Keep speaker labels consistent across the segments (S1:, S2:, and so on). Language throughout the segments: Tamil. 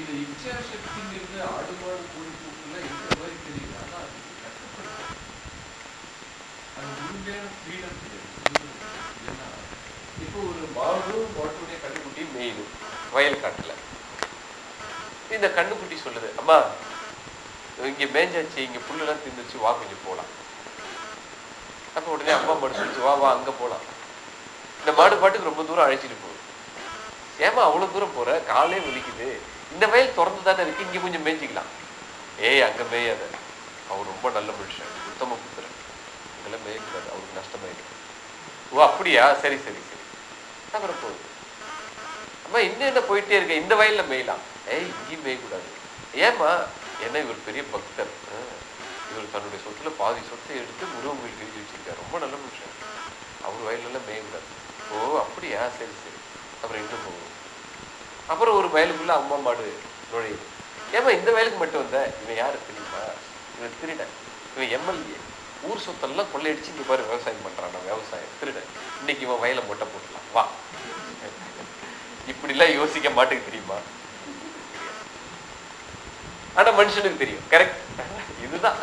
S1: இது இச்சாசக்திங்கிறது ஆடு மாடு இருக்கிற மாதிரி தெரியுது ஆனா அது கட்டுப்படுத்த அது உண்மையான ஃப்ரீடம் ஏன்னா இப்போ ஒரு மாடும் மாட்டுடைய கண்டுக்குட்டி மேயும் வயல் காட்டுல இந்த கண்ணுக்குட்டி சொல்லுது அம்மா இங்க மேஞ்சாச்சு இங்க புல்லெல்லாம் திந்துச்சு வா கொஞ்சம் போலாம் அப்ப உடனே அம்மா மாடு சொல்லிச்சு வா வா அங்க போலாம் இந்த மாடு பாட்டுக்கு ரொம்ப தூரம் அழைச்சிட்டு போகுது ஏமா அவ்வளவு தூரம் போற காலே வலிக்குது இந்த வயல் திறந்து தானே இருக்கு. இங்க கொஞ்சம் மேய்ஞ்சிக்கலாம். ஏய் அங்க மேயாத. அவர் ரொம்ப நல்ல மனுஷன். உத்தம புத்திரன். இங்கெல்லாம் மேயக்கூடாது. அவருக்கு நஷ்டமாயிடும். ஓ அப்படியா? சரி சரி சரி. அப்புறம் போகுது. அம்மா இன்னும் என்ன போயிட்டே இருக்க? இந்த வயல்ல மேயலாம். ஏய் இங்கேயும் மேயக்கூடாது. ஏம்மா? ஏன்னா இவர் பெரிய பக்தர். இவர் தன்னுடைய சொத்துல பாதி சொத்தை எடுத்து முருகன் கோயில் எழுதி வச்சிருக்காரு. ரொம்ப நல்ல மனுஷன். அவர் வயலெல்லாம் மேயக்கூடாது. ஓ அப்படியா? சரி சரி. அப்புறம் இன்னும் போகும்? அப்புறம் ஒரு வயலுக்குள்ள அம்மா மாடு நுழையுது. ஏமா இந்த வயலுக்கு மட்டும் வந்த? இவன் யாரு தெரியுமா? இவன் திருடன். இவன் எம்எல்ஏ. ஊர் சொத்தெல்லாம் கொள்ளையடிச்சு இங்க பாரு விவசாயம் பண்றான் விவசாயம் திருடன். இன்னைக்கு இவன் வயலை மொட்டை போட்டலாம். வா. இப்படிலாம் யோசிக்க மாட்டுக்கு தெரியுமா? ஆனா மனுஷனுக்கு தெரியும். கரெக்ட் இதுதான்.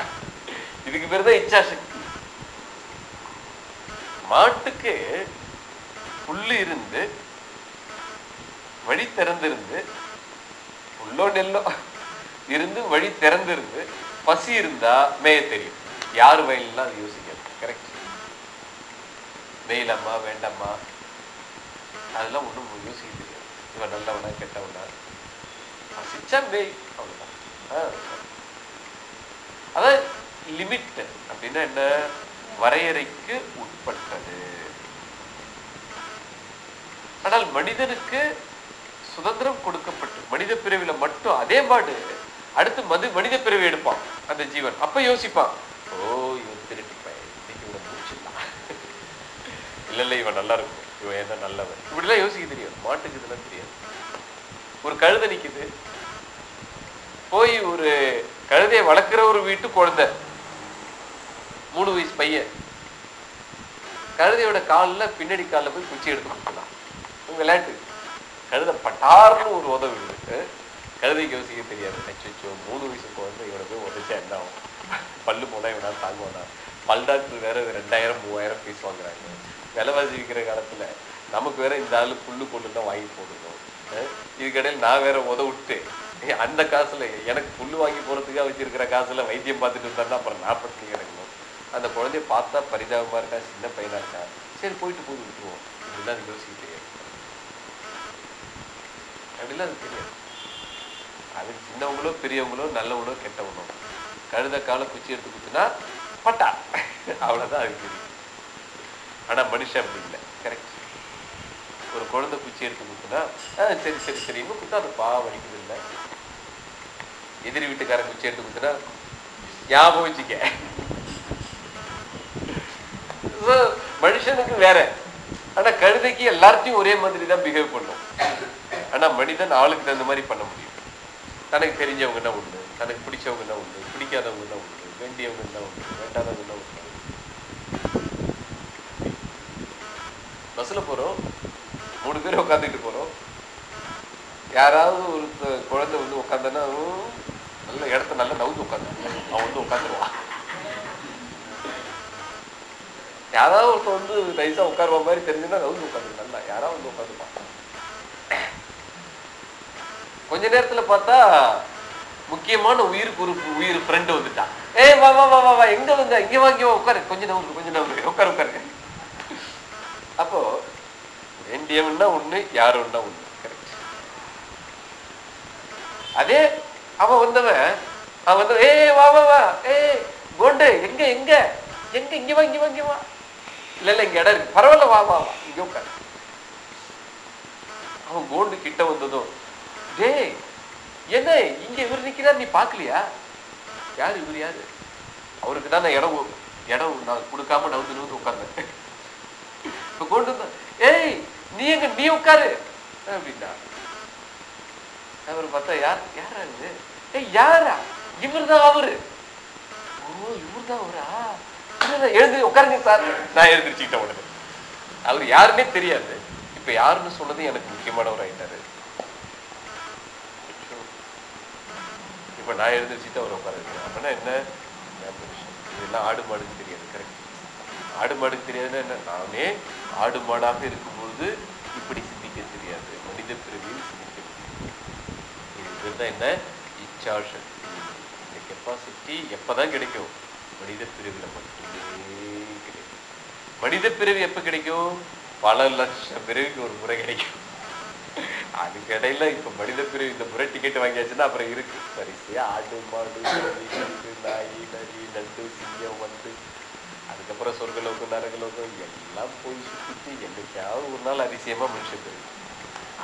S1: இதுக்கு பேர் தான் இச்சாசக்தி மாட்டுக்கு புல்லு இருந்து வழி திறந்திருந்து உள்ளோ நெல்லோ இருந்து வழி திறந்திருந்து பசி இருந்தா மேய தெரியும். யார் வயல்லாம் அது யோசிக்காது. கரெக்ட் வெயிலம்மா வேண்டாமா அதெல்லாம் ஒண்ணும் யோசிக்க தெரியாது. இவன் நல்லவனா கெட்டவனா. பசிச்சா மேய் அவ்வளவுதான். அதான் லிமிட் அப்படின்னா என்ன? வரையறைக்கு உட்பட்டது. ஆனால் மனிதனுக்கு சுதந்திரம் கொடுக்கப்பட்டு மனித பிறவில மட்டும் அதே பாடு. அடுத்து மது மனித பிறவி எடுப்பான் அந்த ஜீவன். அப்ப யோசிப்பான் ஓ இவன் திருட்டு பையன். இன்னைக்கு இல்ல இல்ல இவன் நல்லா இருக்கும். இவன் என்ன நல்லவன். இப்படிலாம் யோசிக்க தெரியும் மாட்டுக்கு இதெல்லாம் தெரியாது. ஒரு கழுதை நிக்குது. போய் ஒரு கழுதையை வளர்க்குற ஒரு வீட்டு குழந்தை. மூணு வயசு பையன். கழுதையோட கால்ல பின்னாடி கால்ல போய் குச்சி எடுத்து கொடுக்கலாம் விளையாட்டு கழுதை பட்டார்னு ஒரு உதவி விடுது கழுதைக்கு யோசிக்க தெரியாது. அச்சோ மூணு வயசு குழந்தை இவனை போய் உதச்சா என்ன ஆகும்? பல்லு போனா இவனால தாங்குவானா பல் டாக்டர் வேற ரெண்டாயிரம் மூவாயிரம் ஃபீஸ் வாங்குறாங்க. விலைவாசி விற்கிற காலத்துல நமக்கு வேற இந்த ஆளு புல்லு கொண்டு தான் வாங்கி போடணும். இதுக்கடையில் நான் வேற உதவிட்டு ஏய், அந்த காசுல எனக்கு புல்லு வாங்கி போறதுக்காக வச்சிருக்கிற காசுல வைத்தியம் பார்த்துட்டு இருந்தாருன்னா அப்புறம் நான் பட்டினி கிடக்கணும் அந்த குழந்தைய பார்த்தா பரிதாபமா இருக்கா? சின்ன பையனா இருக்கா? சரி போயிட்டு போய் விட்டுருவோம். இதுதான் யோசிக்க தெரியாது அப்படிலாம் அது தெரியாது. அது சின்னவங்களோ பெரியவங்களோ நல்லவங்களோ கெட்டவங்களோ. கழுத கால குச்சி எடுத்து குத்துனா பட்டா. அவ்வளவுதான் அது தெரியும். ஆனா மனுஷன் அப்படி இல்லை. கரெக்ட் ஒரு குழந்தை குச்சி எடுத்து குத்துனா சரி சரி சரி இன்னும் குத்தாதுப்பா வலிக்குது இல்லை. எதிரி வீட்டுக்காரன் குச்சி எடுத்து குத்துனா ஞாபகம் வச்சுக்க. மனுஷனுக்கு வேற. ஆனா கழுதைக்கு எல்லார்ட்டையும் ஒரே மாதிரி தான் பிஹேவ் பண்ணும். ஆனா மனிதன் ஆளுக்கு தகுந்த மாதிரி பண்ண முடியும். தனக்கு தெரிஞ்சவங்க என்ன உண்டு? தனக்கு பிடிச்சவங்க என்ன உண்டு? பிடிக்காதவங்க என்ன உண்டு? வேண்டியவங்க என்ன உண்டு? வேண்டாதவங்கன்னா உண்டு? பஸ்ஸில் போறோம். மூணு பேர் உட்காந்துக்கிட்டு போறோம். யாராவது ஒரு குழந்தை வந்து உட்காந்தனா நல்ல இடத்த நல்லா நவுந்து உட்காந்து அவன் வந்து உட்காந்துருவான் யாராவது ஒருத்தன் வந்து நைஸாக உட்காருவா மாதிரி தெரிஞ்சுன்னா நவுந்து உட்காந்து நல்லா யாராவது வந்து உட்காந்துப்பான் கொஞ்ச நேரத்துல பார்த்தா முக்கியமான உயிர் குறுப்பு உயிர் ஃப்ரெண்டு வந்துட்டான். ஏய் வா வா வா வா வா எங்க வந்த? இங்க வாங்கி வா உட்காரு. கொஞ்ச நேரம் கொஞ்ச நேரம் உட்காரு. உட்காரு அப்போ வேண்டியவன்னா ஒண்ணு யாருன்னா ஒண்ணு. அதே அவன் வந்தவன் அவன் வந்தவன் ஏய் வா வா வா ஏய் கோண்டு எங்க எங்க? எங்க இங்க வா இங்க வா இங்க வா. இல்ல இல்ல இங்க இடம் இருக்கு. பரவாயில்ல வா வா வா இங்க உட்காரு. அவன் கோண்டு கிட்ட வந்ததும் டேய் என்ன இங்க இவர் நிக்கிறார் நீ பாக்கலையா யாரு இவர் யாரு? அவருக்கு தான் நான் இடம் இடம் நான் கொடுக்காம நவுந்து நவுந்து உட்கார்ந்தேன். இப்ப கொண்டு வந்தேன் ஏய் நீ எங்க நீ உட்காரு. அப்படின்னா அவர் பார்த்தா யார் யாரா இது? ஏய் யாரா? இவர்தான் அவரு. ஓ இவர்தான் அவரா? எழுந்து உட்காருங்க சார். நான் எழுந்திரிச்சுக்கிட்டேன் உடனே. அவர் யாருன்னே தெரியாது. இப்ப யாருன்னு சொன்னது எனக்கு முக்கியமானவர் ஆயிட்டாரு. இப்போ நான் எழுந்திரிச்சிட்டு அவர் உட்கார வைக்கிறேன் அப்படின்னா என்ன இதெல்லாம் ஆடு மாடுக்கு தெரியாது கரெக்ட் ஆடு மாடுக்கு தெரியாதுன்னா என்ன? நானே ஆடு மாடாக இருக்கும்போது இப்படி சிந்திக்க தெரியாது. மனித பிரிவில் சிந்திக்க தெரியாது. இது தான் என்ன? இச்சா சக்தி இந்த கெப்பாசிட்டி எப்பதான் கிடைக்கும்? மனித பிரிவில் மட்டுமே கிடைக்கும். மனித பிரிவு எப்ப கிடைக்கும்? பல லட்சம் பிறவிக்கு ஒரு முறை கிடைக்கும். அதுக்கு இடையில இப்ப மனித பிரிவு இந்த முறை டிக்கெட் வாங்கியாச்சுன்னா அப்புறம் இருக்கு. வரிசையா ஆடு மாடு நாய் நரி நண்டு சிங்கம் வந்து அதுக்கப்புறம் சொர்க்கலோகம் நரகலோகம் எல்லாம் போய் சுத்திட்டு என்னைக்காவது ஒரு நாள் அதிசயமா மனுஷன் தெரியும்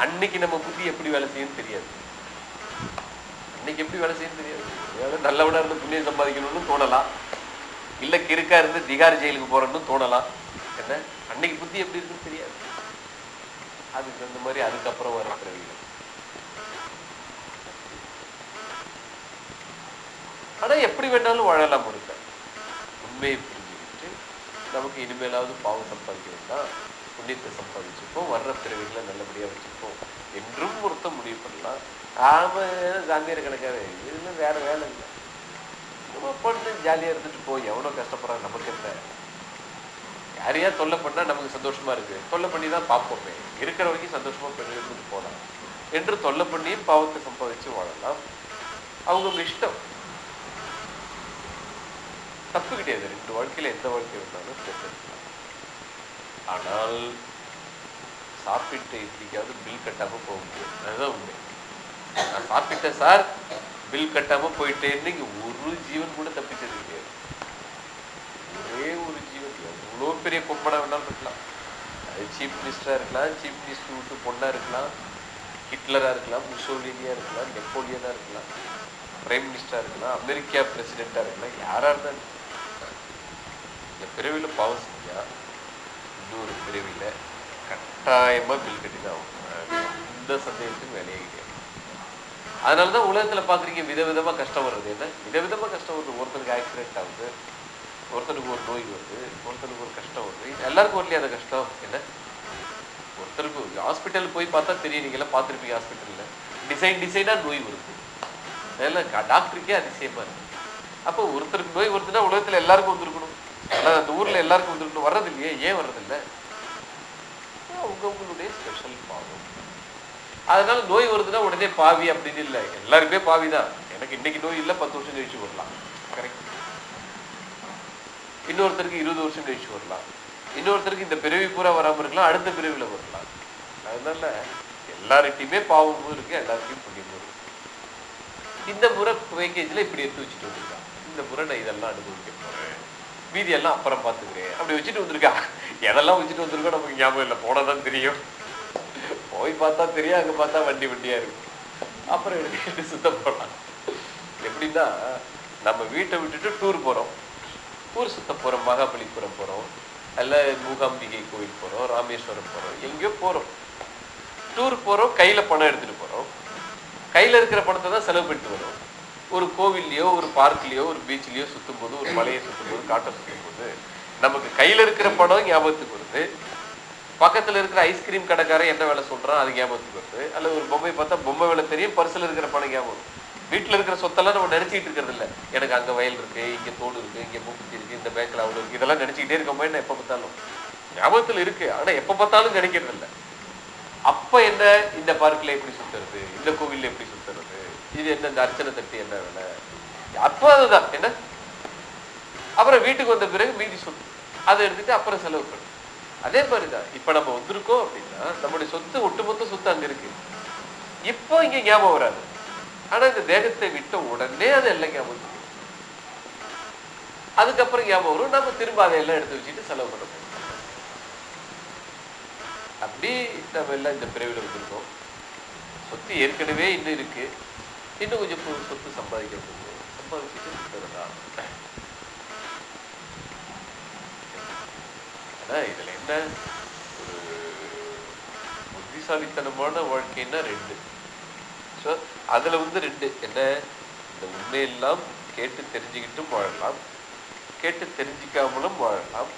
S1: அன்னைக்கு நம்ம புத்தி எப்படி வேலை செய்யும்னு தெரியாது. அன்னைக்கு எப்படி வேலை செய்யும் தெரியாது. ஒருவேளை நல்லவனா இருந்து புண்ணியம் சம்பாதிக்கணும்னு தோணலாம். இல்ல கிறுக்கா இருந்து திகார் ஜெயிலுக்கு போறோம்னு தோணலாம். என்ன? அன்னைக்கு புத்தி எப்படி இருக்குன்னு தெரியாது. அதுக்கு தகுந்த மாதிரி அதுக்கப்புறம் வர பிறவிகள். ஆனா எப்படி வேணாலும் வாழலாம் இருக்க உண்மையை புரிஞ்சுக்கிட்டு நமக்கு இனிமேலாவது பாவம் சம்பாதிக்க வேண்டாம் புண்ணியத்தை சம்பாதிச்சுப்போம் வர்ற பிறவிகளை நல்லபடியா வச்சுப்போம் என்றும் ஒருத்தன் முடிவு பண்ணலாம். ஆம சாமியார் கிடக்காது இதுல வேற வேலை இல்லை. நம்ம பண்ணு ஜாலியா இருந்துட்டு போய் எவ்வளவு கஷ்டப்படுறாங்க நமக்கு என்ன? யாரையா தொல்லை பண்ணா நமக்கு சந்தோஷமா இருக்கு? தொல்லை பண்ணி தான் பார்ப்போமே. இருக்கிற வரைக்கும் சந்தோஷமா பண்ணி இருந்துட்டு என்று தொல்லை பண்ணியும் பாவத்தை சம்பாதிச்சு வாழலாம். அவங்க இஷ்டம். தப்பு கிடையாது. ரெண்டு வாழ்க்கையில எந்த வாழ்க்கை வேணாலும் தேர்ந்தெடுக்கலாம் ஆனால் சாப்பிட்டு இட்லிக்காவது பில் கட்டாம போக முடியாது அதுதான் உண்மை. நான் சாப்பிட்டேன் சார் பில் கட்டாம போயிட்டேன்னு இங்க ஒரு ஜீவன் கூட தப்பிச்சது கிடையாது. ஒரே ஒரு எவ்வளோ பெரிய கொம்படா வேணாலும் இருக்கலாம். அது சீஃப் மினிஸ்டராக இருக்கலாம் சீஃப் மினிஸ்டர் விட்டு பொண்ணாக இருக்கலாம் ஹிட்லராக இருக்கலாம் முசோலினியாக இருக்கலாம் நெப்போலியனாக இருக்கலாம் பிரைம் மினிஸ்டரா இருக்கலாம் அமெரிக்கா பிரசிடெண்ட்டாக இருக்கலாம் யாராக இருந்தாலும் இந்த பிறவியில் பாவம் செஞ்சா இன்னொரு பிறவியில கட்டாயமா பில் கட்டி தான் ஆகணும். எந்த சந்தேகத்துக்கும் வேலையே கிடையாது. அதனாலதான் உலகத்துல பாக்குறீங்க விதவிதமா கஷ்டம் வருது என்ன? விதவிதமா கஷ்டம் வருது ஒருத்தருக்கு ஆக்சிடென்ட் ஆகுது ஒருத்தனுக்கு ஒரு நோய் வருது ஒருத்தனுக்கு ஒரு கஷ்டம் வருது. எல்லாருக்கும் வரலையே அந்த கஷ்டம்? என்ன? ஒருத்தருக்கு ஹாஸ்பிட்டல் போய் பார்த்தா தெரியும். நீங்க எல்லாம் பார்த்துருப்பீங்க ஹாஸ்பிட்டலில் டிசைன் டிசைனா நோய் வருது. அதெல்லாம் டாக்டருக்கே அதிசயமாக இருக்குது அப்போ ஒருத்தருக்கு நோய் வருதுன்னா உலகத்துல எல்லாருக்கும் வந்துருக்கணும். ஆனா அந்த ஊர்ல எல்லாருக்கும் வந்துருக்கணும். வர்றது இல்லையே ஏன் வர்றதில்லை? அவங்கவுங்களுடைய ஸ்பெஷல் பாவம் அதனால நோய் வருதுன்னா உடனே பாவி அப்படின்னு இல்லை. எல்லாருக்குமே பாவி தான் எனக்கு இன்னைக்கு நோய் இல்லை பத்து வருஷம் கழிச்சு வரலாம். இன்னொருத்தருக்கு இருபது வருஷம் கழிச்சு வரலாம். இன்னொருத்தருக்கு இந்த பிறவி பூரா வராமல் இருக்கலாம் அடுத்த பிறவில வரலாம். அதனால எல்லார்கிட்டையுமே பாவமும் இருக்கு எல்லாருக்கும் புண்ணியமும் இருக்கு. இந்த முறை பேக்கேஜ்ல இப்படி எடுத்து வச்சுட்டு வந்திருக்கான் இந்த முறை நான் இதெல்லாம் அனுபவிக்க போறேன். மீதி எல்லாம் அப்புறம் பாத்துக்கிறேன் அப்படி வச்சுட்டு வந்திருக்கா? எதெல்லாம் வச்சுட்டு வந்திருக்கோம் நமக்கு ஞாபகம் இல்லை. போனதான் தெரியும். போய் பார்த்தா தெரியும் அங்க பார்த்தா வண்டி வண்டியா இருக்கு. அப்புறம் எடுத்துக்கிட்டு சுத்த போலாம் எப்படின்னா நம்ம வீட்டை விட்டுட்டு டூர் போறோம். ஊர் சுத்த போகிறோம் மகாபலிபுரம் போகிறோம் அல்ல மூகாம்பிகை கோயில் போகிறோம் ராமேஸ்வரம் போகிறோம் எங்கேயோ போகிறோம் டூர் போறோம் கையில பணம் எடுத்துட்டு போறோம். கையில இருக்கிற பணத்தை தான் செலவு பண்ணிட்டு வரோம். ஒரு கோவில்லையோ ஒரு பார்க்லேயோ ஒரு பீச்லேயோ சுற்றும் போது ஒரு மலையை சுற்றும் போது காட்டை சுற்றும் போது நமக்கு கையில இருக்கிற பணம் ஞாபகத்துக்கு வருது. பக்கத்துல இருக்கிற ஐஸ்கிரீம் கடைக்காரன் என்ன வேலை சொல்கிறான் அது ஞாபகத்துக்கு வருது. அல்ல ஒரு பொம்மை பார்த்தா பொம்மை வேலை தெரியும் பர்சுல இருக்கிற பணம் ஞாபகம் வீட்டுல இருக்கிற சொத்தெல்லாம் நம்ம நினைச்சிட்டு இருக்கிறது இல்லை. எனக்கு அங்க வயல் இருக்கு இங்க தோடு இருக்கு இங்க மூக்குத்தி இருக்கு இந்த பேங்க்ல அவ்வளோ இருக்கு. இதெல்லாம் நினைச்சிக்கிட்டே இருக்கோமே என்ன எப்ப பார்த்தாலும்? ஞாபகத்தில் இருக்கு. ஆனா எப்ப பார்த்தாலும் கிடைக்கிறது இல்லை. அப்ப என்ன? இந்த பார்க்கில் எப்படி சுத்துறது? இந்த கோவிலில் எப்படி சுத்துறது? இது என்ன? இந்த அர்ச்சனை தட்டி என்ன வேலை? அப்போ அதுதான். என்ன? அப்புறம் வீட்டுக்கு வந்த பிறகு மீதி சொத்து. அதை எடுத்துட்டு அப்புறம் செலவு பண்ணு. அதே மாதிரிதான். இப்ப நம்ம வந்திருக்கோம் அப்படின்னா நம்முடைய சொத்து ஒட்டுமொத்த சொத்து அங்க இருக்கு. இப்போ இங்க ஞாபகம் வராது. ஆனா இந்த தேகத்தை விட்ட உடனே அது எல்லாம் ஞாபகம் அதுக்கப்புறம் ஞாபகம் வரும் நம்ம திரும்ப அதையெல்லாம் எடுத்து வச்சுட்டு செலவு பண்ண போறோம். அப்படி நம்ம எல்லாம் இந்த பிரிவில் வச்சிருக்கோம் சொத்து ஏற்கனவே இன்னும் இருக்கு. இன்னும் கொஞ்சம் புது சொத்து சம்பாதிக்கிறது சம்பாதிச்சுட்டு ஆனா இதுல என்ன? ஒரு புத்திசாலித்தனமான வாழ்க்கைன்னா ரெண்டு. ஸோ அதுல வந்து ரெண்டு. என்ன? இந்த உண்மையெல்லாம் கேட்டு தெரிஞ்சுக்கிட்டும் வாழலாம். கேட்டு தெரிஞ்சிக்காமலும் வாழலாம்.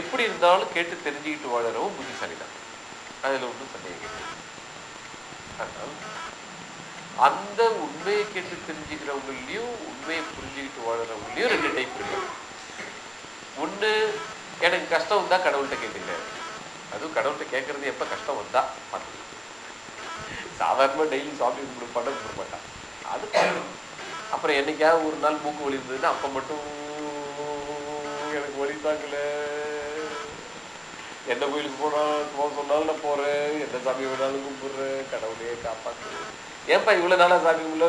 S1: எப்படி இருந்தாலும் கேட்டு தெரிஞ்சுக்கிட்டு வாழறவும் புத்திசாலி தான் அதில் ஒன்றும் சந்தேகம் கிடையாது ஆனால் அந்த உண்மையை கேட்டு தெரிஞ்சுக்கிறவங்களையும் உண்மையை புரிஞ்சுக்கிட்டு வாழறவங்களையும் ரெண்டு டைப் இருக்கு. ஒன்று எனக்கு கஷ்டம் வந்தால் கடவுள்கிட்ட கேட்டுக்கிறேன் அதுவும் கடவுள்கிட்ட கேட்கறது எப்போ கஷ்டம் வந்தால் பார்த்துக்கலாம் சாதாரணமா டெய்லி சாமி கும்பிட பண்ண கும்பிட மாட்டான் அது அப்புறம் என்னைக்காவது ஒரு நாள் மூக்கு வலி இருந்ததுன்னா அப்ப மட்டும் எனக்கு வலி தாக்கல எந்த கோயிலுக்கு போனாலும் போக சொன்னாலும் நான் போகிறேன் எந்த சாமி வேணாலும் கும்பிடுறேன். கடவுளையே காப்பாத்து ஏன்பா இவ்வளவு நாளா சாமி கும்பிடோ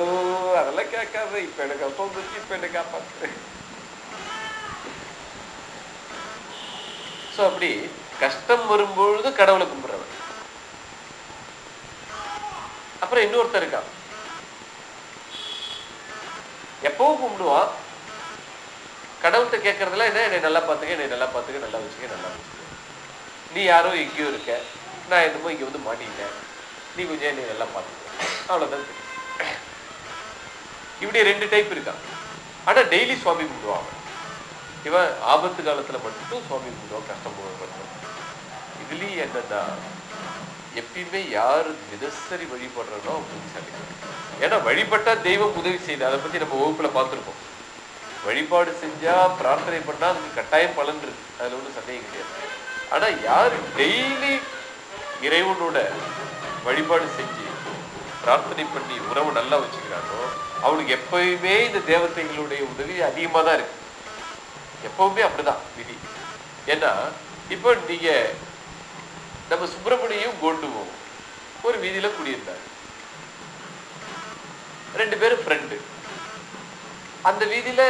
S1: அதெல்லாம் கேட்காத. இப்ப எனக்கு கஷ்டம் வந்துச்சு இப்போ என்ன காப்பாத்து சோ அப்படி கஷ்டம் வரும்பொழுது கடவுளை கும்பிடுறவன். அப்புறம் இன்னொருத்தர் இருக்கான் எப்பவும் கும்பிடுவான் கடவுள்கிட்ட கேட்கறதுல என்ன என்னை நல்லா பார்த்துக்க என்னை நல்லா பார்த்துக்க நல்லா வச்சுக்க நல்லா வச்சுக்க. நீ யாரோ எங்கேயோ இருக்க. நான் என்னமோ இங்க வந்து மாட்டிக்கிட்டேன். நீ கொஞ்சம் என்னை நல்லா பார்த்துக்க. அவ்வளவுதான் தெரியும். இப்படி ரெண்டு டைப் இருக்கான் ஆனா டெய்லி சுவாமி கும்பிடுவான் இவன் ஆபத்து காலத்துல மட்டும் சுவாமி கும்பிடுவான் கஷ்டம் மட்டும். இதுலயும் என்னன்னா எப்பயுமே யாரு தினசரி வழிபடுறனோ புத்திசாலி ஏன்னா வழிபட்டா தெய்வம் உதவி செய்யுது. அதை பத்தி நம்ம வகுப்புல பார்த்துருப்போம். வழிபாடு செஞ்சா பிரார்த்தனை பண்ணா அதுக்கு கட்டாயம் பலன் இருக்கு. அதுல ஒன்றும் சந்தேகம் கிடையாது. ஆனா யாரு டெய்லி இறைவனோட வழிபாடு செஞ்சு பிரார்த்தனை பண்ணி உறவு நல்லா வச்சுக்கிறானோ அவனுக்கு எப்பயுமே இந்த தேவதைகளுடைய உதவி அதிகமா தான் இருக்கு. எப்பவுமே அப்படிதான் விதி. ஏன்னா இப்போ நீங்க நம்ம சுப்பிரமணியும் கோண்டுவோம் ஒரு வீதியில குடியிருந்தார். ரெண்டு பேரும் ஃப்ரெண்டு அந்த வீதியில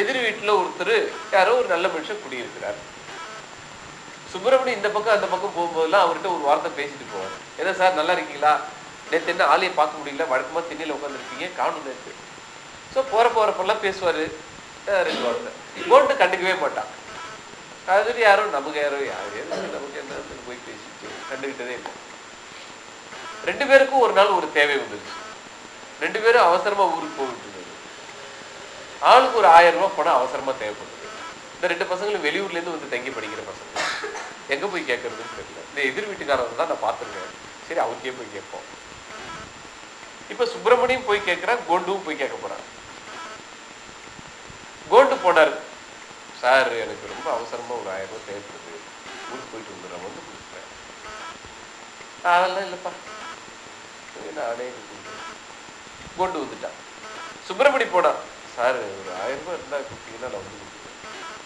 S1: எதிர் வீட்டுல ஒருத்தர் யாரோ ஒரு நல்ல மனுஷன் குடியிருக்கிறார். சுப்பிரமணியம் இந்த பக்கம் அந்த பக்கம் போகும்போதெல்லாம் அவர்கிட்ட ஒரு வார்த்தை பேசிட்டு போவார். என்ன சார் நல்லா இருக்கீங்களா? நேற்று என்ன ஆலையை பார்க்க முடியல? வழக்கமா திண்ணியில் உட்காந்துருக்கீங்க காணும் நேற்று ஸோ போற போகிறப்பெல்லாம் பேசுவாரு. ரெண்டு வார்த்தை. கோண்டு கண்டுக்கவே மாட்டான். அது யாரோ நமக்கு யாரோ யாரு நமக்கு என்ன போய் பேசிட்டு கண்டுக்கிட்டதே இல்லை ரெண்டு பேருக்கும் ஒரு நாள் ஒரு தேவை வந்துருச்சு ரெண்டு பேரும் அவசரமா ஊருக்கு போயிட்டு இருந்தது ஆளுக்கு ஒரு ஆயிரம் ரூபாய் பணம் அவசரமா தேவைப்படுது இந்த ரெண்டு பசங்களும் வெளியூர்ல இருந்து வந்து தங்கி படிக்கிற பசங்க எங்க போய் கேட்கறதுன்னு தெரியல இந்த எதிர் வீட்டுக்காரங்க தான் நான் பார்த்துருக்கேன் சரி அவர்கிட்டயே போய் கேட்போம் இப்ப சுப்பிரமணியம் போய் கேட்கிறான் கோண்டுவும் போய் கேட்க போறான் கோண்டு போனார் சார் எனக்கு ரொம்ப அவசரமா ஒரு ஆயிரம் ரூபாய் தேவைப்படுது. ஊருக்கு போயிட்டு வந்துடுறேன் வந்து கொடுக்குறேன். அதெல்லாம் இல்லைப்பா. நானே கொடுக்குறேன். கொண்டு வந்துட்டான். சுப்பிரமணி போனான். சார் ஒரு ஆயிரம் ரூபாய் இருந்தா கொடுத்தீங்கன்னா நான் வந்து கொடுக்குறேன்.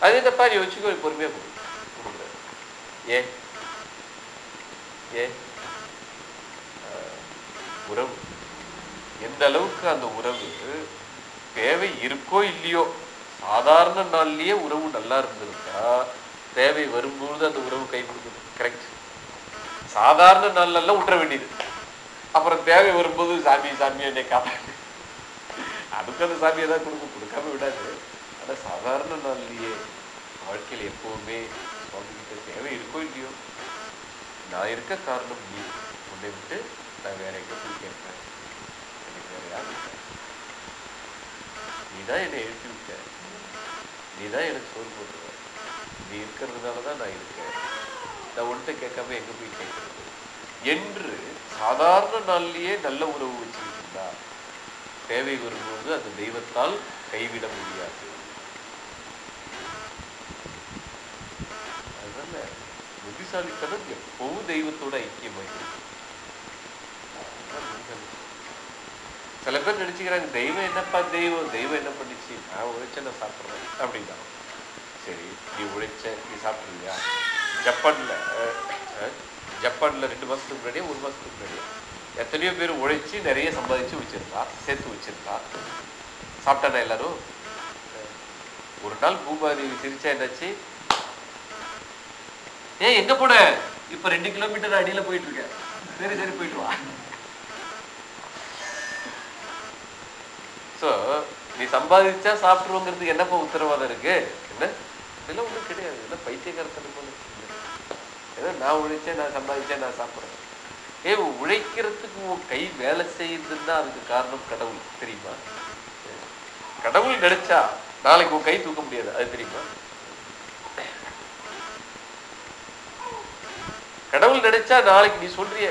S1: அது என்னப்பா நீ வச்சுக்கோ பொறுமையாக கொடு. கொடுக்குறேன். ஏ ஏ உறவு. எந்த அளவுக்கு அந்த உறவு தேவை இருக்கோ இல்லையோ சாதாரண நாள்லயே உறவு நல்லா இருந்திருந்தா தேவை வரும்பொழுது அந்த உறவு கை கொடுக்குது. கரெக்ட் சாதாரண நாள்லாம் விட்டுற வேண்டியது. அப்புறம் தேவை வரும்போது சாமி சாமி என்னை காப்பாத்து. அதுக்கு அந்த சாமியை தான் கொடுக்கும். கொடுக்காம விடாது. ஆனா சாதாரண நாள்லயே வாழ்க்கையில் எப்பவுமே சுவாமிகிட்ட தேவை இருக்கோ இல்லையோ நான் இருக்க காரணம் நீ. உன்னை விட்டு நான் வேற எங்க போய் கேட்பேன். எனக்கு வேற யாரும் நீ தான் என்னை எழுப்பி விட்டேன் நீ தான் எனக்கு சோறு போட்டுருவ. நீ இருக்கிறதுனால தான் நான் இருக்கேன். நான் உன்கிட்ட கேட்காம எங்க போய் கேட்கறது? என்று சாதாரண நாள்லயே நல்ல உறவு வச்சுக்கிட்டு தேவை வரும்போது அந்த தெய்வத்தால் கைவிட முடியாது. அதனால புத்திசாலித்தனம் எப்பவும் தெய்வத்தோட ஐக்கியமாயிருக்கு இருக்கு சில பேர் நினைச்சுக்கிறாங்க தெய்வம் என்னப்பா தெய்வம்? தெய்வம் என்ன பண்ணிச்சு? நான் உழைச்ச நான் சாப்பிட்றேன். அப்படின்னா சரி நீ உழைச்ச நீ சாப்பிட்றியா? ஜப்பான்ல ஜப்பானில் ஜப்பான்ல ரெண்டு மாசத்துக்கு முன்னாடியே ஒரு மாசத்துக்கு முன்னாடியே எத்தனையோ பேர் உழைச்சு நிறைய சம்பாதிச்சு வச்சிருந்தா சேர்த்து வச்சிருந்தா. சாப்பிட்டானா எல்லாரும்? ஒரு நாள் பூமாதேவி சிரிச்சா என்னாச்சு? ஏய் எங்க போன? இப்ப ரெண்டு கிலோமீட்டர் அடியில போயிட்டு இருக்கேன். சரி சரி போயிட்டு வா. சோ நீ சம்பாதிச்சா சாப்பிட்டுருவோங்கிறதுக்கு என்னப்பா உத்தரவாதம் இருக்கு? என்ன? இதெல்லாம் ஒண்ணும் கிடையாது. இதெல்லாம் பைத்தியக்காரத்தனம் போல ஏதோ நான் உழைச்சேன் நான் சம்பாதிச்சேன் நான் சாப்பிட்றேன். ஏ உழைக்கிறதுக்கு உன் கை வேலை செய்யுதுன்னா அதுக்கு காரணம் கடவுள். தெரியுமா? கடவுள் நினைச்சா நாளைக்கு உன் கை தூக்க முடியாது. அது தெரியுமா? கடவுள் நினைச்சா நாளைக்கு நீ சொல்றிய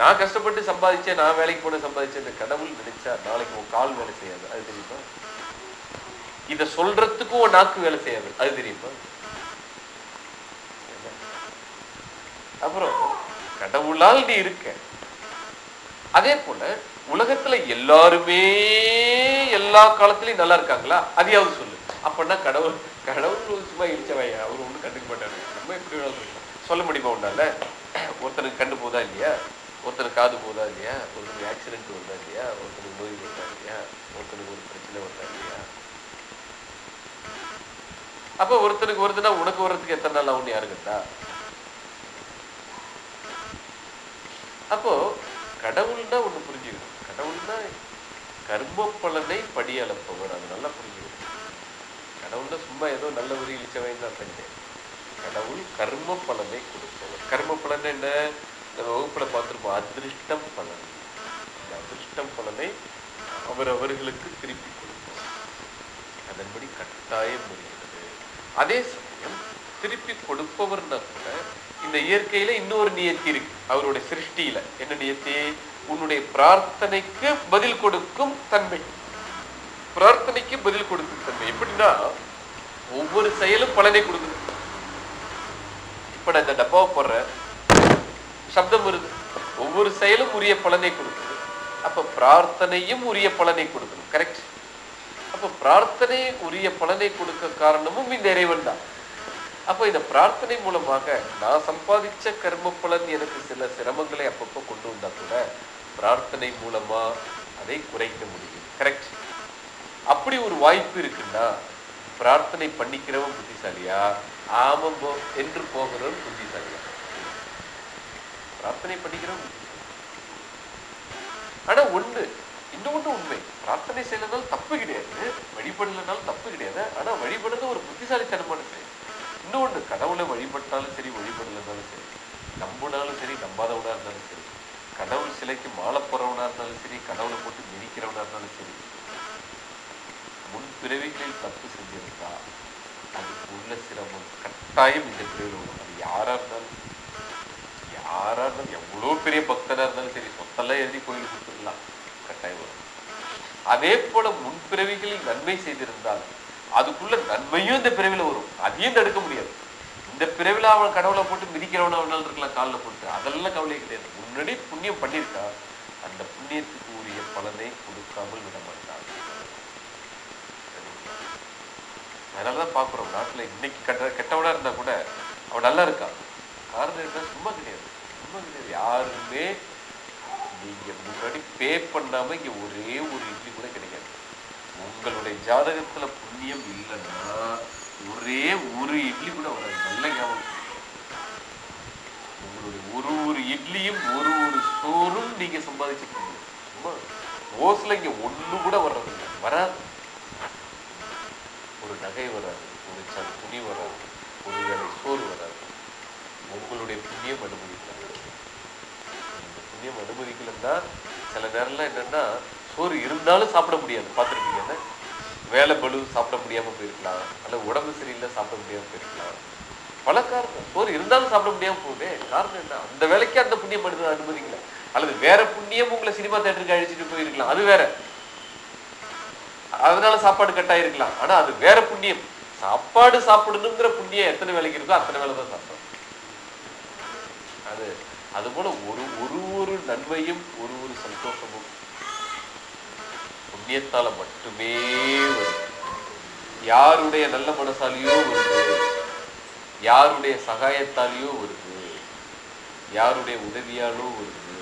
S1: நான் கஷ்டப்பட்டு சம்பாதிச்சேன் நான் வேலைக்கு போன சம்பாதிச்சேன் கடவுள் நினைச்சா நாளைக்கு உன் கால் வேலை செய்யாது. அது தெரியுமா? இத சொல்றதுக்கும் உன் நாக்கு வேலை செய்யாது. அது தெரியுமா? அப்புறம் கடவுளால் நீ இருக்க. அதே போல உலகத்துல எல்லாருமே எல்லா காலத்திலயும் நல்லா இருக்காங்களா? அதையாவது சொல்லு. அப்படின்னா கடவுள் கடவுள் சும்மா இடிச்சவையா? அவர் ஒண்ணும் கண்டுக்க மாட்டாரு. நம்ம எப்படி சொல்ல முடியுமா உன்னால? ஒருத்தனுக்கு கண்டு போதா இல்லையா? ஒருத்தனுக்கு காது போதா இல்லையா ஒருத்தனுக்கு ஆக்சிடென்ட் வருதா இல்லையா ஒருத்தனுக்கு நோய் வருதா இல்லையா ஒருத்தனுக்கு ஒரு பிரச்சனை வருதா இல்லையா அப்ப ஒருத்தனுக்கு வருதுன்னா உனக்கு வர்றதுக்கு எத்தனை நாள் ஆகும் யாரு கேட்டா? அப்போ கடவுள்னா ஒண்ணு புரிஞ்சுக்கணும். கடவுள்னா கர்ம பலனை படியளப்பவர் அது நல்லா புரிஞ்சுக்கணும். கடவுள்னா சும்மா ஏதோ நல்ல ஒரு இழிச்சவன் தான் கிடையாது கடவுள் கர்ம பலனை கொடுப்பவர். கர்ம பலன் என்ன? நம்ம வகுப்புல பார்த்திருப்போம். அதிருஷ்டம் பலன். இந்த அதிருஷ்டம் பலனை அவர் அவர்களுக்கு திருப்பி கொடுப்போம். அதன்படி கட்டாயம் முடிகிறது. அதே சமயம் திருப்பி கொடுப்பவர்னா கூட இந்த இயற்கையில இன்னொரு நியத்தி இருக்கு. அவருடைய சிருஷ்டியில. என்ன நியத்தி? உன்னுடைய பிரார்த்தனைக்கு பதில் கொடுக்கும் தன்மை. பிரார்த்தனைக்கு பதில் கொடுக்கும் தன்மை. எப்படின்னா ஒவ்வொரு செயலும் பலனை கொடுக்குது. இப்ப நான் இந்த டப்பாவை போடுறேன் சப்தம் வருது. ஒவ்வொரு செயலும் உரிய பலனை கொடுக்குது. அப்ப பிரார்த்தனையும் உரிய பலனை கொடுக்கணும் கரெக்ட் அப்ப பிரார்த்தனை உரிய பலனை கொடுக்க காரணமும் இந்த இறைவன் தான். அப்ப இந்த பிரார்த்தனை மூலமாக நான் சம்பாதிச்ச கர்ம பலன் எனக்கு சில சிரமங்களை அப்பப்போ கொண்டு வந்தா கூட பிரார்த்தனை மூலமா அதை குறைக்க முடியும். கரெக்ட் அப்படி ஒரு வாய்ப்பு இருக்குன்னா பிரார்த்தனை பண்ணிக்கிறவன் புத்திசாலியா? ஆமாம் என்று போகிறவன் பிரார்த்தனை பண்ணிக்கிறோம். ஆனா ஒண்ணு இன்னொன்று உண்மை. பிரார்த்தனை செய்யலனாலும் தப்பு கிடையாது வழிபடலனாலும் தப்பு கிடையாது. ஆனா வழிபடுறது ஒரு புத்திசாலித்தனமான செயல். இன்னொன்று கடவுளை வழிபட்டாலும் சரி வழிபடலனாலும் சரி நம்பினாலும் சரி நம்பாதவனா இருந்தாலும் சரி கடவுள் சிலைக்கு மாலை போறவனா இருந்தாலும் சரி கடவுளை போட்டு மிதிக்கிறவனா இருந்தாலும் சரி முன் பிறவிகளில் தப்பு செஞ்சிருந்தா அதுக்கு உள்ள சிரமம் கட்டாயம் இந்த பிறவியில் அது யாரா இருந்தாலும் யாரா இருந்தாலும் எவ்வளோ பெரிய பக்தராக இருந்தாலும் சரி சொத்தெல்லாம் எழுதி கோயில் கொடுத்துடலாம். கட்டாயம் வரும். அதே போல முன்பிறவிகளில் நன்மை செய்திருந்தால் அதுக்குள்ள நன்மையும் இந்த பிறவில வரும். அதையும் தடுக்க முடியாது. இந்த பிறவில அவன் கடவுளை போட்டு மிதிக்கிறவன் அவனால் இருக்கலாம் காலில் போட்டு அதெல்லாம் கவலை கிடையாது. முன்னாடி புண்ணியம் பண்ணியிருக்கா. அந்த புண்ணியத்துக்கு உரிய பலனை கொடுக்காமல் விட மாட்டான் அதனாலதான் பாக்குறோம் நாட்டுல இன்னைக்கு கெட்ட கெட்டவனா இருந்தா கூட அவன் நல்லா இருக்கான். காரணம் என்ன? சும்மா கிடையாது. சும்மா கிடையாது யாருமே நீங்க முன்னாடி பே பண்ணாம இங்க ஒரே ஒரு இட்லி கூட கிடைக்காது. உங்களுடைய ஜாதகத்துல புண்ணியம் இல்லைன்னா ஒரே ஒரு இட்லி கூட வராது. நல்ல ஞாபகம் உங்களுடைய ஒரு ஒரு இட்லியும் ஒரு ஒரு சோறும் நீங்க சம்பாதிச்சிருக்கீங்க சும்மா ஓஸ்ல இங்க ஒண்ணு கூட வர்றது வராது. ஒரு நகை வராது. ஒரு சன் துணி வராது. ஒரு வேலை சோறு வராது. உங்களுடைய புண்ணியம் அனுமதிக்கிறாங்க புண்ணியம் அனுமதிக்கலன்னா சில நேரம்லாம் என்னென்னா சோறு இருந்தாலும் சாப்பிட முடியாது. பார்த்துருப்பீங்க வேலை பழு சாப்பிட முடியாம போயிருக்கலாம். அல்ல உடம்பு சரியில்லை சாப்பிட முடியாம போயிருக்கலாம். பல காரணம். சோறு இருந்தாலும் சாப்பிட முடியாம போகுதே. காரணம் என்ன? அந்த வேலைக்கு அந்த புண்ணியம் அனு அனுமதிக்கல. அல்லது வேற புண்ணியம் உங்களை சினிமா தேட்டருக்கு அழிச்சிட்டு போயிருக்கலாம். அது வேற. அதனால சாப்பாடு கட்டாயிருக்கலாம். ஆனா அது வேற புண்ணியம். சாப்பாடு சாப்பிடணுங்கிற புண்ணியம் எத்தனை வேலைக்கு இருக்கோ அத்தனை வேலை தான் சாப்பிடும். அது அது போல ஒரு ஒரு ஒரு நன்மையும் ஒரு ஒரு சந்தோஷமும் புண்ணியத்தால மட்டுமே வரும். யாருடைய நல்ல மனசாலியோ வருது? யாருடைய சகாயத்தாலேயோ வருது? யாருடைய உதவியாலோ வருது?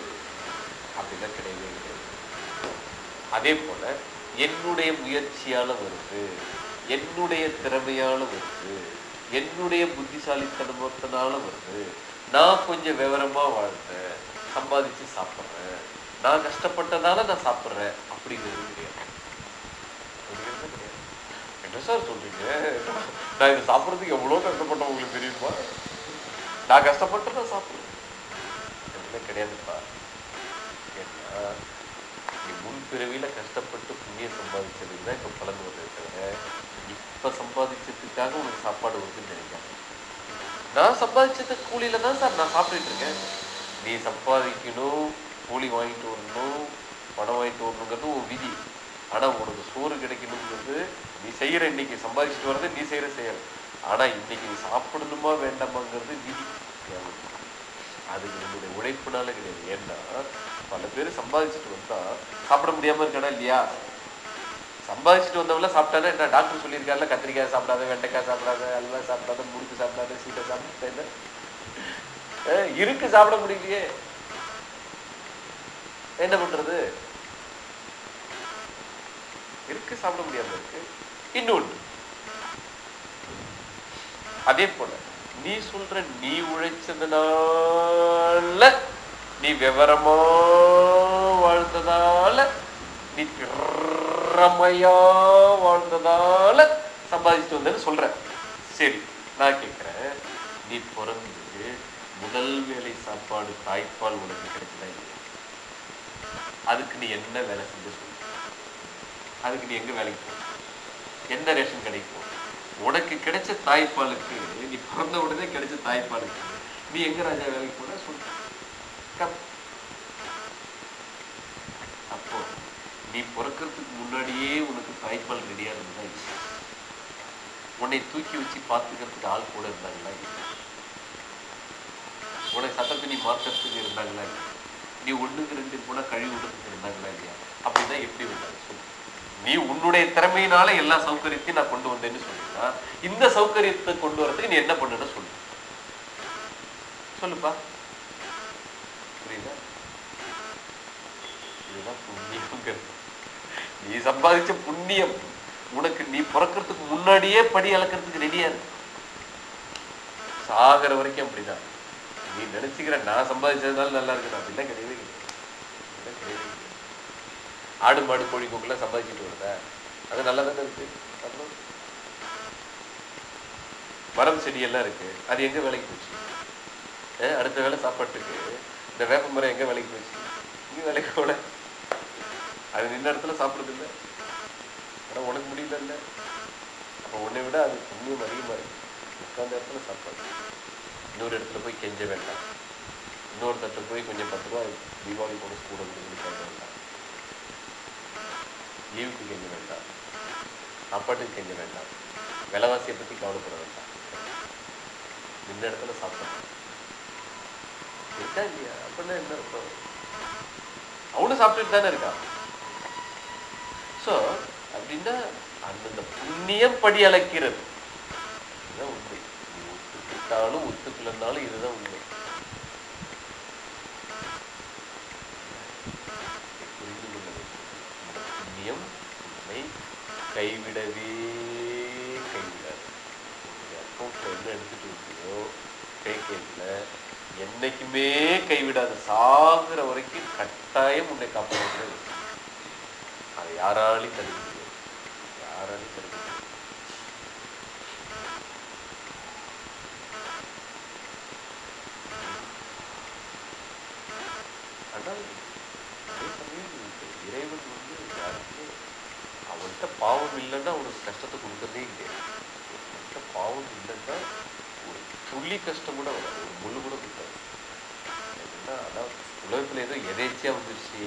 S1: அப்படிலாம் கிடையவே கிடையாது. அதே போல என்னுடைய முயற்சியால வருது. என்னுடைய திறமையால வருது. என்னுடைய புத்திசாலித்தனத்தினால வருது. நான் கொஞ்சம் விவரமா வாழ்ந்தேன். சம்பாதிச்சு சாப்பிட்றேன். நான் கஷ்டப்பட்டதால நான் சாப்பிட்றேன். அப்படிங்கிறது கிடையாது. கிடையாது. என்ன சார் சொல்றீங்க? நான் இது சாப்பிட்றதுக்கு எவ்வளோ கஷ்டப்பட்டேன் உங்களுக்கு தெரியுமா? நான் கஷ்டப்பட்டு தான் சாப்பிட்றேன். எதுவுமே கிடையாதுப்பா. ஏன்னா நீ முன் பிறவியில் கஷ்டப்பட்டு புண்ணியம் சம்பாதிச்சதுக்கு தான் இப்போ பலன் வந்துருக்காங்க இப்போ சம்பாதிச்சதுக்காக உனக்கு சாப்பாடு வருதுன்னு நினைக்காங்க நான் சம்பாதிச்சது கூலியில தான் சார் நான் சாப்பிட்டுட்டு இருக்கேன். நீ சம்பாதிக்கணும் கூலி வாங்கிட்டு வரணும் பணம் வாங்கிட்டு வரணுங்கிறது ஒரு விதி. ஆனா உனக்கு சோறு கிடைக்கணுங்கிறது நீ செய்யற இன்னைக்கு சம்பாதிச்சுட்டு வர்றது நீ செய்கிற செயல் ஆனா இன்னைக்கு நீ சாப்பிடணுமா வேண்டாமாங்கிறது விதி. அதுக்கு நம்மளுடைய உழைப்புனால கிடையாது. ஏன்னா பல பேர் சம்பாதிச்சுட்டு வந்தா சாப்பிட முடியாம இருக்கணும் இல்லையா? சம்பாதிச்சுட்டு வந்தவங்கள சாப்பிட்டானா என்ன? டாக்டர் சொல்லியிருக்காருல கத்திரிக்காய் சாப்பிடாத வெண்டைக்காய் சாப்பிடாத அல்வா சாப்பிடாத முறுக்கு சாப்பிடாத சீட்டை சாப்பிட்டேன்னு இருக்கு சாப்பிட முடியலையே. என்ன பண்றது? இருக்கு சாப்பிட முடியாம இருக்கு. இன்னொன்று. அதே போல நீ சொல்ற நீ உழைச்சதுனால நீ விவரமா வாழ்ந்ததால நீ திறமையா வாழ்ந்ததால சம்பாதிச்சுட்டு வந்தேன்னு சொல்ற. சரி நான் கேட்கிறேன் நீ பிறந்து முதல் வேலை சாப்பாடு தாய்ப்பால் உனக்கு கிடைக்கல அதுக்கு நீ என்ன வேலை செஞ்சு சொல்லு. அதுக்கு நீ எங்க வேலைக்கு போ. எந்த ரேஷன் கடைக்கு போ. உனக்கு கிடைச்ச தாய்ப்பாலுக்கு நீ பிறந்த உடனே கிடைச்ச தாய்ப்பாலுக்கு நீ எங்க ராஜா வேலைக்கு போன சொல்லு. அப்போ நீ பிறக்கிறதுக்கு முன்னாடியே உனக்கு தாய்ப்பால் ரெடியா இருந்தா உன்னை தூக்கி வச்சு பார்த்துக்கிறதுக்கு ஆள் கூட இருந்தாங்களா உனக்கு சட்டத்தை நீ மாற்றத்துக்கு இருந்தாங்களா இல்லையா? நீ ஒண்ணுக்கு ரெண்டு கூட கழிவு விடுறதுக்கு இருந்தாங்களா இல்லையா? அப்படிதான் எப்படி வந்தாங்க சொல்லு நீ உன்னுடைய திறமையினால எல்லா சௌகரியத்தையும் நான் கொண்டு வந்தேன்னு சொல்லிட்டா இந்த சௌகரியத்தை கொண்டு வரதுக்கு நீ என்ன பண்ணுன்னு சொல்லு. சொல்லுப்பா. புரியுதா? இதுதான் புண்ணியங்கிறது நீ சம்பாதிச்ச புண்ணியம் உனக்கு நீ பிறக்கிறதுக்கு முன்னாடியே படி அளக்கிறதுக்கு ரெடியா இருக்கு சாகிற வரைக்கும் அப்படிதான். நீ நினைச்சுக்கிற நான் சம்பாதிச்சதுனால நல்லா இருக்கு. அப்படிலாம் கிடையவே கிடையாது. கிடையாது. ஆடு மாடு கோழி கொக்குலாம் சம்பாதிச்சுட்டு வருதா. அது நல்லா தானே இருக்கு. அப்புறம்? மரம் செடி எல்லாம் இருக்கு. அது எங்க வேலைக்கு போச்சு? அடுத்த வேலை சாப்பாட்டுக்கு இந்த வேப்ப மரம் எங்க வேலைக்கு போச்சு? இங்க வேலைக்கு போல அது நின்ன இடத்துல சாப்பிடுறது இல்லை. ஆனா உனக்கு முடியல இல்லை. அப்ப உன்னை விட அது புண்ணியம் அதிகமா இருக்கு. உட்கார்ந்த இடத்துல சாப்பாடு. இன்னொரு இடத்துல போய் கெஞ்ச வேண்டாம். இன்னொரு தட்டு போய் கொஞ்சம் பத்து ரூபா தீபாவளி போனஸ் கூட கொடுத்து கேட்க வேண்டாம். லீவுக்கு கெஞ்ச வேண்டாம். சாப்பாட்டுக்கு கெஞ்ச வேண்டாம். விலைவாசியை பத்தி கவலைப்பட வேண்டாம். இந்த இடத்துல சாப்பிடலாம் இருக்கா இல்லையா? அப்படின்னா என்ன இருக்கும் அவனும் சாப்பிட்டுட்டு தானே இருக்கான். ஸோ அப்படின்னா அந்தந்த புண்ணியம் படி அழைக்கிறது. உண்மை. ஒத்துக்கிட்டாலும் ஒத்துக்கலன்னாலும் இதுதான் உண்மை. புரிந்து கொள்ள புண்ணியம் உன்னை கைவிடவே கைவிடாது. உன்னுடைய அக்கௌண்ட்ல என்ன எடுத்துட்டு வந்தியோ கைகேட்ல என்னைக்குமே கைவிடாது. சாகுற வரைக்கும் கட்டாயம் உன்னை காப்பாற்ற அதை யாராலையும் தடுக்க முடியாது. யாராலையும் தடுக்க முடியாது. ஆனால் அதே சமயம் இறைவன் வந்து யாருக்குமே அவன்கிட்ட பாவம் இல்லைன்னா அவனுக்கு கஷ்டத்தை கொடுக்கறதே கிடையாது அவன்கிட்ட பாவம் இல்லைன்னா ஒரு துள்ளி கஷ்டம் கூட வராது. ஒரு முள்ளு கூட கொடுக்காது. அதான் உலகத்துல ஏதோ எதேச்சியா வந்துருச்சு.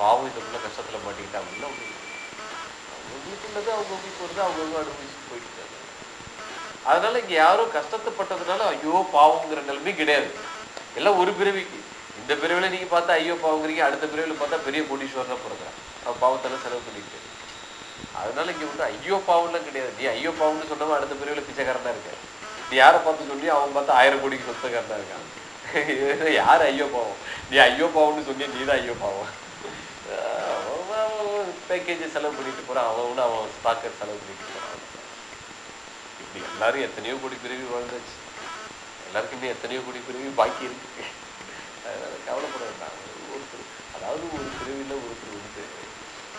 S1: பாவம் இதுக்குள்ள கஷ்டத்துல மாட்டிக்கிட்டா அப்படின்னா ஒண்ணு அவங்க அவங்களுக்கு அவங்கவுங்களுக்கு வருது அவங்க அனுபவிச்சு போயிட்டு அதனால இங்க யாரும் கஷ்டத்தைப்பட்டதுனால ஐயோ பாவங்கிற நிலைமை கிடையாது. எல்லாம் ஒரு பிறவிக்கு. இந்த பிரிவில் நீங்க பார்த்தா ஐயோ பாவங்கிறீங்க அடுத்த பிரிவில் பார்த்தா பெரிய கோடீஸ்வரனா பிறகுறான் அவன் பாவத்தெல்லாம் செலவு பண்ணிட்டு அதனால இங்கே வந்து ஐயோ பாவம்லாம் கிடையாது. நீ ஐயோ பாவம்னு சொன்னவன் அடுத்த பிரிவில் பிச்சைக்காரனாக இருக்க நீ யாரை பார்த்து சொல்லி அவன் பார்த்தா ஆயிரம் கோடிக்கு சொத்தக்காரனா இருக்கான். யார் ஐயோ பாவம்? நீ ஐயோ பாவம்னு சொன்னி நீ தான் ஐயோ பாவம். பேக்கேஜ் செலவு பண்ணிட்டு போறான். அவன் அவன் ஸ்டாக்கர் செலவு பண்ணிட்டு போறான். இப்படி எல்லாரும் எத்தனையோ கோடி பிரிவு வாழ்ந்தாச்சு. எல்லாருக்கும் இன்னும் எத்தனையோ கோடி பிரிவு பாக்கி இருக்கு. அதனால் கவலைப்பட வேண்டாம் ஒருத்தர் அதாவது ஒரு பிரிவில் ஒருத்தர் வந்து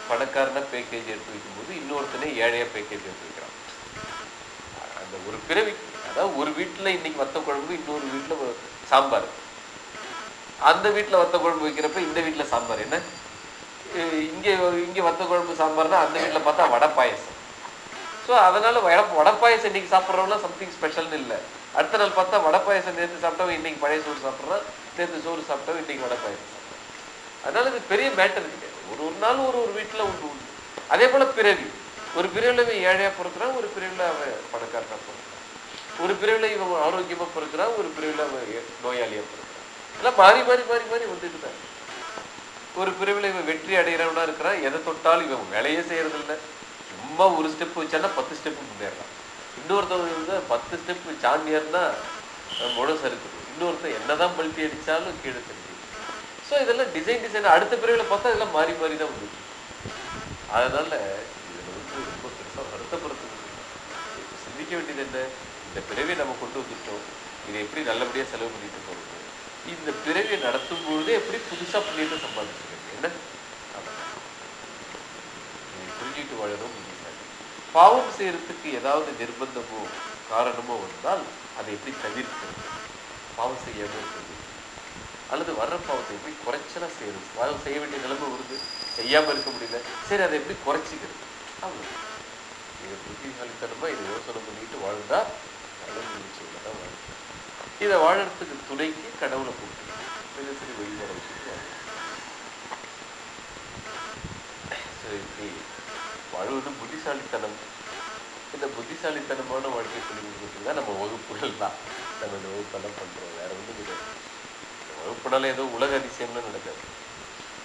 S1: பணக்காரனா பேக்கேஜ் எடுத்து வைக்கும்போது இன்னொருத்தனே ஏழையாக பேக்கேஜ் எடுத்து வைக்கிறான். அந்த ஒரு பிறவி அதாவது ஒரு வீட்டுல இன்னைக்கு வத்த குழம்பு இன்னொரு வீட்டுல சாம்பார். அந்த வீட்டுல வத்த குழம்பு வைக்கிறப்ப இந்த வீட்டுல சாம்பார். என்ன? இங்கே இங்க இங்க வத்த குழம்பு சாம்பார்னா அந்த வீட்டுல பார்த்தா வடை பாயசம். ஸோ அதனால வட வடை பாயசம் இன்னைக்கு சாப்பிட்றவங்களாம் சம்திங் ஸ்பெஷல்னு இல்லை. அடுத்த நாள் பார்த்தா வடை பாயசம் நேற்று சாப்பிட்டவங்க இன்னைக்கு பழைய சோறு சாப்பிட்றான். சேர்ந்து சோறு சாப்பிட்டது இன்னைக்கு வடை பாயசம் அதனால இது பெரிய மேட்டர் கிடையாது ஒரு ஒரு நாள் ஒரு ஒரு வீட்டில் உண்டு உண்டு. அதே போல பிறவி. ஒரு பிரிவில் இவன் ஏழையாக பிறக்கிறான் ஒரு பிரிவில் அவன் பணக்காரனாக பிறக்கிறான். ஒரு பிரிவில் இவன் ஆரோக்கியமா பிறக்கிறான் ஒரு பிரிவில் அவன் நோயாளியாக நோயாளியா பிறக்கிறான். எல்லாம் மாறி மாறி மாறி மாறி வந்துட்டு தான் ஒரு பிரிவில் இவன் வெற்றி அடைகிறவனா இருக்கிறான் எதை தொட்டாலும் இவன் வேலையே செய்யறது இல்ல சும்மா ஒரு ஸ்டெப் வச்சானா பத்து ஸ்டெப்பு முன்னேறலாம் இன்னொருத்தவங்க வந்து பத்து ஸ்டெப் சாண்டியர்னா முழு சருக்கு இன்னொருத்தர் என்னதான் பல்ட்டி அடிச்சாலும் கீழே தெரிஞ்சு ஸோ இதெல்லாம் டிசைன் டிசைன் அடுத்த பிரிவில் பார்த்தா இதெல்லாம் மாறி மாறி தான் வந்துச்சு. அதனால இதில் வந்து ரொம்ப பெருசாக வருத்தப்படுறது. இப்ப சிந்திக்க வேண்டியது என்ன? இந்த பிறவியை நம்ம கொண்டு வந்துட்டோம். இதை எப்படி நல்லபடியாக செலவு பண்ணிட்டு போகிறது இந்த பிறவியை நடத்தும் பொழுதே எப்படி புதுசாக புண்ணியத்தை சம்பாதிச்சுக்கிறது என்ன? அதான். புரிஞ்சுட்டு வாழணும் பாவம் செய்யறதுக்கு ஏதாவது நிர்பந்தமோ காரணமோ வந்தால் அதை எப்படி தவிர்க்கிறது? பாவம் செய்யாமல் இருக்கிறது அல்லது வர்ற பாவத்தை எப்படி குறைச்சலாக செய்யணும் பாவம் செய்ய வேண்டிய நிலைமை வருது. செய்யாம இருக்க முடியல. சரி அதை எப்படி குறைச்சிக்கிறது? அவ்வளோ இது புத்திசாலித்தனமா இதை யோசனை பண்ணிட்டு வாழ்ந்தா கடவுள் தான் வாழும் இதை வாழறதுக்கு துணைக்கு கடவுளை கூப்பிட்டு. மிகப்பெரிய வழிபாடு வச்சுட்டு இப்படி வாழ்வது புத்திசாலித்தனம். இந்த புத்திசாலித்தனமான வாழ்க்கை சொல்லி கொடுக்குறது தான் நம்ம வகுப்புகள் தான். நம்ம இந்த வகுப்பெல்லாம் பண்றோம். வேற ஒன்றும் கிடையாது இந்த வகுப்புனால ஏதோ உலக அதிசயம்லாம் நடக்காது.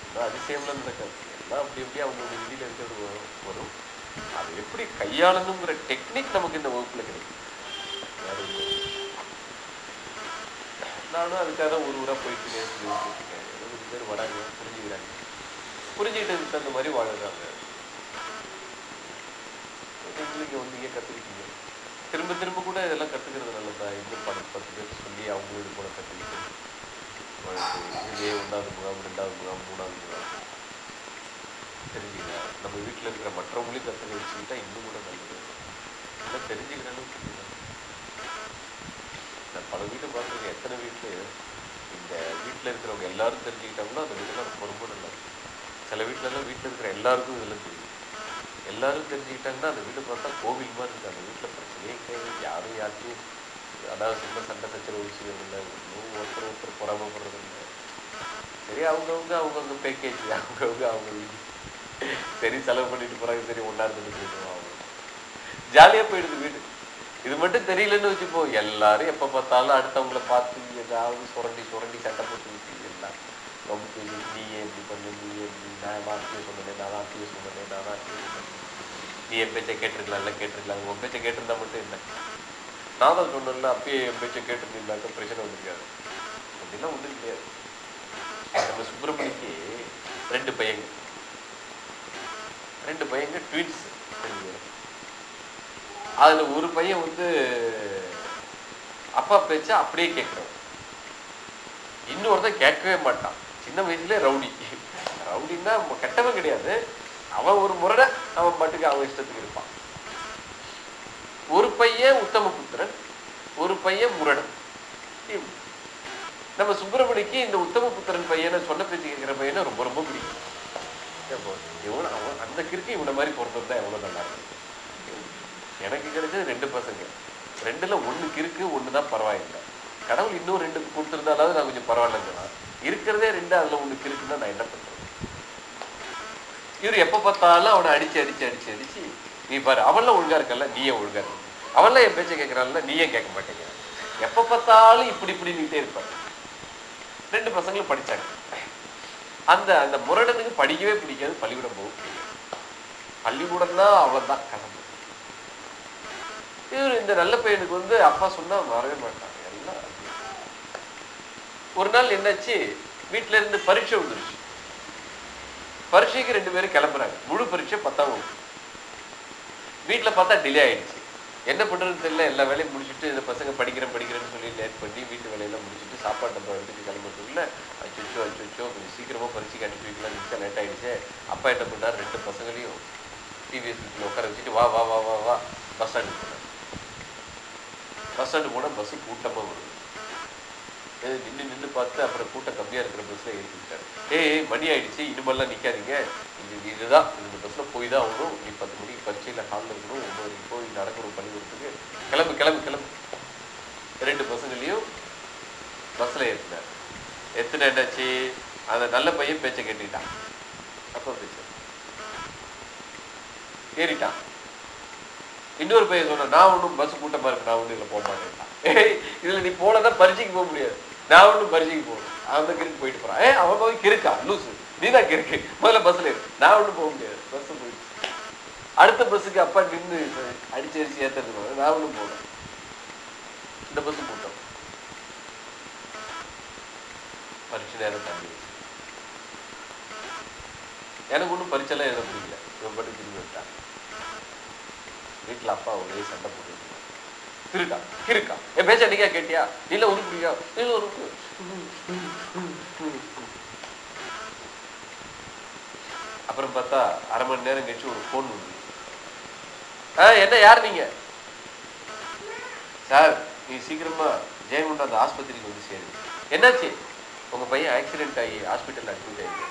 S1: எல்லாம் அதிசயம்லாம் நடக்காது. எல்லாம் அப்படி எப்படி அவங்களோட விதியில் இருக்கிறது வரும் வரும். எப்படி கையாளணுங்கிற டெக்னிக் நமக்கு இந்த வகுப்புல கிடைக்கும் வேற நானும் அதுக்காக ஒரு ஊரா போயிட்டு நேரத்தில் இருக்கேன். ஒரு பேர் வராங்க புரிஞ்சுக்கிறாங்க. புரிஞ்சுக்கிட்டதுக்கு தகுந்த மாதிரி வாழ்கிறாங்க எங்களுக்கு இங்க இங்கே கற்றுக்கிட்டீங்க திரும்ப திரும்ப கூட இதெல்லாம் கற்றுக்கிறது நல்லதா இன்னும் படம் பத்து பேர் சொல்லி அவங்களுக்கு கூட கற்றுக்கிட்டு இதே ஒன்றாவது முகாம் ரெண்டாவது முகாம் மூணாவது முகாம். தெரிஞ்சுக்கலாம் நம்ம வீட்டில் இருக்கிற மற்றவங்களையும் கற்றுக்க வச்சுக்கிட்டா இன்னும் கூட நல்லது. எல்லாம் தெரிஞ்சுக்கிற அளவுக்கு நான் பல வீட்டை பார்த்துருக்கேன். எத்தனை வீட்டில் இந்த வீட்டில் இருக்கிறவங்க எல்லாரும் தெரிஞ்சுக்கிட்டாங்களோ அந்த வீட்டில் ரொம்ப ரொம்ப நல்லா சில வீட்டிலலாம் வீட்டில் இருக்கிற எல்லாருக்கும் இதெல்லாம் தெரியும். எல்லாரும் தெரிஞ்சுக்கிட்டாங்கன்னா அந்த வீடு பார்த்தா கோவில் மாதிரி இருக்கு. அந்த வீட்டில் பிரச்சனையே கிடையாது. யாரும் யாருக்கும் அனாவசியமாக சண்டை சச்சரவு விஷயம் இல்லை. ஒன்றும் ஒருத்தர் ஒருத்தர் பொறாமப்படுறது இல்லை. சரி அவங்கவுங்க அவங்கவுங்க பேக்கேஜ் அவங்கவுங்க அவங்க வீடு. சரி செலவு பண்ணிட்டு போறாங்க. சரி ஒன்றா இருந்துட்டு போயிடுவோம் அவங்க. ஜாலியா போயிடுது வீடு. இது மட்டும் தெரியலன்னு வச்சுப்போம் எல்லாரும் எப்போ பார்த்தாலும் அடுத்தவங்கள பார்த்து ஏதாவது சுரண்டி சுரண்டி சண்டை போட்டு விட்டு எல்லாம். ரொம்ப பேசி நீ ஏன் இப்படி பண்ணு நீ ஏன் இப்படி சொன்னேன் நான் வார்த்தையை சொன்னேன் நான் வார்த்தையை சொன்னேன். நீ என் பேச்சை கேட்டிருக்கலாம்ல கேட்டிருக்கலாம். உன் பேச்சை கேட்டிருந்தா மட்டும் இல்லை நான் தான் சொன்னேன்ல அப்பயே என் பேச்சை கேட்டிருந்தீங்களாக்க? பிரச்சனை வந்திருக்காது. அப்படின்னா ஒன்றும் கிடையாது. நம்ம சுப்பிரமணிக்கு ரெண்டு பையங்க. ரெண்டு பையங்க ட்வீட்ஸ் அதில் அதுல ஒரு பையன் வந்து அப்பா பேச்ச அப்படியே கேட்கிறவன் இன்னொருத்தன் கேட்கவே மாட்டான். சின்ன வயசுலேயே ரவுடி. ரவுடின்னா கெட்டவன் கிடையாது. அவன் ஒரு முரட அவன் பாட்டுக்கு அவன் இஷ்டத்துக்கு இருப்பான். ஒரு பையன் உத்தம புத்திரன் ஒரு பையன் முரடன். நம்ம சுப்பிரமணிக்கு இந்த உத்தம புத்திரன் பையனை சொன்ன பேச்சு கேட்கிற பையனை ரொம்ப ரொம்ப பிடிக்கும். இவன் அவன் அந்த கிறுக்கு இவனை மாதிரி பிறந்திருந்தா எவ்வளவு நல்லா இருக்கும் எனக்கு கிடைச்சது ரெண்டு பசங்க. ரெண்டுல ஒண்ணு கிறுக்கு ஒன்று தான் பரவாயில்லை. கடவுள் இன்னும் ரெண்டு கொடுத்துருந்தாலாவது நான் கொஞ்சம் பரவாயில்லைங்களா இருக்கிறதே ரெண்டு அதுல ஒண்ணு கிறுக்குன்னா நான் என்ன பண்ணுறேன் இவர் எப்போ பார்த்தாலும் அவனை அடிச்சு அடிச்சு அடிச்சு அடிச்சு. நீ பாரு அவன்லாம் ஒழுங்கா இருக்கல நீயே ஒழுங்கா இருக்க அவன்லாம் என் பேச்சை கேட்கறான்ல நீயே கேட்க மாட்டேங்க எப்ப பார்த்தாலும் இப்படி இப்படி நீட்டே இருப்பாரு ரெண்டு பசங்களும் படிச்சாங்க. அந்த அந்த முரடனுக்கு படிக்கவே பிடிக்காது பள்ளிக்கூடம் போக பிடிக்காது. பள்ளிக்கூடம் தான் அவ்வளவுதான் கஷ்டம் இவர் இந்த நல்ல பையனுக்கு வந்து அப்பா சொன்னா வரவே மாட்டாங்க. எல்லாம். ஒரு நாள் என்னாச்சு வீட்டில இருந்து பரீட்சை வந்துருச்சு. பரீட்சைக்கு ரெண்டு பேரும் கிளம்புறாங்க. முழு பரீட்சை பத்தாம் வகுப்பு. வீட்டில் பார்த்தா டிலே ஆயிடுச்சு. என்ன பண்ணுறதுன்னு தெரியல. எல்லா வேலையும் முடிச்சுட்டு இந்த பசங்க படிக்கிறேன் படிக்கிறேன்னு சொல்லி லேட் பண்ணி வீட்டு வேலையெல்லாம் முடிச்சுட்டு சாப்பாடு நம்ம எடுத்துட்டு கிளம்புறதுக்குள்ள அச்சோ அச்சோ கொஞ்சம் சீக்கிரமாக பரீட்சைக்கு அனுப்பி வைக்கலாம். நிமிஷம் லேட் ஆகிடுச்சு அப்பா என்ன பண்ணார்? ரெண்டு பசங்களையும் டிவிஎஸ் வீட்டில் உட்கார வச்சுட்டு வா வா வா வா வா பஸ் ஸ்டாண்டு போனார். பஸ் ஸ்டாண்டு போனால் பஸ்ஸு கூட்டமாக வருது. நின்று நின்று பார்த்து அப்புறம் கூட்டம் கம்மியா இருக்கிற பஸ்ஸில் ஏறிக்கிட்டாரு ஏய் மணி ஆயிடுச்சு இனிமேல்லாம் நிக்காதீங்க. இது இதுதான் இந்த பஸ்ல போய் தான் ஆகணும். நீ பத்து மணிக்கு பரீட்சையில் காலில் இருக்கணும். ஒன்பது மணிக்கு போய் நடக்கணும் பள்ளிக்கூடத்துக்கு கிளம்பு கிளம்பு கிளம்பு. ரெண்டு பசங்களையும் பஸ்ஸில் ஏற்றினார் எத்தனை என்னாச்சு? அந்த நல்ல பையன் பேச்சை கேட்டுக்கிட்டான். அப்போ பேச்சு. ஏறிட்டான். இன்னொரு பையன் சொன்னான் நான் ஒன்றும் பஸ் கூட்டமா இருக்கு நான் ஒன்றும் இதில் போக மாட்டேன்டான் ஏய் இதுல நீ போனதான் பரிட்சைக்கு போக முடியாது. நான் ஒன்றும் பரிசைக்கு போகணும். அந்த கிறுக்கு போயிட்டு போறான். ஏ அவன் போய் கிறுக்கா? லூசு. நீ தான் கிறுக்கு. முதல்ல பஸ்ல இரு. நான் ஒன்றும் போக முடியாது. பஸ் போயிடுச்சு அடுத்த பஸ்ஸுக்கு அப்பா நின்று அடிச்சு அடிச்சு ஏத்துறது நான் ஒன்றும் போகணும் இந்த பஸ் கூட்டம் பரீட்சை நேரம் தம்பி எனக்கு ஒன்றும் பரீட்சைலாம் எழுத முடியல ரொம்ப திரும்பி விட்டான் வீட்டில் அப்பா ஒரே சண்டை போட்டு திருக்கா இருக்கா? என் பேச்ச நீங்க கேட்டியா? இல்ல உருப்படியா இல்ல உருப்பு அப்புறம் பார்த்தா அரை மணி நேரம் கழிச்சு ஒரு போன் வந்து என்ன யார் நீங்க? சார் நீ சீக்கிரமா ஜெயமுண்டா அந்த ஆஸ்பத்திரிக்கு வந்து சேருங்க என்னாச்சு? உங்க பையன் ஆக்சிடென்ட் ஆகி ஹாஸ்பிட்டல் அட்மிட் ஆயிருக்கு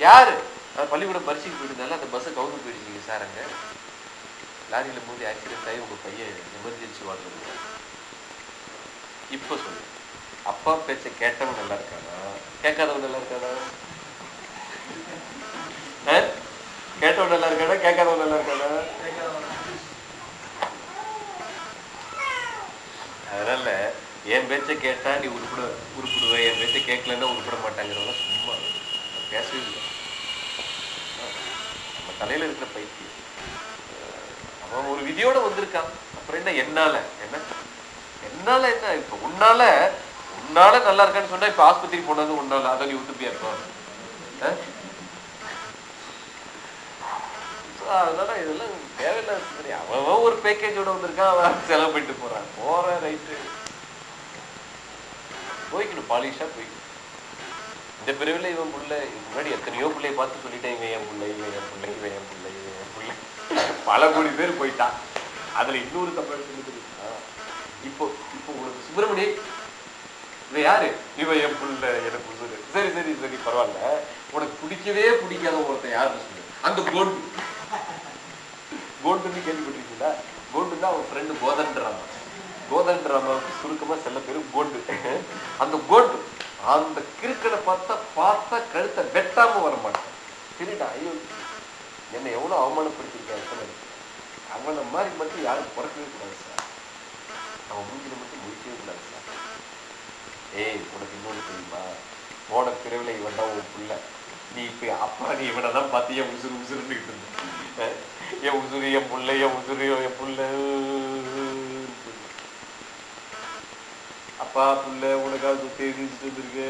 S1: யாரு? நான் பள்ளிக்கூடம் பரிசுக்கு போயிருந்தாலும் அந்த பஸ்ஸை கவுந்து போயிடுச்சிங்க சார் அங்க. லாரியில் போது ஆக்சிடென்ட் ஆகி உங்க பையன் எமர்ஜென்சி வார்டில் இப்போ சொல்லு. அப்பா பேச்ச கேட்டவன் நல்லா இருக்கானா? கேட்காதவன் நல்லா இருக்கானா? கேட்டவன் நல்லா இருக்கானா? கேட்காதவன் நல்லா இருக்கானா? அதனால என் பேச்ச கேட்டா நீ உருப்பிட உருப்பிடுவ. என் பேச்ச கேட்கலன்னா உருப்பிட மாட்டாங்கிறவங்க சும்மா பேசவே இல்லை. நம்ம தலையில இருக்கிற பைத்தியம். அவன் ஒரு விதியோட வந்திருக்கான். அப்புறம் என்ன என்னால? என்ன? என்னால என்ன? இப்ப உன்னால உன்னால நல்லா இருக்கான்னு சொன்னா இப்ப ஆஸ்பத்திரி போனது உன்னால அதை நீ விட்டுப்பியா இருப்பான் அதனால இதெல்லாம் தேவையில்லாத அவன் அவன் ஒரு பேக்கேஜோட வந்திருக்கான் அவன் செலவு பண்ணிட்டு போறான். போற ரைட்டு போய்க்கணும் பாலிஷா போய்க்கணும். இந்த பிரிவில் இவன் புள்ள முன்னாடி எத்தனையோ பிள்ளைய பார்த்து சொல்லிட்டேன் இவன் என் பிள்ளை இவன் என் பிள்ளை இவன் என் பிள்ளை இவன் என் பிள்ளை. பல கோடி பேர் போயிட்டான். அதுல இன்னொரு தமிழ் சொல்லிட்டு இப்போ இப்போ உனக்கு சுப்பிரமணி இவன் யாரு? இவன் என் புள்ள எனக்கு உசுரு சரி சரி சரி பரவாயில்ல. உனக்கு பிடிக்கவே பிடிக்காத ஒருத்தன் யாருன்னு சொல்லு. அந்த கோண்டு. கோண்டுன்னு கேள்விப்பட்டிருக்கீங்களா? கோண்டு தான் அவன் ஃப்ரெண்டு கோதன்றாமா கோதன்றாமாவுக்கு சுருக்கமா செல்ல பேரு கோண்டு. அந்த கோண்டு. அந்த கிறுக்கனை பார்த்தா பார்த்தா கழுத்தை வெட்டாம வர மாட்டான். சரிடா ஐயோ என்னை எவ்வளவு அவமானப்படுத்திருக்கான் அவனை மாதிரி மட்டும் யாரும் பிறக்கவே கூடாது சார். அவன் மூஞ்சில மட்டும் முடிக்கவே கூடாது சார். ஏய் உனக்கு இன்னொன்று தெரியுமா? போன பிறவில இவன் தான் உன் பிள்ளை. நீ இப்ப அப்பா நீ இவனை தான் பார்த்து என் உசுறு உசுறுன்னு இருந்த. என் உசுறு என் பிள்ளை என் உசுறு என் பிள்ளை. அப்பா புள்ள உனக்காக சுத்தி எரிஞ்சிட்டு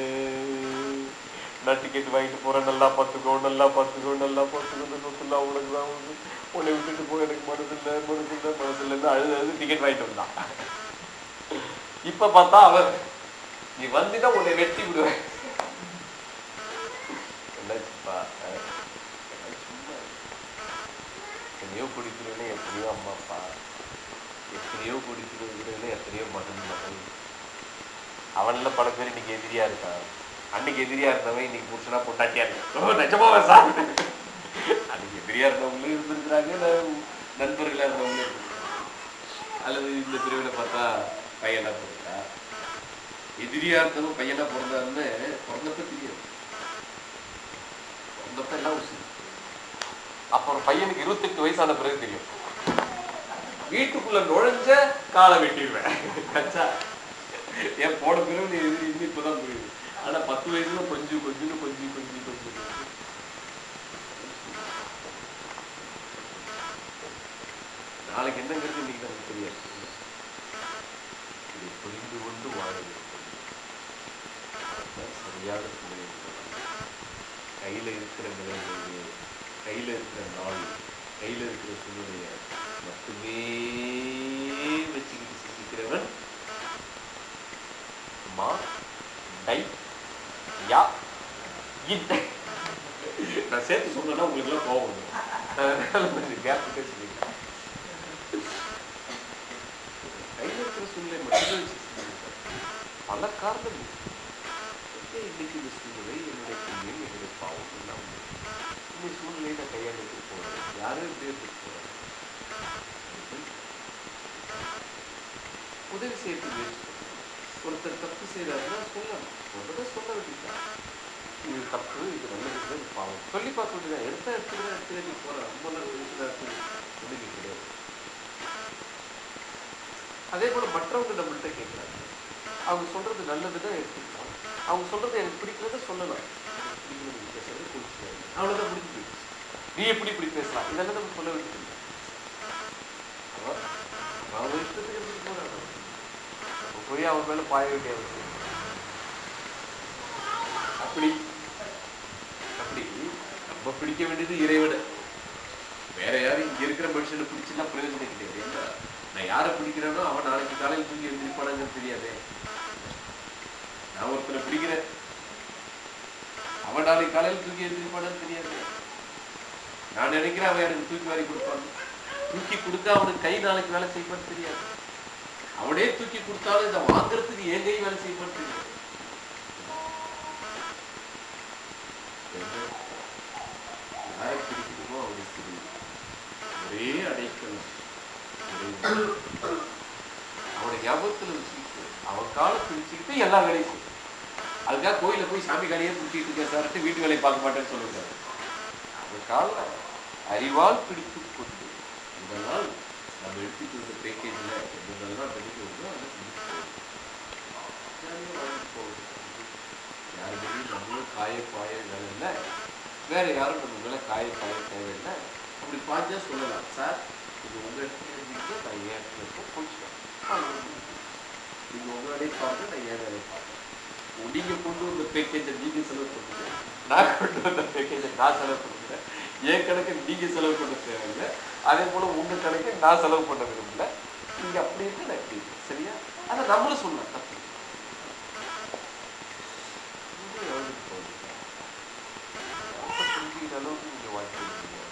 S1: நான் டிக்கெட் வாங்கிட்டு போறேன் நல்லா பார்த்துக்கோ நல்லா பார்த்துக்கோ நல்லா பார்த்துக்கோ இந்த சொத்துலாம் உனக்கு தான் வந்து உன்னை விட்டுட்டு போய் எனக்கு மனசு இல்லை மனசு அழுது அழுது டிக்கெட் வாங்கிட்டு வந்தான். இப்ப பார்த்தா அவன் நீ வந்துட்டா உன்னை வெட்டி விடுவேன். என்னாச்சுப்பா எத்தனையோ குடிக்கிறவனே எத்தனையோ அம்மா அப்பா. எத்தனையோ குடிக்கிறவங்களே எத்தனையோ மகன் அவன்ல பல பேர் இன்னைக்கு எதிரியா இருக்கான் அன்னைக்கு எதிரியா இருந்தவன் இன்னைக்கு புருஷனா பொட்டாட்டியா இருக்கான். ஓ சார் அன்னைக்கு எதிரியா இருந்தவங்களும் இருந்திருக்கிறாங்க நண்பர்களா இருந்தவங்களும் இருந்திருக்காங்க அல்லது இந்த பிரிவில் பார்த்தா பையனா பிறந்தா? எதிரியா இருந்தவன் பையனா பிறந்தாருன்னு பிறந்தப்ப தெரியாது. பிறந்தப்ப எல்லாம் உசுரு அப்ப ஒரு பையனுக்கு இருபத்தெட்டு வயசான பிறகு தெரியும். வீட்டுக்குள்ள நுழைஞ்ச காலை வெட்டிடுவேன். கச்சா. ஏன் போன பிறகு நீ இன்னும் இப்பதான் புரியுது. ஆனா பத்து வயசுல கொஞ்சம் கொஞ்சம் கொஞ்சம் கொஞ்சம் கொஞ்சம் நாளைக்கு என்னங்கிறது இன்னைக்கு நமக்கு தெரியாது. இதை புரிந்து கொண்டு வாழ சரியாக கையில் கையில இருக்கிற நிலையிலேயே கையில இருக்கிற நாள் கையில இருக்கிற சூழ்நிலையை மட்டுமே மா டை யா இட் நான் சேர்த்து சொன்னேன்னா உங்களுக்கு எல்லாம் கோவம் அதனால கொஞ்சம் கேப் விட்டு சொல்லிக்கிறேன். கையில இருக்கிற சூழ்நிலை மட்டுமே பல காரணம் இன்னைக்கு இந்த சூழ்நிலை என்னுடைய புண்ணியம் என்னுடைய பாவம் எல்லாம் இந்த சூழ்நிலையை நான் கையாண்டு யாரும் எப்படி எடுத்துட்டு உதவி செய்யறதுக்கு ஒருத்தர் தப்பு செய்கிறாருன்னா சொல்லணும் சொல்றத சொல்ல வேண்டியதான் இது தப்பு இது நல்லது பாவம். சொல்லி பார்க்க வேண்டியது எடுத்த இடத்துல எடுத்துக்கிறேன் நீ போற? ரொம்ப நாள் இருக்குது ஒன்றுமே கிடையாது அதே போல மற்றவங்க நம்மள்கிட்ட கேட்குறாங்க. அவங்க சொல்றது நல்லதுதான் எடுத்துக்கலாம் அவங்க சொல்றது எனக்கு பிடிக்கிறத சொல்லலாம். எனக்கு பேசுறது பிடிச்சி அவ்வளவுதான் முடிஞ்சு நீ எப்படி இப்படி பேசலாம்? இதெல்லாம் நம்ம சொல்ல வேண்டியது அவன் இஷ்டத்துக்கு போய் அவன் மேல பாய வேண்டிய அவசியம் அப்படி அப்படி நம்ம பிடிக்க வேண்டியது இறைவிட வேற யாரும் இங்க இருக்கிற மனுஷனை பிடிச்சுன்னா பிரயோஜனம் கிடையாது நான் யாரை பிடிக்கிறேனோ அவன் நாளைக்கு காலையில் தூங்கி எழுந்திருப்பானாங்கிறது தெரியாதே. நான் ஒருத்தரை பிடிக்கிறேன். அவன் நாளைக்கு காலையில் தூங்கி எழுந்திருப்பானான்னு தெரியாது. நான் நினைக்கிறேன் அவன் எனக்கு தூக்கி வாரி கொடுப்பான். தூக்கி கொடுத்தா அவனுக்கு கை நாளைக்கு வேலை செய்வான்னு தெரியாது. அவனே தூக்கி கொடுத்தாலும் இதை வாங்குறதுக்கு ஏன் கை வேலை செய்வான்னு தெரியாது யாரை பிடிக்கணுமோ அவனுக்கு தெரியும் ஒரே அடைக்கணும் அவனை ஞாபகத்தில் வச்சுக்கிட்டு அவன் காலை பிடிச்சுக்கிட்டு எல்லா வேலையும் செய்யும். அதுக்காக கோயில போய் சாமி காலையே பிடிச்சிட்டு இருக்க சார்ட்டு வீட்டு வேலையை பார்க்க மாட்டேன்னு சொல்லுங்க அவன் காலம் அறிவால் பிடித்து கொண்டு இதனால் நம்ம எடுத்துட்டு வந்த பேக்கேஜ்ல என்னென்னலாம் பண்ணிட்டு வந்தோம் அதை நம்மளும் காய பாய வேலை இல்லை. வேற யாரும் நம்ம மேலே காய பாய தேவையில்லை. அப்படி பாஞ்சா சொல்லலாம். சார் இது உங்கள் இடத்துல நான் என் இடத்துல இருக்க நீங்கள் நீங்க வேலையை பார்த்து நான் என் வேலையை பார்த்தேன் நீங்கள் கொண்டு வந்த பேக்கேஜை நீங்கள் செலவு பண்ணுங்க. நான் கொண்டு வந்த பேக்கேஜை நான் செலவு பண்ணுறேன். என் கணக்கு நீங்க செலவு பண்ண தேவையில்லை. அதே போல உங்க கணக்கு நான் செலவு பண்ண விரும்பல. நீங்க அப்படி இருக்கு நான் இப்படி இருக்கு. சரியா? அதை நம்மளும் சொல்லலாம். தப்பு இல்லை. நீங்க அளவுக்கு நீங்க வாய்ப்பு இல்லைன்னா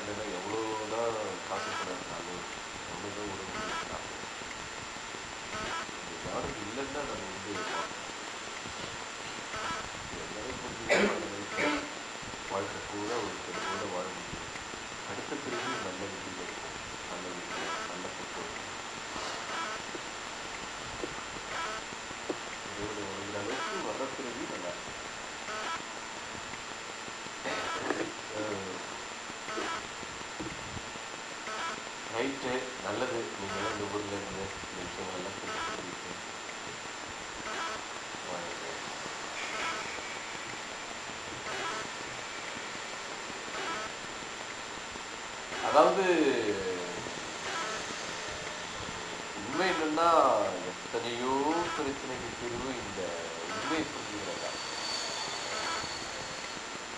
S1: என்னன்னா எவ்வளோதான் காசு பணம் இருந்தாலும் எவ்வளோதான் உடம்பு இருந்தாலும் இல்லைன்னா நம்ம வந்து வாழ்க்கை. இது எல்லாரும் புரிஞ்சுக்கிட்டா நம்ம லைஃப்ல வாழ்க்கை பூரா ஒரு தெளிவோட வாழ முடியும் அடுத்த பிறகு நல்ல விதி இருக்கும் நல்ல விதி நல்ல புத்தகம் இறைவனை உணர்கிற அளவுக்கு வர்ற பிறகு நல்லா இருக்கும் ரைட்டு நல்லது நீங்களாம் இந்த ஊர்ல இருந்து இந்த விஷயங்களெல்லாம் தெரிஞ்சுக்கிட்டு வாங்க. அதாவது உண்மை என்னன்னா எத்தனையோ பிரச்சனைக்கு தீர்வு இந்த உண்மையை புரிஞ்சுக்கிறதா?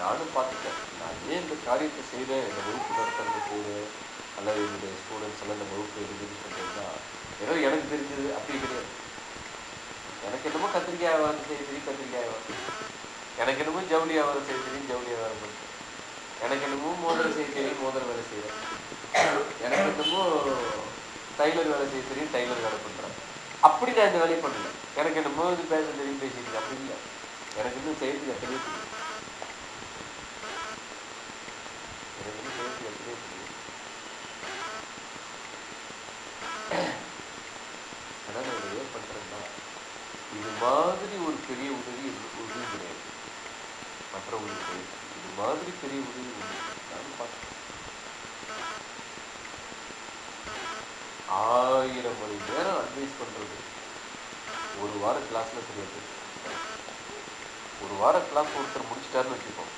S1: நானும் பார்த்துட்டேன். நான் ஏன் இந்த காரியத்தை செய்கிறேன் இந்த வகுப்பு நடத்துறது செய்கிறேன் அல்லது என்னுடைய ஸ்டூடெண்ட்ஸ் எல்லாம் இந்த வகுப்பு இருக்குதுன்னு சொல்றதுன்னா ஏதோ எனக்கு தெரிஞ்சது. அப்படி கிடையாது. எனக்கு என்னமோ கத்திரிக்காய் வியாபாரம் செய்ய தெரியும் கத்திரிக்காய் வியாபாரம் எனக்கு என்னமோ ஜவுளி வியாபாரம் செய்ய தெரியும் ஜவுளி வியாபாரம் பண்ணுறேன் எனக்கு என்னமோ மோதிரம் செய்ய தெரியும் மோதிரம் வேலை செய்கிறேன் எனக்கு என்னமோ டைலர் வேலை செய்ய தெரியும் டைலர் வேலை பண்ணுறேன் அப்படி நான் இந்த வேலையை பண்ணல எனக்கு என்னமோ இது பேச தெரியும் பேசிட்டு அப்படி இல்லை. எனக்கு இன்னும் செய்யறதுக்கு எத்தனையோ தெரியும். எனக்கு இன்னும் செய்யறதுக்கு எத்தனையோ தெரியும். அதான் நான் ஏன் பண்றேன்னா இது மாதிரி ஒரு பெரிய உதவி மாதிரி பெரிய உதவி உண்டு நான் பார்த்தேன். ஆயிரம் மணி நேரம் அட்வைஸ் பண்றது. ஒரு வார கிளாஸ்ல தெரியாது. ஒரு வார கிளாஸ் ஒருத்தர் முடிச்சிட்டாருன்னு வச்சுப்போம்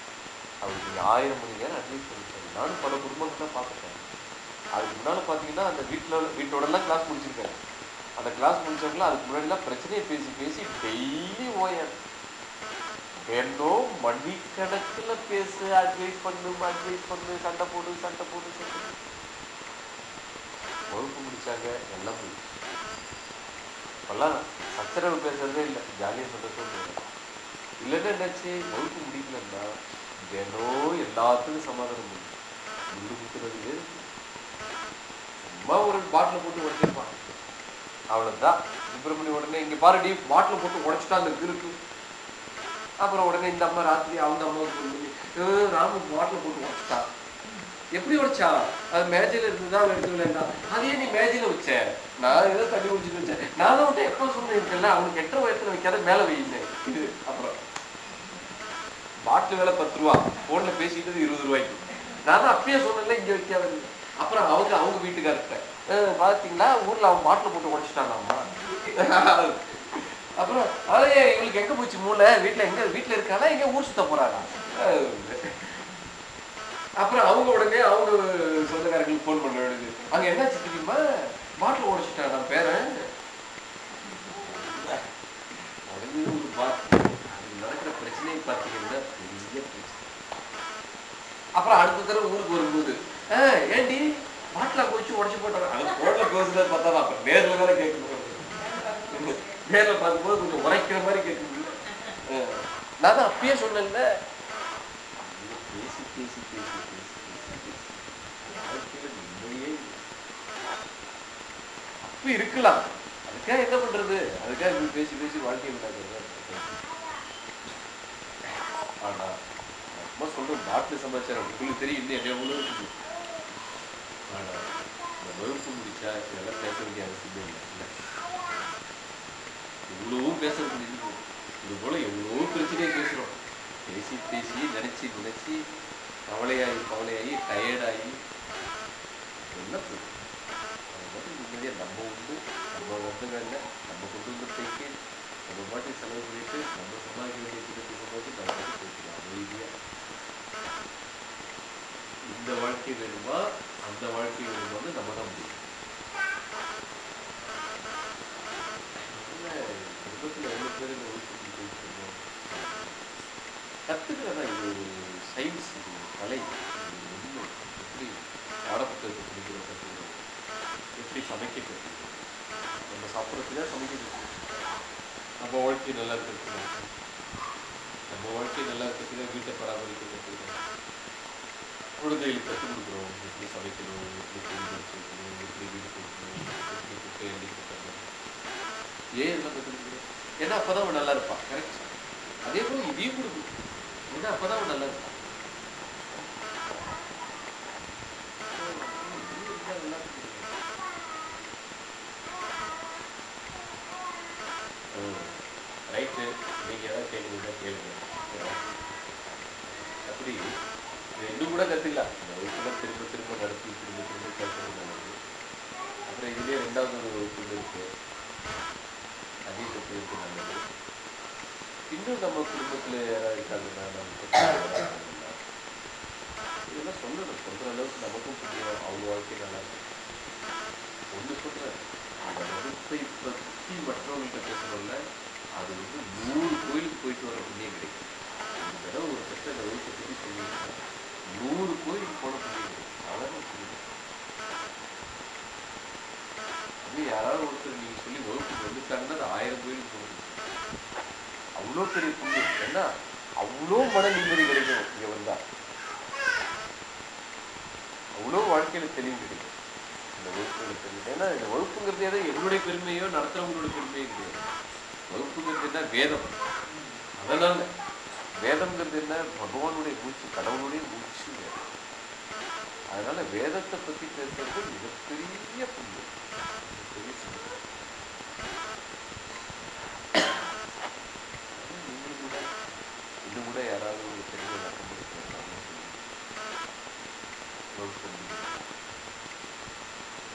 S1: அவருக்கு நீங்க ஆயிரம் மணி நேரம் அட்வைஸ் பண்ணிட்டேன் நானும் பல குடும்பங்களை பார்த்துட்டேன். அதுக்கு முன்னால பார்த்தீங்கன்னா அந்த வீட்டில் வீட்டோடலாம் கிளாஸ் முடிச்சிருக்காங்க அந்த கிளாஸ் முடிச்சவங்களாம் அதுக்கு முன்னாடிலாம் பிரச்சனையை பேசி பேசி டெய்லி ஓயாரு. என்னோ மணிக்கணக்கில் பேசு அட்வைஸ் பண்ணு அட்வைஸ் பண்ணு சண்டை போடு சண்டை போடு சண்டை வகுப்பு முடிச்சாங்க எல்லாம் போயிடுச்சு இப்பெல்லாம் சச்சரவு பேசுறதே இல்லை ஜாலியாக சந்தோஷம் இல்லைன்னா என்னாச்சு? வகுப்பு முடிக்கலன்னா தினம் எல்லாத்துக்கும் சமாதானம் பண்ணு. முள்ளு குத்துறது சும்மா ஒரு பாட்டில் போட்டு உடச்சிருப்பான். அவ்வளவுதான். சுப்பிரமணிய உடனே இங்க பாரு டி பாட்டில் போட்டு உடைச்சிட்டா அந்த கிறுக்கு அப்புறம் உடனே இந்த அம்மா ராத்திரி அவங்க அம்மாவுக்கு சொல்லி ராமு பாட்டில் போட்டு உடைச்சிட்டா? எப்படி உடைச்சா? அது மேஜையில் இருந்துதான் அவன் எடுத்து அதையே நீ மேஜையில் வச்ச. நான் ஏதோ தண்ணி குடிச்சிட்டு வச்சேன். நான் தான் உன்ட்ட எப்போ சொன்னேன் இருக்கல அவனுக்கு எட்ட வயசுல வைக்காத மேல வையில இது அப்புறம். பாட்டில் வேலை பத்து ரூபா. போன்ல பேசிக்கிட்டது இருபது ரூபாய்க்கு. நான் அப்பயே சொன்னேன்ல இங்க வைக்காத அப்புறம் அவங்க அவங்க வீட்டுக்கார்ட்ட பார்த்தீங்களா ஊர்ல அவன் பாட்டில் போட்டு உடச்சிட்டானாமா அப்புறம் அதே எங்களுக்கு எங்க போச்சு மூளை? வீட்டுல எங்க? வீட்டுல இருக்கானா எங்க ஊர் சுத்த போறானா அப்புறம் அவங்க உடனே அவங்க சொந்தக்காரங்களுக்கு ஃபோன் பண்ண வேண்டியது. அங்க என்னாச்சு தெரியுமா? பாட்டில் உடைச்சிட்டானா பேரன். உடனே ஒரு பாட்டு. நடக்கிற பிரச்சனையை பார்த்தீங்கன்னா பெரிய பிரச்சனை. அப்புறம் அடுத்த தடவை ஊருக்கு வரும்போது "ஆ, ஏண்டி? பாட்டில் போச்சு உடச்சு போட்டாங்க அது போன்ல பேசுறத பார்த்தா தான் அப்ப நேரில் வேற கேட்கணும் நேர்ல பார்க்கும்போது கொஞ்சம் உரைக்கிற மாதிரி கேட்குது. நான் தான் அப்பயே சொன்னேன்ல. பேசி பேசி பேசி பேசி பேசி பேசி. வாழ்க்கையில அப்ப இருக்கலாம். அதுக்காக என்ன பண்றது? அதுக்காக இப்படி பேசி பேசி வாழ்க்கை விடாது ஆனா நம்ம சொல்றோம் நாட்டு சமாச்சாரம் உங்களுக்கு தெரியும் என்ன எவ்வளவு இருக்குது. ஆனா இந்த வகுப்பு முடிச்சா இதெல்லாம் பேச வேண்டிய அவசியமே இல்லை. இவ்வளவோ பேசுறது நின்று இது போல எவ்வளவோ பிரச்சனையை பேசுறோம். பேசி பேசி நினைச்சு நினைச்சு கவலையாகி கவலையாகி டயர்டாகி என்ன பிரச்சனை? நம்ம உண்டு நம்ம வந்தவங்க நம்ம குடும்பத்தைக்கு நம்ம பாட்டு செலவு பண்ணிட்டு நம்ம சமாளிக்க வேண்டிய குடும்பத்தை நம்ம பாட்டு இந்த வாழ்க்கை வேணுமா? அந்த வாழ்க்கை வேணுமான்னு நம்ம தான் முடியும் அதனால குடும்பத்துல ரெண்டு பேர் இந்த ஒழுக்கத்துக்கு போயிட்டு இருக்கோம் இது சயின்ஸ் இது கலை இது எப்படி பாடப்புத்தகத்தை படிக்கிற கற்றுக்கிறோம் எப்படி சமைக்க கற்றுக்கிறோம் நம்ம சாப்பிட்றதுக்காக சமைக்க கற்றுக்கிறோம் நம்ம வாழ்க்கை நல்லா இருக்கிறதுக்கு நம்ம வாழ்க்கை நல்லா இருக்கிறதுக்காக வீட்டை பராமரிக்க கற்றுக்கிறோம் குழந்தைகளுக்கு கற்றுக் கொடுக்குறோம் எப்படி சமைக்கணும் எப்படி துணி துவைச்சு எப்படி வீடு கொடுக்கணும் எப்படி குப்பை எழுதி கொடுக்கணும் ஏன் இதெல்லாம் கற்றுக் ஏன்னா அப்பதான் அவன் நல்லா இருப்பான். கரெக்ட் அதே போல இதையும் கொடுக்கணும் ஏன்னா அப்பதான் அவன் நல்லா இருப்பான். ரைட்டு நீங்க ஏதாவது கேள்வி கேளுங்க. அப்படி இன்னும் கூட கத்துக்கலாம். இன்னும் நம்ம குடும்பத்துல யாராவது இருக்காங்கன்னா நம்ம இதெல்லாம் சொல்லணும் சொல்ற அளவுக்கு நமக்கும் புரியும். அவங்க வாழ்க்கை நல்லா இருக்கும் ஒன்று சொல்றேன். அந்த வகுப்பை பத்தி மற்றவங்கள்ட்ட பேசணும்ல அது வந்து நூறு கோயிலுக்கு போயிட்டு வர புண்ணியம் கிடைக்கும். இந்த தடவை ஒரு கட்ட இந்த வகுப்பை பத்தி சொல்லியிருக்கேன் நூறு கோயிலுக்கு போன புண்ணியம் கிடைக்கும். அதான் புரியும் அது யாராவது ஒருத்தர் நீங்க சொல்லி வகுப்புக்கு வந்துட்டாங்கன்னா அது ஆயிரம் கோயிலுக்கு அவ்வளோ பெரிய புண்ணியம் ஏன்னா அவ்வளோ மன நிம்மதி கிடைக்கும். இங்கே வந்தால் அவ்வளோ வாழ்க்கையில தெளிவு கிடைக்கும். இந்த வகுப்புகளை தெரிஞ்சு ஏன்னா இந்த வகுப்புங்கிறது ஏதோ என்னுடைய பெருமையோ நடத்துகிறவங்களோட பெருமையோ கிடையாது. வகுப்புங்கிறது என்ன? வேதம். அதனால வேதம்ங்கிறது என்ன? பகவானுடைய மூச்சு கடவுளுடைய மூச்சு வேதம். அதனால வேதத்தை பத்தி பேசுறது மிகப்பெரிய புண்ணியம் மிகப்பெரிய புண்ணியம். அதனால நீங்களும் கூட இன்னும் கூட யாராவது ஒரு தெரிஞ்ச நடக்க முடியும் வகுப்பு முடியும்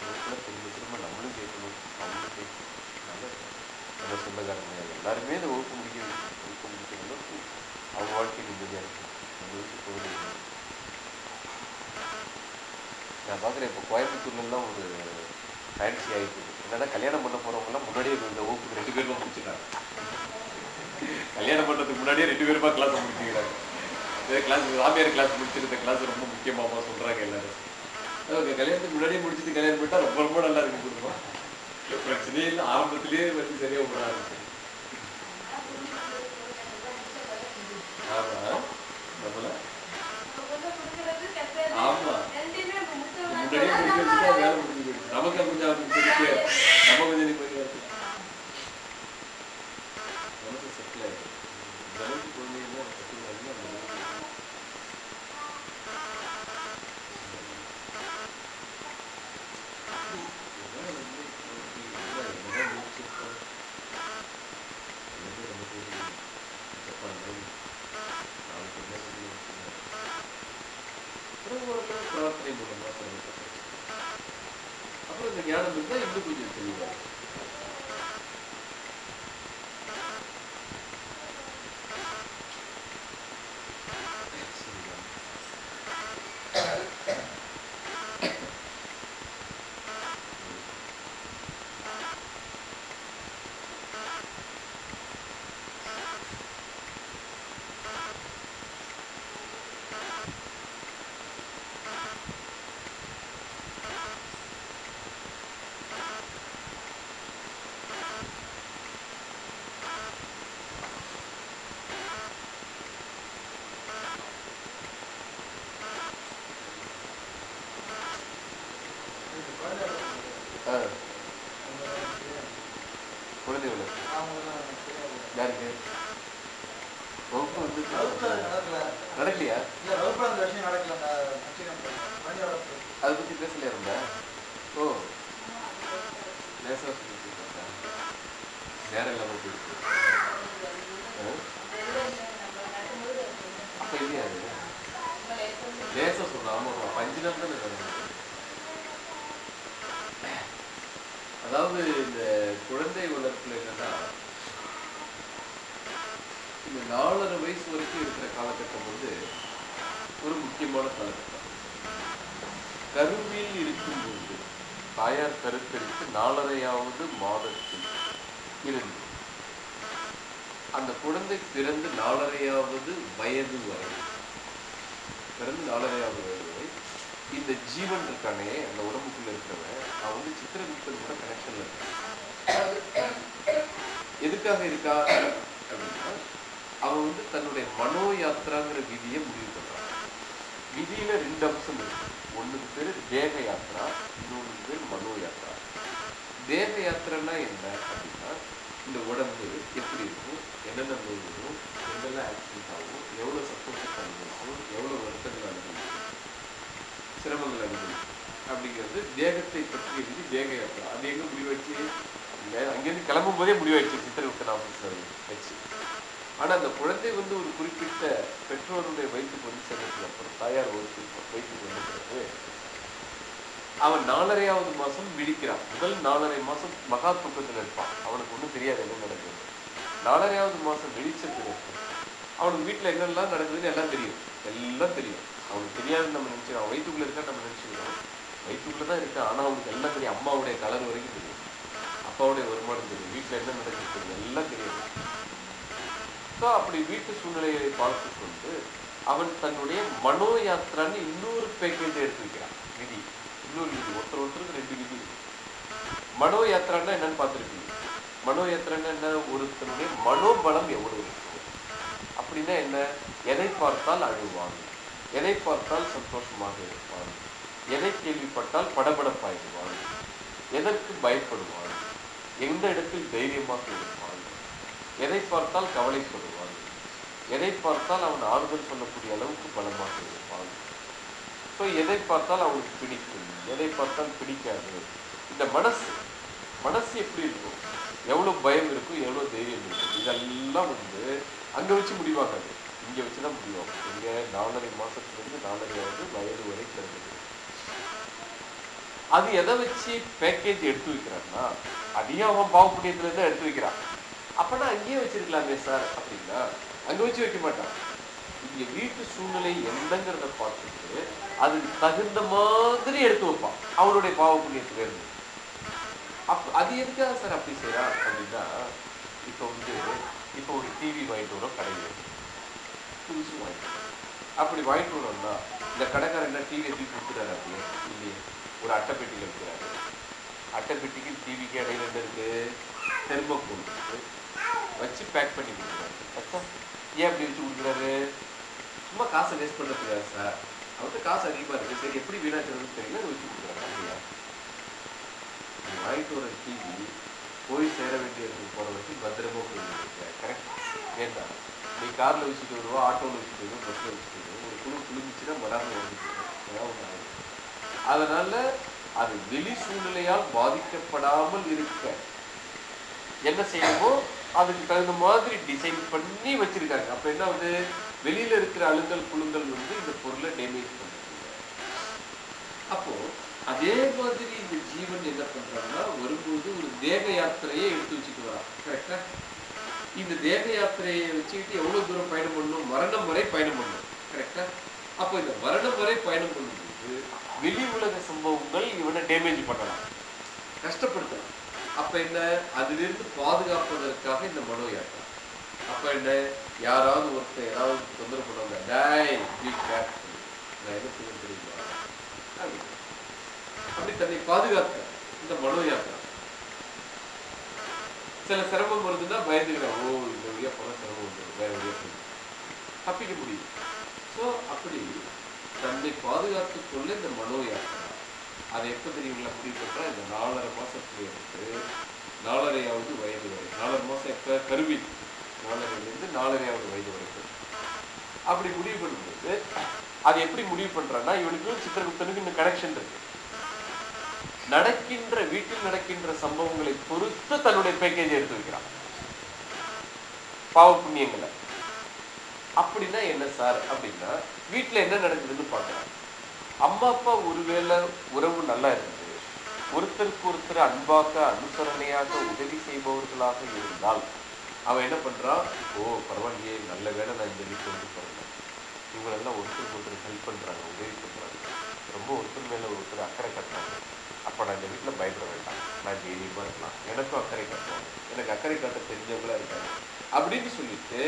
S1: வகுப்புல திரும்ப திரும்ப நம்மளும் கேட்கணும் அவங்களும் கேட்கணும் நல்ல நம்ம சொந்தக்காரங்க எல்லாருமே இந்த வகுப்பு முடிக்க வகுப்பு முடிக்கிற அளவுக்கு அவங்க வாழ்க்கை நிம்மதியாக இருக்கும் நம்மளுக்கு போகணும் நான் பார்க்குறேன் இப்போ கோயம்புத்தூர்லாம் ஒரு ஆகிடுது என்னடா கல்யாணம் பண்ண போகிறவங்கலாம் முன்னாடியே இந்த வகுப்புக்கு ரெண்டு பேருமா முடிச்சுட்டாங்க கல்யாணம் பண்ணுறதுக்கு முன்னாடியே ரெண்டு பேருமா கிளாஸ் முடிச்சுக்கிறாங்க. இதே கிளாஸ் ராமியார் கிளாஸ் முடிச்சிருந்த கிளாஸ் ரொம்ப முக்கியமாக சொல்கிறாங்க எல்லாரும். ஓகே கல்யாணத்துக்கு முன்னாடியே முடிச்சுட்டு கல்யாணம் பண்ணிட்டா ரொம்ப ரொம்ப நல்லா இருக்கு குடும்பம். பிரச்சனையே இல்லை ஆரம்பத்திலேயே வந்து சரியாக விட ஆரம்பிச்சு முக்கியமான காலகட்டம் கருவில் இருக்கும்போது தாயார் கருத்தரித்து நாலரையாவது மாதத்தில் இருந்து அந்த குழந்தை பிறந்து நாலரையாவது வயது வரை பிறந்து நாலரையாவது வயது வரை இந்த ஜீவன் இருக்கானே அந்த உடம்புக்குள்ள இருக்கிறவன் அவன் வந்து சித்திரகுப்தன் கூட கனெக்ஷன்ல இருக்கான். எதுக்காக இருக்கா அப்படின்னா அவன் வந்து தன்னுடைய மனோ யாத்திராங்கிற விதியை முடிவு விதியில ரெண்டு அம்சம் இருக்கு. ஒண்ணுக்கு பேரு தேக யாத்திரா இன்னொன்று பேர் மனோ யாத்ரா தேக யாத்திரைன்னா என்ன அப்படின்னா இந்த உடம்பு எப்படி இருக்கும் என்னென்ன நோய் வரும் எங்கெல்லாம் ஆக்சிடென்ட் ஆகும் எவ்வளவு சப்போர்ட் அனுபவிக்கும் எவ்வளவு வருத்தங்கள் அனுபவிக்கும் சிரமங்கள் அனுபவிக்கும் அப்படிங்கிறது தேகத்தை பற்றி விதி தேக யாத்திரா. அது எங்க முடிவாச்சு அங்கேருந்து அங்கிருந்து கிளம்பும் போதே முடிவாயிடுச்சு சித்திரகுப்தன் ஆஃபீஸர் வச்சு. ஆனா அந்த குழந்தை வந்து ஒரு குறிப்பிட்ட பெற்றோருடைய வயிற்றுக்கு வந்து சேர்ந்ததுக்கு அப்புறம் தாயார் வயிற்று வயிற்றுக்கு பிறகு அவன் நாலரையாவது மாசம் விழிக்கிறான் முதல் நாலரை மாசம் மகா தூக்கத்துல இருப்பான். அவனுக்கு ஒண்ணும் தெரியாது என்ன நடக்குது நாலரையாவது மாசம் விழிச்ச பிறகு அவனுக்கு வீட்டுல என்னெல்லாம் நடக்குதுன்னு எல்லாம் தெரியும். எல்லாம் தெரியும். அவனுக்கு தெரியாதுன்னு நம்ம நினைச்சிடும் அவன் வயிற்றுக்குள்ள இருக்கா நம்ம நினச்சிக்கிறோம். வயிற்றுக்குள்ளே தான் இருக்கான். ஆனா அவனுக்கு எல்லாம் தெரியும். அம்மாவுடைய கலர் வரைக்கும் தெரியும். அப்பாவுடைய வருமானம் தெரியும். வீட்டுல என்ன நடக்குது தெரியும். எல்லாம் தெரியும். ஸோ அப்படி வீட்டு சூழ்நிலையை பார்த்து கொண்டு அவன் தன்னுடைய மனோ யாத்திரான்னு இன்னொரு பேக்கேஜ் எடுத்திருக்கிறான். விதி இன்னொரு விதி ஒருத்தர் ஒருத்தருக்கு ரெண்டு விதி மனோ யாத்திரான்னா என்னன்னு பார்த்துருக்கீங்க மனோ யாத்திரான்னா என்ன? ஒருத்தனுடைய மனோபலம் எவ்வளவு இருக்கு. அப்படின்னா என்ன? எதை பார்த்தால் அழுவான். எதை பார்த்தால் சந்தோஷமாக இருப்பான். எதை கேள்விப்பட்டால் படபடப்பாயிடுவான். எதற்கு பயப்படுவான். எந்த இடத்தில் தைரியமாக இருப்பான்? எதை பார்த்தால் கவலைப்படுவான் எதை பார்த்தால் அவன் ஆறுதல் சொல்லக்கூடிய அளவுக்கு பலமாக இருப்பான். ஸோ எதை பார்த்தால் அவனுக்கு பிடிக்கும். எதை பார்த்தால் பிடிக்காது. இந்த மனசு மனசு எப்படி இருக்கும்? எவ்வளவு பயம் இருக்கும்? எவ்வளவு தைரியம் இருக்கும்? இதெல்லாம் வந்து அங்க வச்சு முடிவாகாது. இங்க வச்சுதான் முடிவாகும். இங்கே நாலரை மாசத்துல இருந்து நாலரையாவது வயது வரை கிடந்தது அது எதை வச்சு பேக்கேஜ் எடுத்து வைக்கிறான்னா அதையும் அவன் பாவ எடுத்து வைக்கிறான். அப்பனா அங்கேயே வச்சிருக்கலாமே சார். அப்படின்னா அங்க வச்சு வைக்க மாட்டான். இங்க வீட்டு சூழ்நிலை என்னங்கிறத பார்த்துட்டு அதுக்கு தகுந்த மாதிரி எடுத்து வைப்பான். அவனுடைய பாவ புண்ணியத்துல இருந்து அப் அது எதுக்காக சார் அப்படி செய்யறான் அப்படின்னா இப்போ வந்து இப்போ ஒரு டிவி வாங்கிட்டு வரோம் கடையில் புதுசு வாங்கிட்டு அப்படி வாங்கிட்டு வரோம்னா இந்த கடைக்காரர் என்ன டிவி எப்படி கொடுத்துட்டாரு அப்படியே? இல்லையே. ஒரு அட்டைப்பெட்டியில் இருக்கிறாரு அட்டைப்பெட்டிக்கு டிவிக்கு இடையில என்ன இருக்கு? தெர்மோகோல் இருக்கு. வச்சு பேக் பண்ணி கொடுக்குறாரு. ஏன் அப்படி வச்சு கொடுக்குறாரு? சும்மா காசை வேஸ்ட் பண்ணுறதுக்காக சார் அவர்கிட்ட காசு அதிகமாக இருக்குது சரி எப்படி வீணாச்சுன்னு தெரியல அதை வச்சு கொடுக்குறாரு. அப்படியா? வாங்கிட்டு வர டிவி போய் சேர வேண்டிய போகிற வரைக்கும் பத்திரமா போய் கரெக்ட் வேண்டாம். நீ கார்ல வச்சுட்டு வருவோம் ஆட்டோவில் வச்சுட்டு வருவோம் பஸ்ஸில் வச்சுட்டு வருவோம் ஒரு குழு குளிஞ்சிச்சுன்னா வராமல் வந்துட்டு அதனால அது வெளி சூழ்நிலையால் பாதிக்கப்படாமல் இருக்க. என்ன செய்யணுமோ அதுக்கு தகுந்த மாதிரி டிசைன் பண்ணி வச்சிருக்காங்க. அப்ப என்ன வந்து வெளியில இருக்கிற அழுங்கல் குழுங்கல் வந்து இந்த பொருளை டேமேஜ் பண்ணுறது அப்போ அதே மாதிரி இந்த ஜீவன் என்ன பண்றாங்கன்னா வரும்போது ஒரு தேக யாத்திரையே எடுத்து வச்சுட்டு கரெக்டா இந்த தேக யாத்திரையை வச்சுக்கிட்டு எவ்வளவு தூரம் பயணம் பண்ணணும்? மரணம் வரை பயணம் பண்ணணும். கரெக்டா அப்போ இந்த மரணம் வரை பயணம் பண்ணும்போது வெளி உலக சம்பவங்கள் இவனை டேமேஜ் பண்ணலாம். கஷ்டப்படுத்தலாம். அப்ப என்ன? அதிலிருந்து பாதுகாப்பதற்காக இந்த மனோ யாத்திரை அப்ப என்ன? யாராவது ஒருத்தர் ஏதாவது தொந்தரவு பண்ணுவாங்க டேய் நான் என்ன செய்ய தெரியுமா? அப்படி தன்னை பாதுகாக்க இந்த மனோ யாத்திரை சில சிரமம் வருதுன்னா பயந்துக்கிறேன். ஓ இந்த வழியா போன சிரமம் வந்துடும் வேற வழியா தப்பிக்க முடியும். ஸோ அப்படி தன்னை பாதுகாத்துக் கொள்ள இந்த மனோ யாத்திரை அதை எப்போ தெரியுங்களா முடிவு இந்த நாலரை மாசத்துல இருந்து நாலரையாவது வயது வரை. நாலரை மாசம் எப்போ? கருவி. நாலரைலேருந்து நாலரையாவது வயது வரைக்கும் அப்படி முடிவு பண்ணும்போது அது எப்படி முடிவு பண்றான்னா இவனுக்கு சித்திரகுப்தனுக்கு இந்த கனெக்ஷன் இருக்கு. நடக்கின்ற வீட்டில் நடக்கின்ற சம்பவங்களை பொறுத்து தன்னுடைய பேக்கேஜ் எடுத்து வைக்கிறான். பாவ புண்ணியங்களை. அப்படின்னா என்ன சார்? அப்படின்னா வீட்டுல என்ன நடக்குதுன்னு பார்க்கலாம். அம்மா அப்பா ஒருவேளை உறவு நல்லா இருந்தது ஒருத்தருக்கு ஒருத்தர் அன்பாக அனுசரணையாக உதவி செய்பவர்களாக இருந்தால் அவன் என்ன பண்ணுறான் ஓ பரவாயில்லையே நல்ல வேளை நான் இந்த வீட்டில் வந்து பிறந்தேன் இவங்களெல்லாம் ஒருத்தருக்கு ஒருத்தர் ஹெல்ப் பண்ணுறாங்க உதவி பண்ணுறாங்க ரொம்ப ஒருத்தர் மேலே ஒருத்தர் அக்கறை கட்டுறாங்க. அப்போ நான் இந்த வீட்டில் பயப்பட வேண்டாம். நான் தைரியமாக இருக்கலாம். எனக்கும் அக்கறை காட்டுவாங்க. எனக்கு அக்கறை காட்ட தெரிஞ்சவங்களா இருக்காங்க. அப்படின்னு சொல்லிட்டு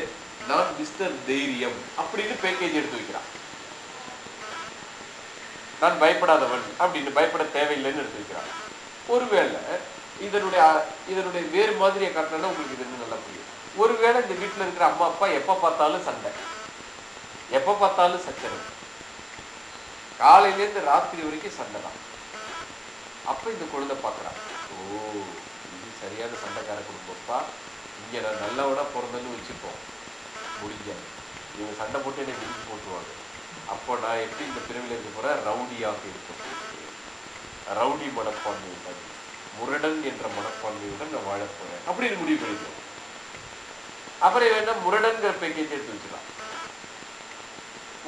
S1: நான் மிஸ்டர் தைரியம் அப்படின்னு பேக்கேஜ் எடுத்து வைக்கிறான். நான் பயப்படாதவன் அப்படின்னு பயப்பட தேவையில்லைன்னு எடுத்திருக்கிறான் ஒருவேளை இதனுடைய இதனுடைய வேறு மாதிரியை காட்டினா உங்களுக்கு இது நல்லா புரியும். ஒருவேளை இந்த வீட்டுல இருக்கிற அம்மா அப்பா எப்ப பார்த்தாலும் சண்டை. எப்ப பார்த்தாலும் சச்சரவு. காலையில இருந்து ராத்திரி வரைக்கும் சண்டை தான். அப்ப இந்த குழந்தை பார்க்குறான். ஓ இது சரியான சண்டைக்கார குடும்பப்பா. இங்கே நான் நல்லவனா பிறந்தேன்னு வச்சுப்போம் முடிஞ்சாது. இவங்க சண்டை போட்டு என்னை விடுத்து போட்டுருவாங்க. அப்போ நான் எப்படி இந்த பிரிவில் இருக்க போறேன் ரவுடியாக இருக்கும். ரவுடி மனப்பான்மையுடன் முரடன் என்ற மனப்பான்மையுடன் நான் வாழப் போறேன். அப்படின்னு முடிவு பண்ணிக்கிறோம் அப்புறம் வேணா முரடன்கிற பேக்கேஜ் எடுத்து வச்சுக்கலாம்.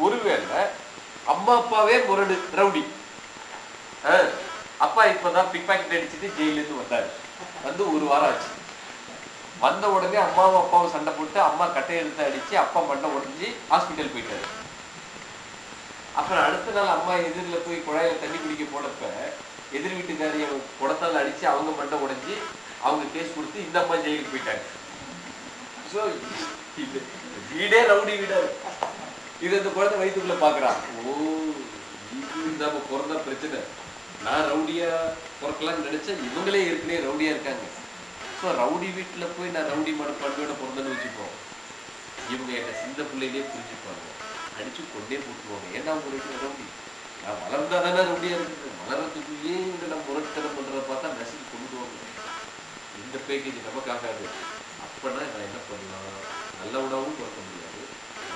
S1: ஒருவேளை அம்மா அப்பாவே முரடு ரவுடி. அப்பா இப்பதான் பிக் பாக்கெட் அடிச்சுட்டு ஜெயில இருந்து வந்தாரு. வந்து ஒரு வாரம் ஆச்சு. வந்த உடனே அம்மாவும் அப்பாவும் சண்டை போட்டு அம்மா கட்டையை எடுத்து அடிச்சு அப்பா மண்டை உடைஞ்சு ஹாஸ்பிட்டல் போயிட்டாரு. அப்புறம் அடுத்த நாள் அம்மா எதிரில் போய் குழாயில தண்ணி குடிக்க போனப்ப எதிர் வீட்டுக்காரிய குடத்தால் அடித்து அவங்க மண்டை உடைஞ்சி அவங்க கேஸ் கொடுத்து இந்த அம்மா ஜெயிலுக்கு போயிட்டாங்க. ஸோ இது வீடே ரவுடி வீடா இது அந்த குழந்தை வயிற்றுக்குள்ள பார்க்குறான் ஓ இது நம்ம பிறந்தா பிரச்சனை. நான் ரவுடியா பிறக்கலாம்னு நினைச்சேன். இவங்களே ஏற்கனவே ரவுடியா இருக்காங்க. ஸோ ரவுடி வீட்டில் போய் நான் ரவுடி மனப்பான்மையோட பிறந்தேன்னு வச்சுப்போம் இவங்க என்னை சிந்த பிள்ளையிலே புரிஞ்சுப்பாங்க. அடிச்சு கொண்டே போட்டுருவாங்க ஏன்னா உங்களுக்கு ரவுடி நான் வளர்ந்தா தானே ரவுடியா இருக்குது. வளர்றதுக்குள்ளேயே இவங்க நம்ம முரட்டுத்தனம் பண்றத பார்த்தா மெசேஜ் கொண்டுடுவாங்க இந்த பேக்கேஜ் நமக்கு ஆகாது அப்பனா நான் என்ன பண்ணலாம்? நல்லவனாவும் பிறக்க முடியாது.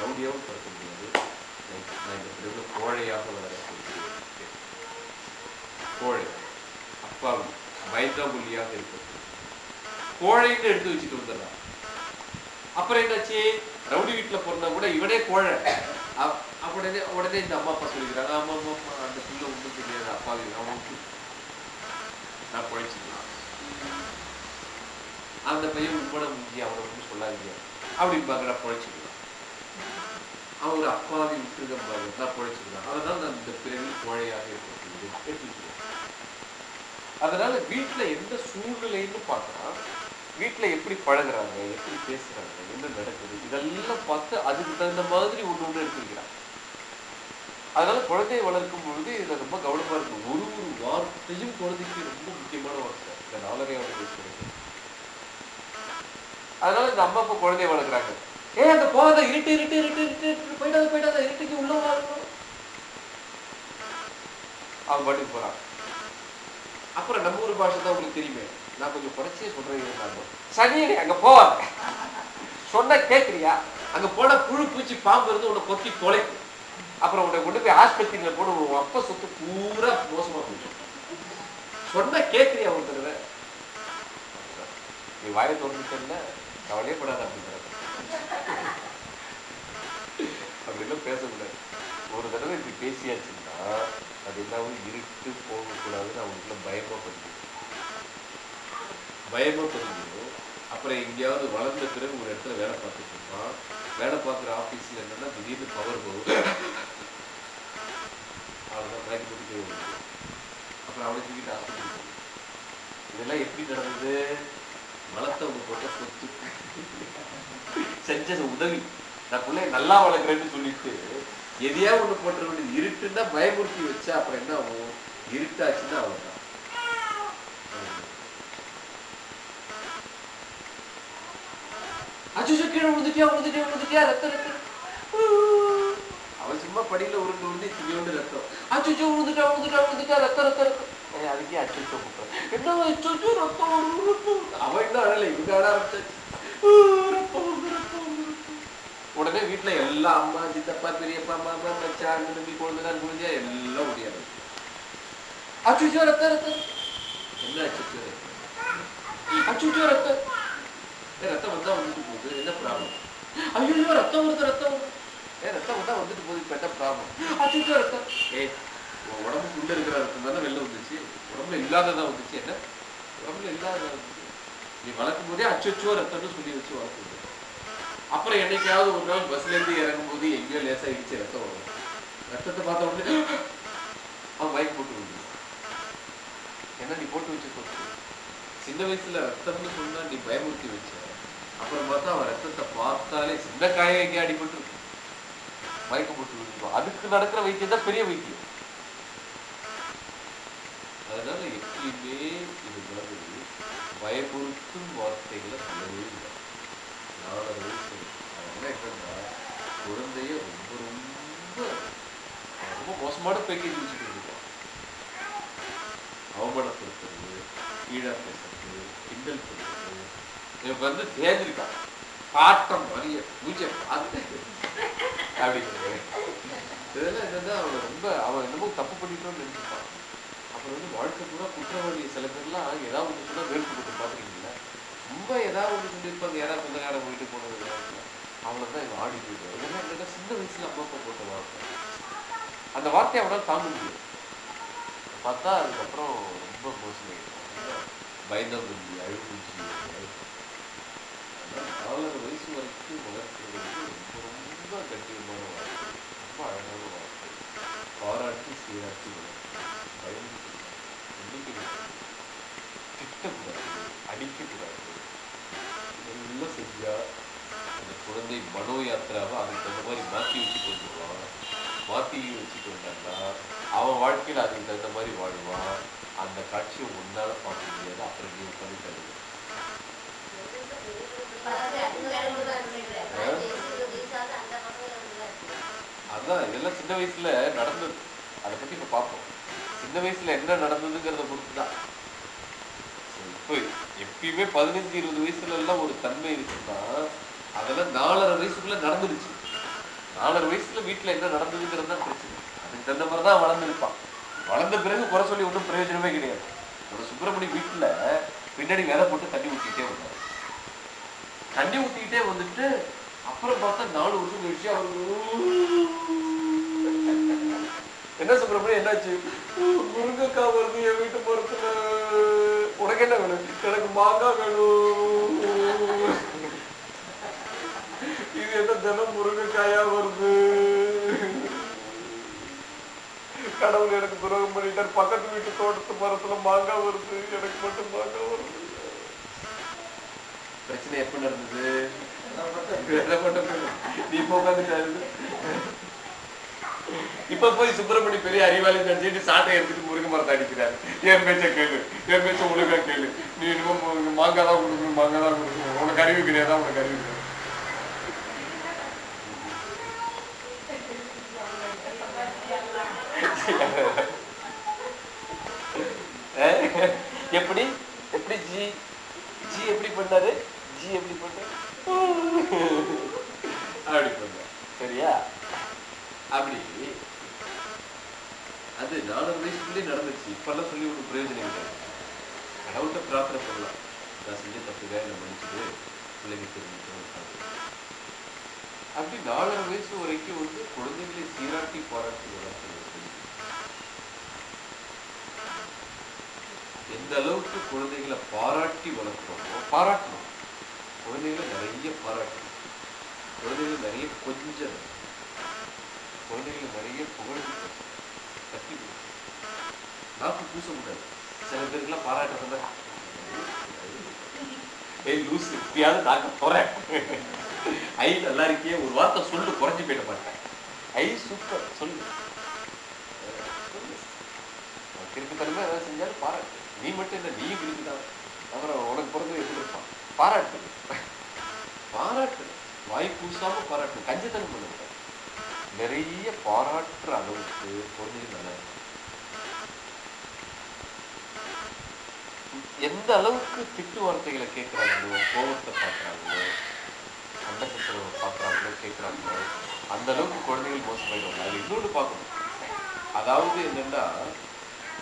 S1: ரவுடியாவும் பிறக்க முடியாது. நான் இந்த பிறகு கோழையாக வளர கோழை. அப்பாவி. பயந்தாங்குழியாக இருக்கிறது கோழைன்னு எடுத்து வச்சுட்டு வந்துடுறான் அப்புறம் என்னாச்சு? ரவுடி வீட்டுல பிறந்தா கூட இவனே கோழை. உடனே உடனே இந்த அம்மா அப்பா சொல்லிக்கிறாங்க அம்மா அம்மா ஆமா, அந்த பிள்ளை ஒன்றும் தெரியாது அப்பா அவனுக்கு. நான் குழைச்சிக்கலாம் அந்த பையன் உண்மையான முடிஞ்சு அவனை ஒன்றும் சொல்லாதீங்க. அப்படிம்பாங்க நான் குழைச்சிக்கலாம் அவங்க அப்பாவை அப்பாவி விட்டுருக்க பாருங்க நான் குழைச்சிக்கலாம் அதனால நான் இந்த பிறவில் கோழையாக இருக்கிறது அதனால வீட்டுல எந்த சூழ்நிலைன்னு பார்த்தா வீட்டுல எப்படி பழகுறாங்க எப்படி பேசுறாங்க என்ன நடக்குது? இதெல்லாம் பார்த்து அதுக்கு தகுந்த மாதிரி ஒண்ணு ஒண்ணு எடுத்துக்கிறான் அதனால குழந்தையை வளர்க்கும் பொழுது இதுல ரொம்ப கவனமா இருக்கும் ஒரு ஒரு வார்த்தையும் குழந்தைக்கு ரொம்ப முக்கியமான வார்த்தை. இந்த நாலரை பேசுறது அதனால இந்த அம்மா அப்பா குழந்தைய வளர்க்குறாங்க. ஏ அந்த போகாத இருட்டு இருட்டு இருட்டு இருட்டு இருட்டு போயிடாத போயிடாத இருட்டுக்கு உள்ள வரணும் அவன் பாட்டுக்கு போறான் அப்புறம் நம்ம ஊர் பாஷை தான் உங்களுக்கு தெரியுமே. நான் கொஞ்சம் குறைச்சியே சொல்றேன் சனியனே அங்க போவாங்க சொன்ன கேட்குறியா அங்க போன புழு பூச்சி பாம்பு இருந்து உன்னை கொத்தி தொலைக்கும் அப்புறம் உன்னை கொண்டு போய் ஆஸ்பத்திரியில போட உன் அப்ப சொத்து பூரா மோசமா போயிடும். சொன்ன கேட்குறியா ஒரு தடவை நீ வாயை திறந்துட்டேன்னா கவலையே படாத அப்படின்ற அப்படிலாம் பேசக்கூடாது. ஒரு தடவை இப்படி பேசியாச்சுன்னா அது என்ன இருட்டு போகக்கூடாதுன்னு அவங்களுக்குள்ள பயமா பதிக்கும் பயமா பதிஞ்சிடும் அப்புறம் எங்கேயாவது வளர்ந்த பிறகு ஒரு இடத்துல வேலை பார்த்துட்டு இருப்பான். வேலை பார்க்குற ஆஃபீஸில் என்னன்னா திடீர்னு பவர் போகும் அவ்வளோதான் பேக்கி போட்டு அப்புறம் அவளை தூக்கிட்டு ஆஸ்பத்திரி இதெல்லாம் எப்படி நடந்தது? வளர்த்தவங்க போட்ட சொத்து. செஞ்ச உதவி. நான் பிள்ளைய நல்லா வளர்க்குறேன்னு சொல்லிட்டு எதையா ஒண்ணு போட்டுற வேண்டியது இருட்டுன்னா பயமுறுத்தி வச்சா அப்புறம் என்ன ஆகும்? இருட்டாச்சுன்னா அவ்வளோதான் அச்சோ கீழே விழுந்துட்டியா விழுந்துட்டியா விழுந்துட்டியா ரத்தம் ரத்தம். அவன் சும்மா படியில உருண்டு உருண்டு துணியோண்டு ரத்தம். அச்சோ விழுந்துட்டா விழுந்துட்டா விழுந்துட்டா ரத்தம் ரத்தம் ரத்தம். அதுக்கே அச்சோ கூப்பிடுறேன் என்ன அச்சோ ரத்தம். அவன் இன்னும் அழலை இவங்க. உடனே வீட்டுல எல்லா அம்மா சித்தப்பா பெரியப்பா மாமா மச்சான் அண்ணன் தம்பி குழந்தைதான் குழந்தையா எல்லாம் முடியாது அச்சுச்சோ ரத்தம் ரத்தம். என்ன அச்சுச்சோ? ரத்தம் அச்சுச்சோ ரத்தம். ரத்தம் வந்தா வந்துட்டு போகுது என்ன ப்ராப்ளம் ஐயோ ரத்தம் வருது ரத்தம் ஏ ரத்தம் வந்தா வந்துட்டு போகுது இப்ப என்ன ப்ராப்ளம் அச்சுச்சோ ரத்தம்? ஏ உன் உடம்புக்குள்ள இருக்கிற ரத்தம் தானே வெளில வந்துச்சு? உடம்புல இல்லாததா வந்துச்சு என்ன? உடம்புல இல்லாததா வந்துச்சு. நீ வளர்க்கும் போதே அச்சோ ரத்தம்னு சொல்லி வச்சு வளர்க்குது அப்புறம் என்னைக்காவது ஒரு நாள் பஸ்ல இருந்து இறங்கும் போது எங்கேயோ லேசா இடிச்சு ரத்தம் வரும். ரத்தத்தை பார்த்த உடனே அவன் பைக் போட்டு விடுவான் என்ன நீ போட்டு வச்ச சொத்து சின்ன வயசுல ரத்தம்னு சொன்னா நீ பயமுறுத்தி வச்ச. அப்புறம் பார்த்தா அவன் ரத்தத்தை பார்த்தாலே சின்ன காயம் எங்கே அடிபட்டு இருக்கு. போட்டு அதுக்கு நடக்கிற வைத்தியம் தான் பெரிய வைத்தியம். அதனால எப்பயுமே இது மாதிரி பயமுறுத்தும் வார்த்தைகளை சொல்லவே இல்லை. நாலு வயசு அதனால என்னன்னா குழந்தைய ரொம்ப ரொம்ப ரொம்ப மோசமான பேக்கேஜ் வச்சுட்டு இருக்கான் அவமானப்படுத்துறது கீழா பேசுறது கிண்டல் இப்போ வந்து தேர்ந்திருக்கான் பாட்டம் வரிய பூஜை பார்த்து அப்படிங்கிறது. இதெல்லாம் என்னன்னா அவங்க ரொம்ப அவன் என்னமோ தப்பு பண்ணிட்டோம்னு நினைச்சிருப்பாங்க. அப்புறம் வந்து வாழ்க்கை பூரா குற்றவாளி சில பேர்லாம் ஏதாவது ஒன்று சொன்னா வேர்ப்பு கொடுத்து பார்த்துருக்கீங்களா ரொம்ப ஏதாவது ஒன்று சொல்லியிருப்பாங்க யாராவது சொந்தக்காரன் போயிட்டு போனது அவளை தான் இவன் ஆடி போயிடுவான் இதெல்லாம் என்னன்னா சின்ன வயசுல அப்பா அப்பா போட்ட வார்த்தை. அந்த வார்த்தையை அவனால் தாங்க முடியும் பார்த்தா அதுக்கப்புறம் ரொம்ப மோசமாயிடும் பயந்தமுஞ்சி அழுகுஞ்சி நாலரை வயசு வரைக்கும் வளர்க்கிறது ரொம்ப கட்டியமான ரொம்ப அழகான வார்த்தை பாராட்டி சீராட்டி பயந்து திட்டக்கூடாது. அடிக்கக்கூடாது. இதெல்லாம் அந்த குழந்தை மனோ யாத்திராவை அதுக்கு தகுந்த மாதிரி மாற்றி வச்சுட்டு வந்துடுவான் மாற்றி வச்சுட்டு வந்தான்னா அவன் வாழ்க்கையில் அதுக்கு தகுந்த மாதிரி வாழ்வான். அந்த காட்சியை உன்னால பார்க்க முடியாது. அப்புறம் நீ உட்காந்து தருது அதான் இதெல்லாம் சின்ன வயசுல நடந்தது. அதை பத்தி இப்ப பார்ப்போம் சின்ன வயசுல என்ன நடந்ததுங்கிறத பொறுத்து தான் இப்போ எப்பயுமே பதினஞ்சு இருபது வயசுல எல்லாம் ஒரு தன்மை இருக்குன்னா அதெல்லாம் நாலரை வயசுக்குள்ள நடந்துருச்சு. நாலரை வயசுல வீட்டுல என்ன நடந்ததுங்கிறது தான் பிரச்சனை. அதுக்கு தகுந்த மாதிரி தான் வளர்ந்துருப்பான். வளர்ந்த பிறகு குறை சொல்லி ஒன்றும் பிரயோஜனமே கிடையாது. ஒரு சுப்பிரமணி வீட்டுல பின்னாடி வேலை போட்டு தண்ணி ஊற்றிக்கிட்டே வந்தார். தண்ணி ஊற்றிக்கிட்டே வந்துட்டு அப்புறம் பார்த்தா நாலு வருஷம் கழிச்சு அவருக்கு என்ன சுப்பிரமணியம் என்னாச்சு? முருங்கைக்காய் வருது என் வீட்டு மரத்துல. உனக்கு என்ன வேணும்? எனக்கு மாங்காய் வேணும். இது என்ன தினம் முருங்கைக்காயா வருது? கடவுள் எனக்கு துரோகம் பண்ணிட்டார். பக்கத்து வீட்டு தோட்டத்து மரத்துல மாங்காய் வருது. எனக்கு மட்டும் மாங்காய் வருது. பிரச்சனை எப்ப நடந்தது? நீ இப்ப உட்காந்துட்டாரு இப்ப போய் சுப்பிரமணி பெரிய அறிவாளி நினைச்சிட்டு சாட்டை எடுத்துட்டு முருங்க மரத்தை அடிக்கிறாரு. என் பேச்ச கேளு. என் பேச்ச ஒழுங்கா கேளு. நீ இன்னும் மாங்காய் தான் கொடுக்கணும் மாங்காய் தான் கொடுக்கணும். உனக்கு அறிவு கிடையாது? உனக்கு அறிவு கிடையாது. அஹ், எப்படி? எப்படி ஜி? ஜி எப்படி பண்ணாரு? ஜி எப்படி அப்படி பண்ணார் சரியா? அப்படி. அது நாலரை வயசுக்குள்ளே நடந்துச்சு. இப்பெல்லாம் சொல்லி ஒன்றும் பிரயோஜனம் கிடையாது கடவுள்கிட்ட பிரார்த்தனை பண்ணலாம். நான் செஞ்ச தப்புங்க என்னை மன்னிச்சுடு பிள்ளைங்க தெரிஞ்சுக்கணும் அப்படி நாலரை வயசு வரைக்கும் வந்து குழந்தைகளை சீராட்டி பாராட்டி வளர்த்து எந்த அளவுக்கு குழந்தைகளை பாராட்டி வளர்க்கிறோமோ பாராட்டணும். குழந்தைகளை நிறைய பாராட்டணும் குழந்தைகளை நிறைய கொஞ்சம் குழந்தைகளை நிறைய புகழ் கட்டி நாக்கு பூச முடியாது. சில பேருக்குலாம் பாராட்டுறதுல ஏய் லூசு இப்பயாவது நாக்க போறேன் ஐ நல்லா இருக்கே ஒரு வார்த்தை சொல்லு குறைஞ்சு போயிட மாட்டேன். ஐ சூப்பர். சொல்லு. சொல்லு திருப்பித்தனமே ஏதாவது செஞ்சாலும் பாராட்டு. நீ மட்டும் இல்லை நீயும் இருக்குதான் அப்புறம் உனக்கு பிறகு எப்படி இருப்பான்? பாராட்டு பாராட்டு வாய் பூசாம பாராட்டு. கஞ்சத்தனம் பண்ணுங்க. நிறைய பாராட்டுற அளவுக்கு பொருள் நல்லா எந்த அளவுக்கு திட்டு வார்த்தைகளை கேட்குறாங்களோ கோபத்தை பார்க்குறாங்களோ சண்டை சச்சரவை பார்க்குறாங்களோ கேட்குறாங்களோ அந்த அளவுக்கு குழந்தைகள் மோசமாயிடுவாங்க. அது இன்னொன்று பார்க்கணும். அதாவது என்னன்னா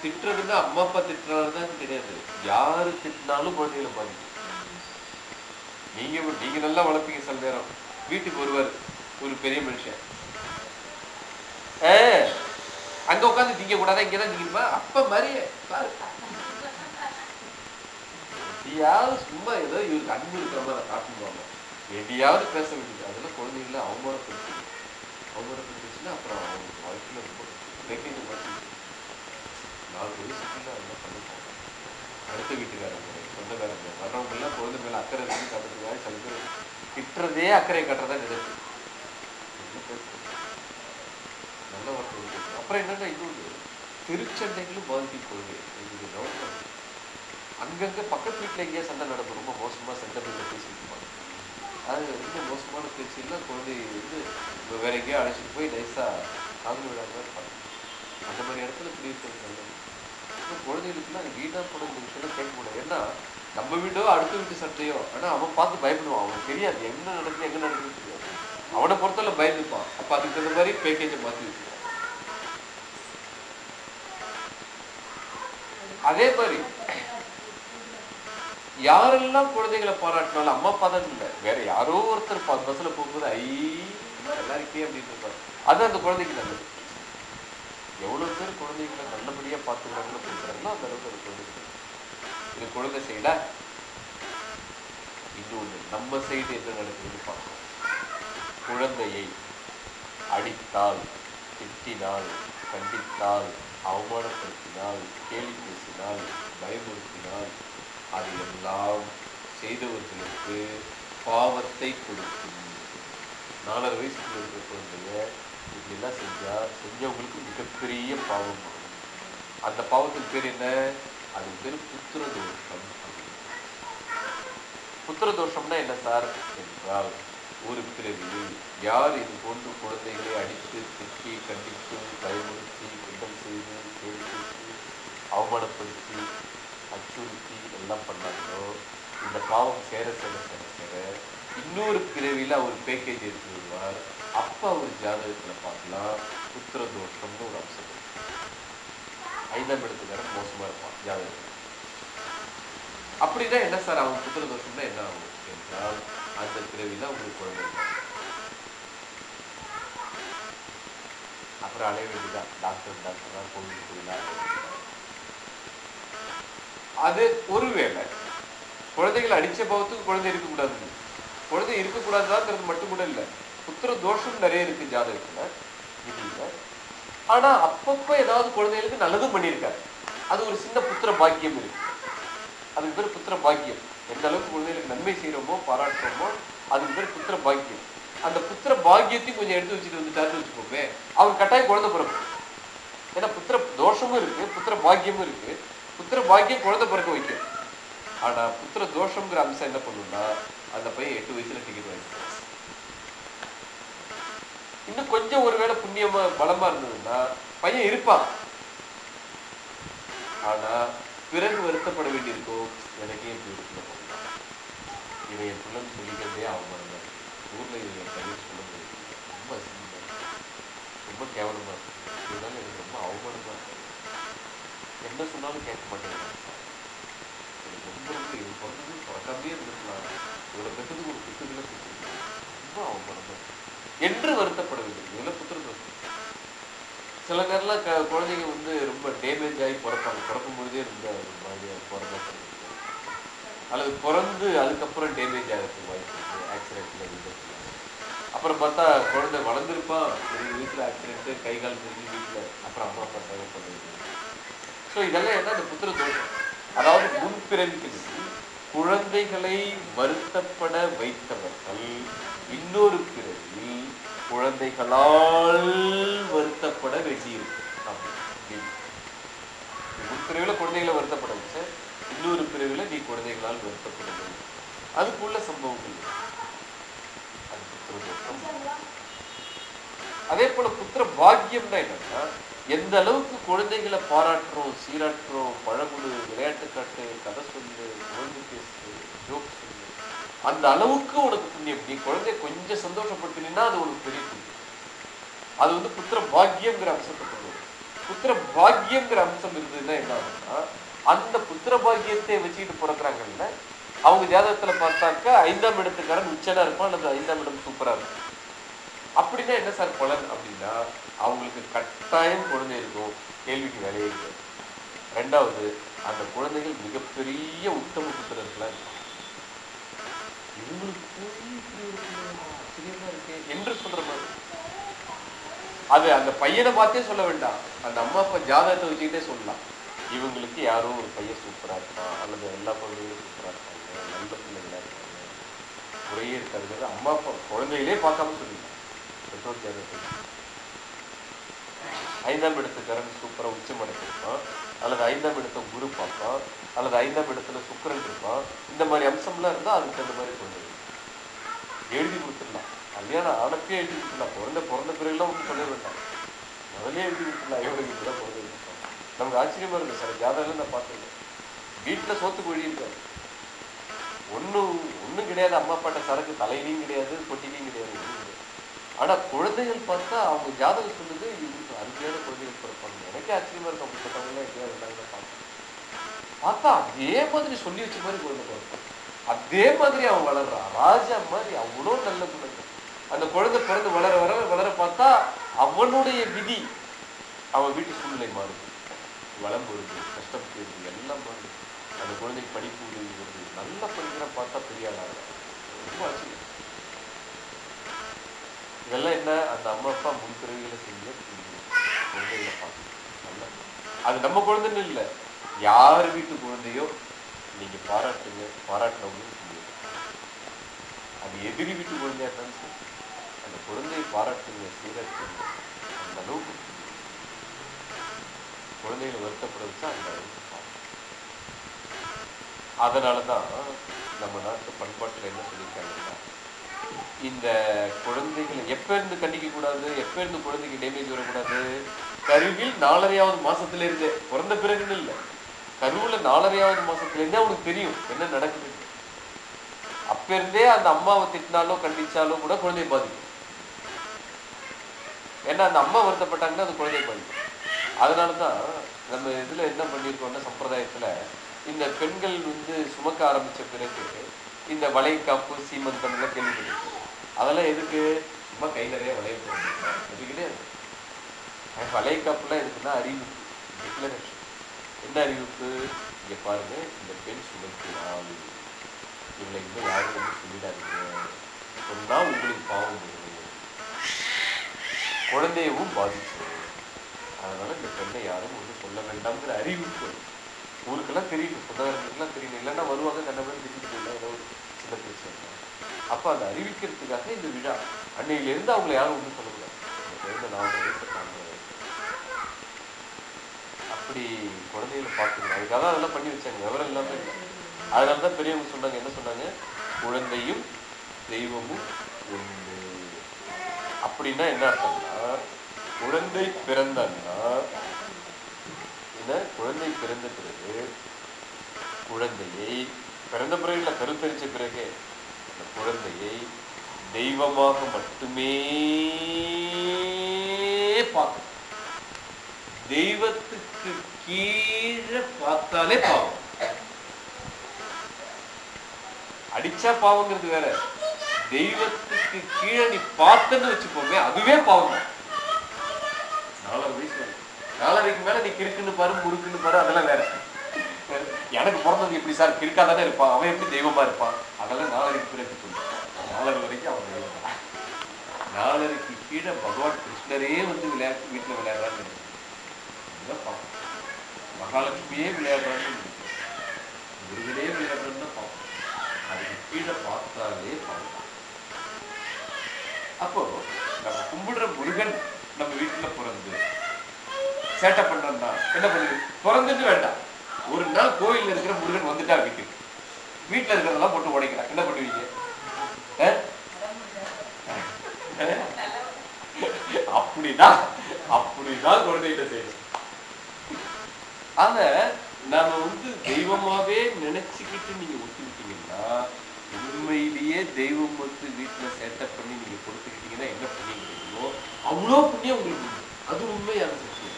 S1: திட்டுறதுன்னா அம்மா அப்பா திட்டுறாருதான் கிடையாது யாரு திட்டினாலும் குழந்தைகளை பாதிக்கும். நீங்க நீங்க நல்லா வளர்ப்பீங்க சில நேரம். வீட்டுக்கு வருவார். ஒரு பெரிய மனுஷன். ஏ அங்க உட்காந்து திங்க கூடாதா? இங்கதான் திங்கணுமா அப்ப மாதிரி பாரு. எதையாவது சும்மா ஏதோ இவருக்கு அன்பு இருக்கிற மாதிரி காட்டுவாங்க. எதையாவது பேச வேண்டியது. அதெல்லாம் குழந்தைகளை அவமானப்படுத்தி அவமானப்படுத்துச்சுன்னா அப்புறம் அவங்க வாழ்க்கையில் ரொம்ப பிரேக்கிங் நாலு வயசுக்குள்ள அதெல்லாம் பண்ணிப்போம் அடுத்த வீட்டுக்காரங்க. சொந்தக்காரங்க வர்றவங்க எல்லாம் குழந்தை மேல அக்கறை இருந்து கட்டுறதுக்காக சில பேர் திட்டுறதே அக்கறை கட்டுறதா நினைச்சு. நல்ல வார்த்தை அப்புறம் என்னன்னா இன்னொன்று திருச்சண்டைகளும் பாதிக்கும் கொள்கை இது கவர்மெண்ட் அங்கங்க பக்கத்து வீட்டுல எங்கேயா சண்டை நடக்கும். ரொம்ப மோசமா சண்டை போய் பேசிட்டு இருப்பாங்க. அது ரொம்ப மோசமான பேச்சுலாம் குழந்தை வந்து வேற எங்கேயோ அழைச்சிட்டு போய் நைஸா காதல் விடாம இருப்பாங்க. அந்த மாதிரி இடத்துல இப்படி இருக்கிறது நல்லது இன்னும் குழந்தைகளுக்குலாம் வீணா போன இந்த விஷயம் கேட்க முடியாது ஏன்னா நம்ம வீடோ அடுத்த வீட்டு சட்டையோ ஆனா அவன் பார்த்து பயப்படுவான். அவனுக்கு தெரியாது. என்ன நடக்குது எங்க நடக்குதுன்னு தெரியாது. அவனை பொறுத்தவரை பயந்துப்பான். அப்ப அதுக்கு தகுந்த மாதிரி பேக்கேஜை மாத்தி வச்சுருவான். அதே மாதிரி யாரெல்லாம் குழந்தைகளை பாராட்டினாலும் அம்மா அப்பா தான் இல்லை. வேற யாரோ ஒருத்தர் ப- பஸ்ல போகும்போது ஐ நல்லா இருக்கே அப்படின்னு இருப்பாரு. அது அந்த குழந்தைக்கு நல்லது. எவ்வளவு பேர் குழந்தைகளை நல்லபடியா பார்த்துக்கிறாங்களோ கொடுக்குறாங்களோ அந்த அளவுக்கு அது குழந்தைக்கு இது குழந்தை செய்யல. இன்னொன்று நம்ம சைடு என்ன நடக்குதுன்னு பார்க்கணும் குழந்தையை அடித்தால் திட்டினால் கண்டித்தால் அவமானப்படுத்தினால் கேலி பேசினால் பயமுறுத்தினால் அது எல்லாம் செய்தவர்களுக்கு பாவத்தை கொடுக்கும். நாலரை வயசுக்கு இருக்கிற குழந்தைங்க இப்படிலாம் செஞ்சா செஞ்சவங்களுக்கு மிகப்பெரிய பாவம் அந்த பாவத்துக்கு பேர் என்ன? அதுக்கு பேர் புத்திர தோஷம் புத்திர தோஷம்னா என்ன சார்? என்றால் ஒரு பிறகு யார் இது போன்று குழந்தைகளை அடித்து திட்டி கண்டித்து பயமுறுத்தி கிண்டல் செய்து கேள்வி அவமானப்படுத்தி அச்சுறுத்தி எல்லாம் பண்ணாங்களோ இந்த பாவம் சேர சேர சேர சேர இன்னொரு பிறவியில் அவர் பேக்கேஜ் எடுத்து வருவார் அப்போ அவர் ஜாதகத்தில் பார்க்கலாம் புத்திர தோஷம்னு ஒரு அம்சம். ஐந்தாம் இடத்துக்காரன் மோசமா இருப்பான். ஜாதகம் அப்படின்னா என்ன சார்? அவன் புத்திர தோஷம்னா என்ன ஆகும் என்றால் அந்த பிறவில அவங்களுக்கு குழந்தை அப்புறம் அலைய வேண்டியதான் டாக்டர் டாக்டர் தான் கோவில் கோயிலா அது ஒருவேளை குழந்தைகள் அடிச்ச பாவத்துக்கு குழந்தை இருக்கக்கூடாது. குழந்தை இருக்கக்கூடாதுதான் மட்டும் கூட இல்லை. புத்திர தோஷம் நிறைய இருக்கு ஜாதகத்துல. விதியில ஆனா அப்பப்ப ஏதாவது குழந்தைகளுக்கு நல்லதும் பண்ணியிருக்காரு. அது ஒரு சின்ன புத்திர பாக்கியம் இருக்கு அதுக்கு பேர் புத்திர பாக்கியம். எந்த அளவுக்கு குழந்தைகளுக்கு நன்மை செய்யறோமோ பாராட்டுறோமோ அதுக்கு பேர் புத்திர பாக்கியம். அந்த புத்திர பாக்கியத்தையும் கொஞ்சம் எடுத்து வச்சுட்டு வந்துட்டாருன்னு வச்சுக்கோமே அவர் கட்டாயம் குழந்தை பிறப்பு ஏன்னா புத்திர தோஷமும் இருக்கு புத்திர பாக்கியமும் இருக்கு. புத்திர பாக்கியம் குழந்தை பிறக்க வைக்கும். ஆனா புத்திர தோஷம்ங்கிற அம்சம் என்ன பண்ணும்னா அந்த பையன் எட்டு வயசுல டிக்கெட் வாங்கிப்பான் இன்னும் கொஞ்சம் ஒருவேளை புண்ணியமா பலமா இருந்ததுன்னா பையன் இருப்பான். ஆனா பிறகு வருத்தப்பட வேண்டியிருக்கும். எனக்கே இப்படி இருக்குன்னு. இவன் என் பிள்ளைன்னு சொல்லிக்கிறதே அவமானமா ஊர்ல இவன் என் சொல்ல ரொம்ப அசிங்கமா ரொம்ப கேவலமா இருக்கு. இதனால எனக்கு ரொம்ப அவமானமா இருக்கு. என்ன சொன்னாலும் கேட்க மாட்டேங்கிறாங்க எனக்கு ரொம்ப ரொம்ப இது. பிறந்தது பிறக்காமே இருந்திருக்கலாம். இவரை பெற்றதுக்கு ஒரு குத்துக்களை ரொம்ப அவமானமா இருக்கு. என்று வருத்தப்படுவது இதெல்லாம் புத்திர தோஷம். சில நேரம்லாம் க குழந்தைங்க வந்து ரொம்ப டேமேஜ் ஆகி பிறப்பாங்க. பிறக்கும் பொழுதே ரொம்ப மாதிரியாக பிறந்த அல்லது பிறந்து அதுக்கப்புறம் டேமேஜ் ஆகிறதுக்கு வாய்ப்பு இருக்குது ஆக்சிடென்ட்ல விபத்துல அப்புறம் பார்த்தா குழந்தை வளர்ந்துருப்பான் ஒரு வீட்டில் ஆக்சிடென்ட்டு கை கால் தெரிஞ்சு வீட்டில் அப்புறம் அம்மா அப்பா தகவல் பண்ணுறது ஸோ இதெல்லாம் என்ன? அந்த புத்திர தோஷம். அதாவது முன்பிறவிக்கு குழந்தைகளை வருத்தப்பட வைத்தவர்கள் இன்னொரு பிறகு குழந்தைகளால் வருத்தப்பட வேண்டியிருக்கு ஒரு பிரிவில் குழந்தைகளை வருத்தப்பட சார் இன்னொரு பிரிவில் நீ குழந்தைகளால் வருத்தப்பட வேண்டும். அதுக்குள்ள சம்பவங்கள் அது அதே போல புத்திர பாக்கியம்னா என்னன்னா எந்த அளவுக்கு குழந்தைகளை பாராட்டுறோம் சீராட்டுறோம் பழகுடு விளையாட்டு காட்டு கதை சொல்லு குழந்தை பேசு ஜோக்ஸ் அந்த அளவுக்கு உனக்கு புண்ணியம். நீ குழந்தைய கொஞ்சம் சந்தோஷப்படுத்தினா அது உனக்கு பெரிய புண்ணியம். அது வந்து புத்திர பாக்கியம்ங்கிற அம்சத்தை கொண்டு புத்திர பாக்கியம்ங்கிற அம்சம் இருந்ததுன்னா என்ன ஆகும்னா அந்த புத்திர பாக்கியத்தை வச்சுக்கிட்டு பிறக்கிறாங்கல்ல அவங்க ஜாதகத்துல பார்த்தாக்கா ஐந்தாம் இடத்துக்காரன் உச்சனா இருப்பான் அல்லது ஐந்தாம் இடம் சூப்பரா இருக்கும் அப்படின்னா என்ன சார் பலன் அப்படின்னா அவங்களுக்கு கட்டாயம் குழந்தை இருக்கும் கேள்விக்கு வேலையே இருக்கும் ரெண்டாவது அந்த குழந்தைகள் மிகப்பெரிய உத்தம புத்திரர்களா இருக்கும் இவங்களுக்கு போய் இப்படி இருக்குமா? ஆச்சரியமா இருக்கே என்று சொல்ற மாதிரி. அது அந்த பையனை பார்த்தே சொல்ல வேண்டாம். அந்த அம்மா அப்பா ஜாதகத்தை வச்சுக்கிட்டே சொல்லலாம். இவங்களுக்கு யாரோ ஒரு பையன் சூப்பரா இருக்கான் அல்லது எல்லா குழந்தைகளும் சூப்பரா இருக்காங்க நல்ல பிள்ளைங்களா இருக்காங்க. குறையே இருக்காதுங்கிறது அம்மா அப்பா குழந்தைகளே பார்க்காம சொல்லிடலாம் பெற்றோர் ஜாதகத்தை. ஐந்தாம் இடத்துக்காரன் சூப்பரா உச்சமடைச்சிருப்பான் அல்லது ஐந்தாம் இடத்த குரு பார்ப்பான் அல்லது ஐந்தாம் இடத்துல சுக்கரன் இருப்பான் இந்த மாதிரி அம்சம்லாம் இருந்தால் அதுக்கு தகுந்த மாதிரி கொண்டு எழுதி கொடுத்துடலாம். கல்யாணம் ஆனப்பே எழுதி கொடுத்துடலாம். பிறந்த பிறந்த பிறகுலாம் ஒன்றும் சொல்ல வேண்டாம். முதலே எழுதி கொடுத்துடலாம். இவனுக்கு இப்படிதான் பிறந்த நமக்கு ஆச்சரியமா இருக்குது சார் ஜாதகம் நான் பார்த்துருக்கேன். வீட்டில் சோத்துக்கு வழி இருக்காது. ஒண்ணும் ஒண்ணும் கிடையாது. அம்மா அப்பாட்ட சரக்கு தலையிலையும் கிடையாது பொட்டிலையும் கிடையாது ஒண்ணும் கிடையாது. ஆனா குழந்தைகள் பார்த்தா அவங்க ஜாதகம் சொல்லுது இவங்களுக்கு அருமையான குழந்தைகள் பிறப்பாங்க. எனக்கே ஆச்சரியமா இருக்கும் அப்படிப்பட்டவங்க எப்படியா இருந்தாங்க பார்த்தேன் பார்த்தா அதே மாதிரி சொல்லி வச்ச மாதிரி குழந்தை பிறக்கும் அதே மாதிரி அவன் வளர்றான். ராஜா மாதிரி அவ்வளோ நல்ல குழந்தை அந்த குழந்தை பிறந்து வளர வர வளர பார்த்தா அவனுடைய விதி அவன் வீட்டு சூழ்நிலை மாறுது. வளம் வருது போயிருது எல்லாம் மாறுது. அந்த குழந்தைக்கு படிப்பு உதவி வருது. நல்லா படிக்கிற பார்த்தா பெரிய ஆளாக ரொம்ப ஆச்சரியம். இதெல்லாம் என்ன? அந்த அம்மா அப்பா முன்பிறவிகளை செஞ்ச குழந்தைகளை பார்த்து நல்லா அது நம்ம குழந்தைன்னு இல்லை. யார் வீட்டு குழந்தையோ நீங்க பாராட்டுங்க பாராட்டணும்னு புண்ணியம் அது எதிரி வீட்டு குழந்தையா இருந்தாலும் சரி அந்த குழந்தையை பாராட்டுங்க சீராட்டுங்க அந்த அளவுக்கு குழந்தைகளை வருத்தப்பட வச்சா அந்த அளவுக்கு அதனால அதனாலதான் நம்ம நாட்டு பண்பாட்டில் என்ன சொல்லியிருக்காங்கன்னா இந்த குழந்தைகளை எப்ப இருந்து கண்டிக்க கூடாது எப்ப இருந்து குழந்தைக்கு டேமேஜ் வரக்கூடாது? கருவில் நாலரையாவது மாசத்துல இருந்தே பிறந்த பிறகுன்னு இல்லை. கருவுல நாலரையாவது மாசத்துலேருந்தே அவனுக்கு தெரியும் என்ன நடக்குது அப்ப இருந்தே அந்த அம்மாவை திட்டினாலோ கண்டிச்சாலோ கூட குழந்தை பாதிக்கும். ஏன்னா அந்த அம்மா வருத்தப்பட்டாங்கன்னா அது குழந்தையை பாதிக்கும். அதனாலதான் நம்ம இதுல என்ன பண்ணியிருக்கோம்னா சம்பிரதாயத்துல இந்த பெண்கள் வந்து சுமக்க ஆரம்பிச்ச பிறகு இந்த வளைகாப்பு சீமந்தம் எல்லாம் கேள்விப்பட்டிருக்கோம். அதெல்லாம் எதுக்கு? சும்மா கை நிறைய வளைய போடுறது அது கிடையாது. வளைகாப்புலாம் எதுக்குன்னா அறிவு. டிக்ளரேஷன் என்ன அறிவிப்பு? இங்க பாருங்க இந்த பெண் சுமக்கிறாள் இவளை இன்னும் யாரும் வந்து சொல்லிடாதீங்க. சொன்னா உங்களுக்கு பாவம் வரும். குழந்தையவும் பாதிக்கும். அதனால இந்த பெண்ணை யாரும் ஒன்றும் சொல்ல வேண்டாம்ங்கிற அறிவிப்பு. ஊருக்கெல்லாம் தெரியும் சொந்தக்காரங்களுக்கெல்லாம் தெரியும் இல்லைன்னா வருவாங்க கண்டபடி திட்டிட்டு போயிடலாம். ஏதோ ஒரு சின்ன பிரச்சனை. அப்ப அதை அறிவிக்கிறதுக்காக இந்த விழா அன்னையில இருந்து அவங்களை யாரும் ஒன்றும் சொல்லக்கூடாது. நான் ஏற்பட்டாங்க நாலு வயசு நாலு வயசு அப்படி குழந்தைகளை பார்த்துக்கணும். அதுக்காக தான் அதெல்லாம் பண்ணி வச்சாங்க. விவரம் இல்லாமல் இல்லை. அதனால தான் பெரியவங்க சொன்னாங்க. என்ன சொன்னாங்க? குழந்தையும் தெய்வமும் உண்டு. அப்படின்னா என்ன அர்த்தம்னா குழந்தை பிறந்தான்னா என்ன? குழந்தை பிறந்த பிறகு குழந்தையை பிறந்த பிறகு இல்லை கருத்தரிச்ச பிறகு அந்த குழந்தையை தெய்வமாக மட்டுமே பார்க்கணும். தெய்வத்துக்கு கீழே பார்த்தாலே பாவம். அடிச்சா பாவங்கிறது வேற. தெய்வத்துக்கு கீழே நீ பார்த்தன்னு வச்சுக்கோமே அதுவே பாவம். தான் நாலரை வயசு. நாலரைக்கு மேல நீ கிறுக்குன்னு பாரு முறுக்குன்னு பாரு அதெல்லாம் வேற. எனக்கு பிறந்தது எப்படி சார் கிறுக்கா தானே இருப்பான். அவன் எப்படி தெய்வமா இருப்பான்? அதெல்லாம் நாலரைக்கு பிறகு நாலரை வரைக்கும் அவன் தெய்வம் நாலரைக்கு கீழே பகவான் கிருஷ்ணரே வந்து விளையாட்டு வீட்டுல விளையாடுறான்னு பாவம். மகாலட்சுமியே விளையாடுறான்னு முருகனே விளையாடுறதுன்னு பாவம் அதுக்கு கீழே பார்த்தாலே பாவம் அப்போ நம்ம கும்பிடுற முருகன் நம்ம வீட்டுல பிறந்து சேட்டை பண்றோம்னா என்ன பண்ணுது பிறந்துட்டு வேண்டாம். ஒரு நாள் கோயில்ல இருக்கிற முருகன் வந்துட்டா வீட்டுக்கு. வீட்டுல இருக்கிறதெல்லாம் போட்டு உடைக்கிறான். என்ன பண்ணுவீங்க? அஹ்? அப்படிதான். அப்படிதான் குழந்தைகிட்ட செய்யணும். அத நாம வந்து தெய்வமாவே நினைச்சுக்கிட்டு நீங்க ஒத்துக்கிட்டீங்கன்னா உண்மையிலேயே தெய்வம் வந்து வீட்டுல சேட்டப் பண்ணி நீங்க கொடுத்துக்கிட்டீங்கன்னா என்ன பண்ணிக்கிறீங்களோ அவ்வளோ புண்ணியம் உங்களுக்கு அது உண்மையான சத்தியம்.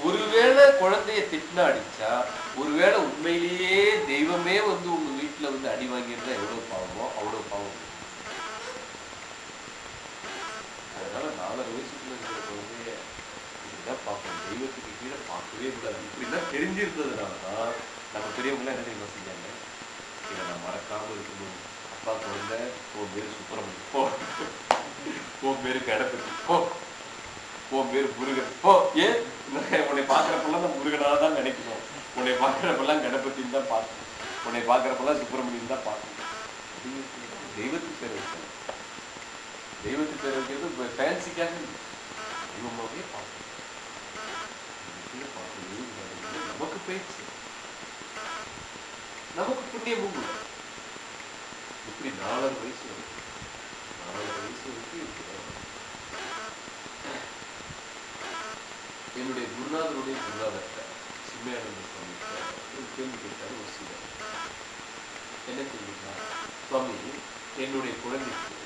S1: ஒருவேளை குழந்தைய திட்டினா அடிச்சா ஒருவேளை உண்மையிலேயே தெய்வமே வந்து உங்க வீட்டுல வந்து அடி வாங்கியிருந்தா எவ்வளவு பாவமோ அவ்வளவு பாவம் அதனால நாலரை வயசுக்குள்ள இருக்கிற குழந்தைய இப்படிதான் பார்க்கணும். தெய்வத்துக்கு கீழே இப்படிலாம் கூடாது தான் நம்ம பெரியவங்களாம் என்ன தெரியுமா செஞ்சாங்க இதை நான் மறக்காம இருக்கணும். அப்பா குழந்தை உன் பேரு சுப்பிரமணியம் போ. உன் பேரு கணபதி போ. உன் பேரு முருகன். போ. ஏன் உன்னை பார்க்குறப்பெல்லாம் நான் முருகனாக தான் நினைக்கணும். உன்னை பார்க்குறப்பெல்லாம் கணபதின்னு தான் பார்க்கணும். உன்னை பார்க்குறப்பெல்லாம் சுப்பிரமணியம் தான் பார்க்கணும். தெய்வத்துக்கு பேர் வைக்கணும் தெய்வத்துக்கு பேர் வைக்கிறது ஃபேன்சிக்காக இல்லை தெய்வமாகவே பார்க்கணும் இதுக்குள்ள பார்க்கவே கூடாது. நமக்கு பேச்சு. நமக்கு புண்ணியம் உண்டு இப்படி நாலரை வயசு வரைக்கும் நாலரை வயசு வரைக்கும் இருக்கிறோம் என்னுடைய குருநாதருடைய குருநாதர்கிட்ட சிம்மையானந்த சுவாமி ஒரு கேள்வி கேட்டாரு ஒரு சில என்ன தெரியுங்களா சுவாமி என்னுடைய குழந்தைக்கு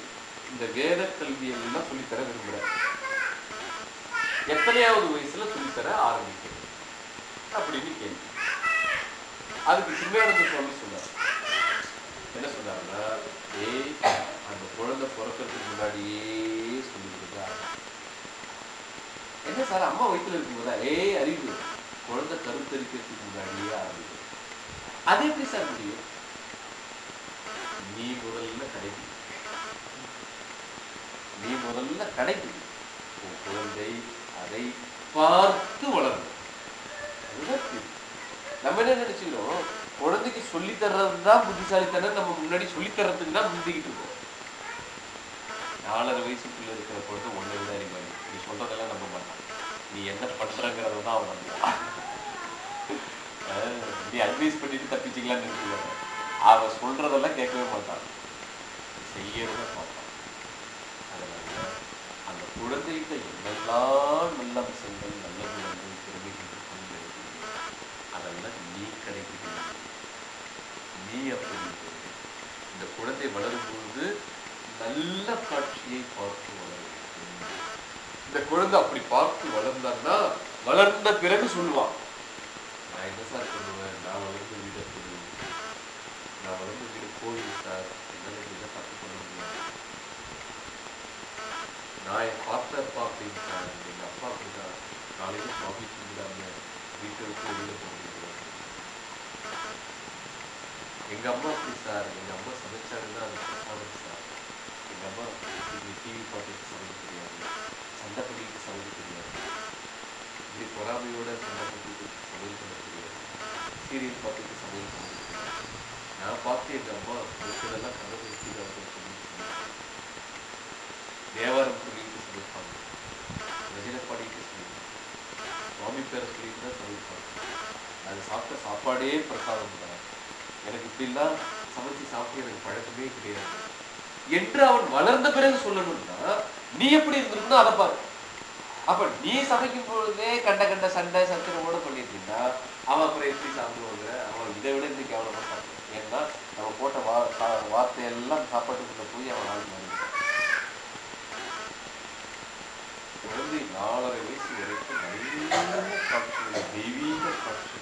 S1: இந்த வேத கல்வியல் எல்லாம் சொல்லித்தர விரும்புகிறேன் எத்தனையாவது வயசுல சொல்லித்தர ஆரம்பிக்கிறேன் அப்படின்னு கேள்வி. அதுக்கு சிம்மையானந்த சுவாமி சொன்னார். என்ன சொன்னாருன்னா ஏய் அந்த குழந்தை பிறக்கிறதுக்கு முன்னாடியே சொல்லி என்ன சார் அம்மா வயிற்றுல இருக்கும்போதா? ஏய் அறிவு குழந்தை கருத்தரிக்கிறதுக்கு முன்னாடியே ஆரம்பிக்கும் அது எப்படி சார் முடியும்? நீ முதல்ல கிடைக்கும் நீ முதல்ல கிடைக்கும் உன் குழந்தை அதை பார்த்து வளரும். அதுதான் நம்ம என்ன நினைச்சுக்கிறோம்? குழந்தைக்கு சொல்லி தர்றது தான் புத்திசாலித்தனம். நம்ம முன்னாடி சொல்லி தர்றதுக்கு தான் முந்திக்கிட்டு இருக்கோம். நாலரை வயசுக்குள்ள இருக்கிற குழந்தை ஒன்றை விட அறிவாங்க நீ சொல்றதெல்லாம் நம்ப மாட்டான். நீ என்ன பண்றங்கிறத தான் அவன் நம்புவான். நீ அட்வைஸ் பண்ணிட்டு தப்பிச்சிக்கலாம்னு நினைச்சுக்கோங்க. அவன் சொல்றதெல்லாம் கேட்கவே மாட்டான். செய்யறத பார்ப்பான் அதனால அந்த குழந்தைகிட்ட என்னெல்லாம் நல்ல அம்சங்கள் நல்ல குணங்கள் திறமைகள் இருக்குன்னு நினைக்கிறீங்க, அதெல்லாம் நீ கிடைக்கணும் அப்படி இந்த குழந்தை வளரும் பொழுது நல்ல காட்சியை பார்த்து வளர இந்த குழந்தை அப்படி பார்த்து வளர்ந்தான்னா வளர்ந்த பிறகு சொல்லுவான் நான் என்ன சார் சொல்லுவேன் நான் வளர்ந்த வீடு அப்படி நான் வளர்ந்த வீடு கோயில் சார் என்னால இப்படிலாம் பண்ண முடியாது. நான் என் பார்த்தர் அப்படின்னு சார் எங்க அப்பா அப்படிதான் காலையில சுவாமி கும்பிடாம வீட்டில் கோயிலில் போகணும். எங்கள் அம்மா அப்படி சார். எங்கள் அம்மா சமைச்சாங்கன்னா அது பிரசாதம் சார். எங்கள் அம்மா டிவி பார்த்துட்டு சமைக்க தெரியாது. சண்டை பண்ணிட்டு சமைக்க தெரியாது. இப்படி பொறாமையோட சண்டை பண்ணிட்டு சமையல் பண்ண தெரியாது. சீரியல் பார்த்துட்டு சமையல் பண்ண தெரியாது. நான் பார்த்து எங்கள் அம்மா இருக்கிறதெல்லாம் கண்டுபிடிச்சி வச்சு தான் சொல்லி தேவாரம் சொல்லிட்டு சமைப்பாங்க. ரஜினை பாடிட்டு சமைப்பாங்க சுவாமி பேரை சொல்லிட்டு தான் சமைப்பாங்க. அது சாப்பிட்ட சாப்பாடே பிரசாதம் தான். எனக்கு இப்படிலாம் சமைச்சு சாப்பிட்டு எனக்கு பழக்கமே கிடையாது. என்று அவன் வளர்ந்த பிறகு சொல்லணும்னா நீ எப்படி இருந்திருக்கணும் அதை பாரு. அப்ப நீ சமைக்கும் பொழுதே கண்ட கண்ட சண்டை சத்திரமோட கூட இருந்தா அவன் அப்புறம் எப்படி சாப்பிடுவாங்க? அவன் இதை விட இன்னைக்கு கேவலமா சாப்பிடுவான். ஏன்னா நம்ம போட்ட வா வார்த்தையெல்லாம் சாப்பாட்டுக்குள்ள போய் அவன் ஆள் மாறி குழந்தை நாலரை வயசு வரைக்கும் நல்ல தெய்வீக காட்சிகளை